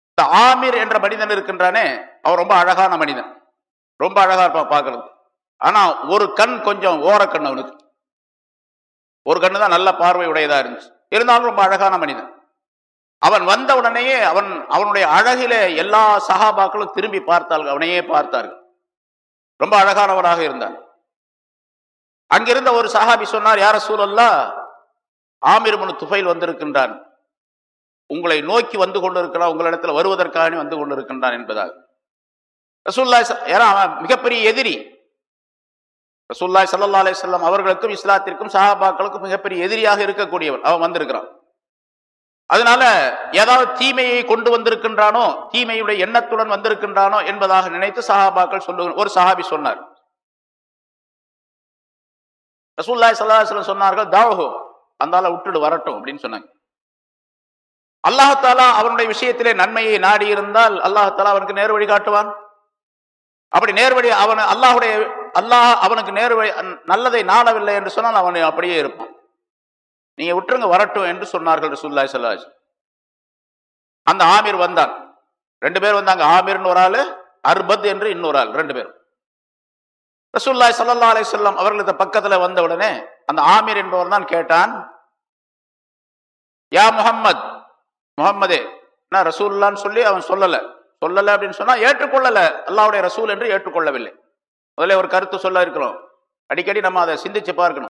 இந்த ஆமீர் என்ற மனிதன் இருக்கின்றானே அவன் ரொம்ப அழகான மனிதன். ரொம்ப அழகா இருப்பான் பார்க்கறது ஆனா ஒரு கண் கொஞ்சம் ஓரக்கண் அவனுக்கு. ஒரு கண்ணு தான் நல்ல பார்வை உடையதாக இருந்துச்சு. இருந்தாலும் ரொம்ப அழகான மனிதன். அவன் வந்த உடனேயே அவன் அவனுடைய அழகிலே எல்லா சகாபாக்களும் திரும்பி பார்த்தார்கள். அவனையே பார்த்தார்கள். ரொம்ப அழகானவனாக இருந்தான். அங்கிருந்த ஒரு சஹாபி சொன்னார் யார சூழல்லா ஆமிர் முனு துஃபைல் வந்திருக்கின்றான். உங்களை நோக்கி வந்து கொண்டிருக்கிறான் உங்களிடத்துல வருவதற்காக வந்து கொண்டிருக்கின்றான் என்பதாக. ரசூல்லாய் ஏன்னா அவன் மிகப்பெரிய எதிரி. ரசூல்லாய் சல்லா அலிஸ்லாம் அவர்களுக்கும் இஸ்லாத்திற்கும் சஹாபாக்களுக்கும் மிகப்பெரிய எதிரியாக இருக்கக்கூடியவன். அவன் வந்திருக்கிறான். அதனால ஏதாவது தீமையை கொண்டு வந்திருக்கின்றானோ தீமையுடைய எண்ணத்துடன் வந்திருக்கின்றானோ என்பதாக நினைத்து சஹாபாக்கள் சொல்லு ஒரு சஹாபி சொன்னார். ரசூல்லாய் சல்லா அலிஸ்லாம் சொன்னார்கள் தாவஹோ அந்தால விட்டுடு வரட்டும் அப்படின்னு சொன்னாங்க. அல்லாஹாலா அவனுடைய விஷயத்திலே நன்மையை நாடி இருந்தால் அல்லாஹாலா அவனுக்கு நேர் வழி காட்டுவான். அப்படி நேர்வழி அவன் அல்லாஹுடைய அல்லாஹ் அவனுக்கு நேர்வழி நல்லதை நாடவில்லை என்று சொன்னால் அவன் அப்படியே இருப்பான். நீங்க விட்டுருங்க வரட்டும் என்று சொன்னார்கள் ரசூல்லாய் சல்லாஜ் அந்த ஆமீர் வந்தான் ரெண்டு பேர் வந்தாங்க. ஆமீர்னு ஒரு ஆளு அர்பத் என்று இன்னொரு ஆள் ரெண்டு பேரும். ரசூல்லாய் சல்லா அலிசல்லாம் அவர்களுக்கு பக்கத்துல வந்த உடனே அந்த ஆமீர் என்பவர் தான் கேட்டான் யா முகம்மது முகம்மதே நான் ரசூல்லான்னு சொல்லி அவன் சொல்லல. சொல்லலை அப்படின்னு சொன்னா ஏற்றுக்கொள்ளல. அல்லாவுடைய ரசூல் என்று ஏற்றுக்கொள்ளவில்லை. முதல்ல ஒரு கருத்து சொல்ல இருக்கிறோம். அடிக்கடி நம்ம அதை சிந்திச்சு பார்க்கணும்.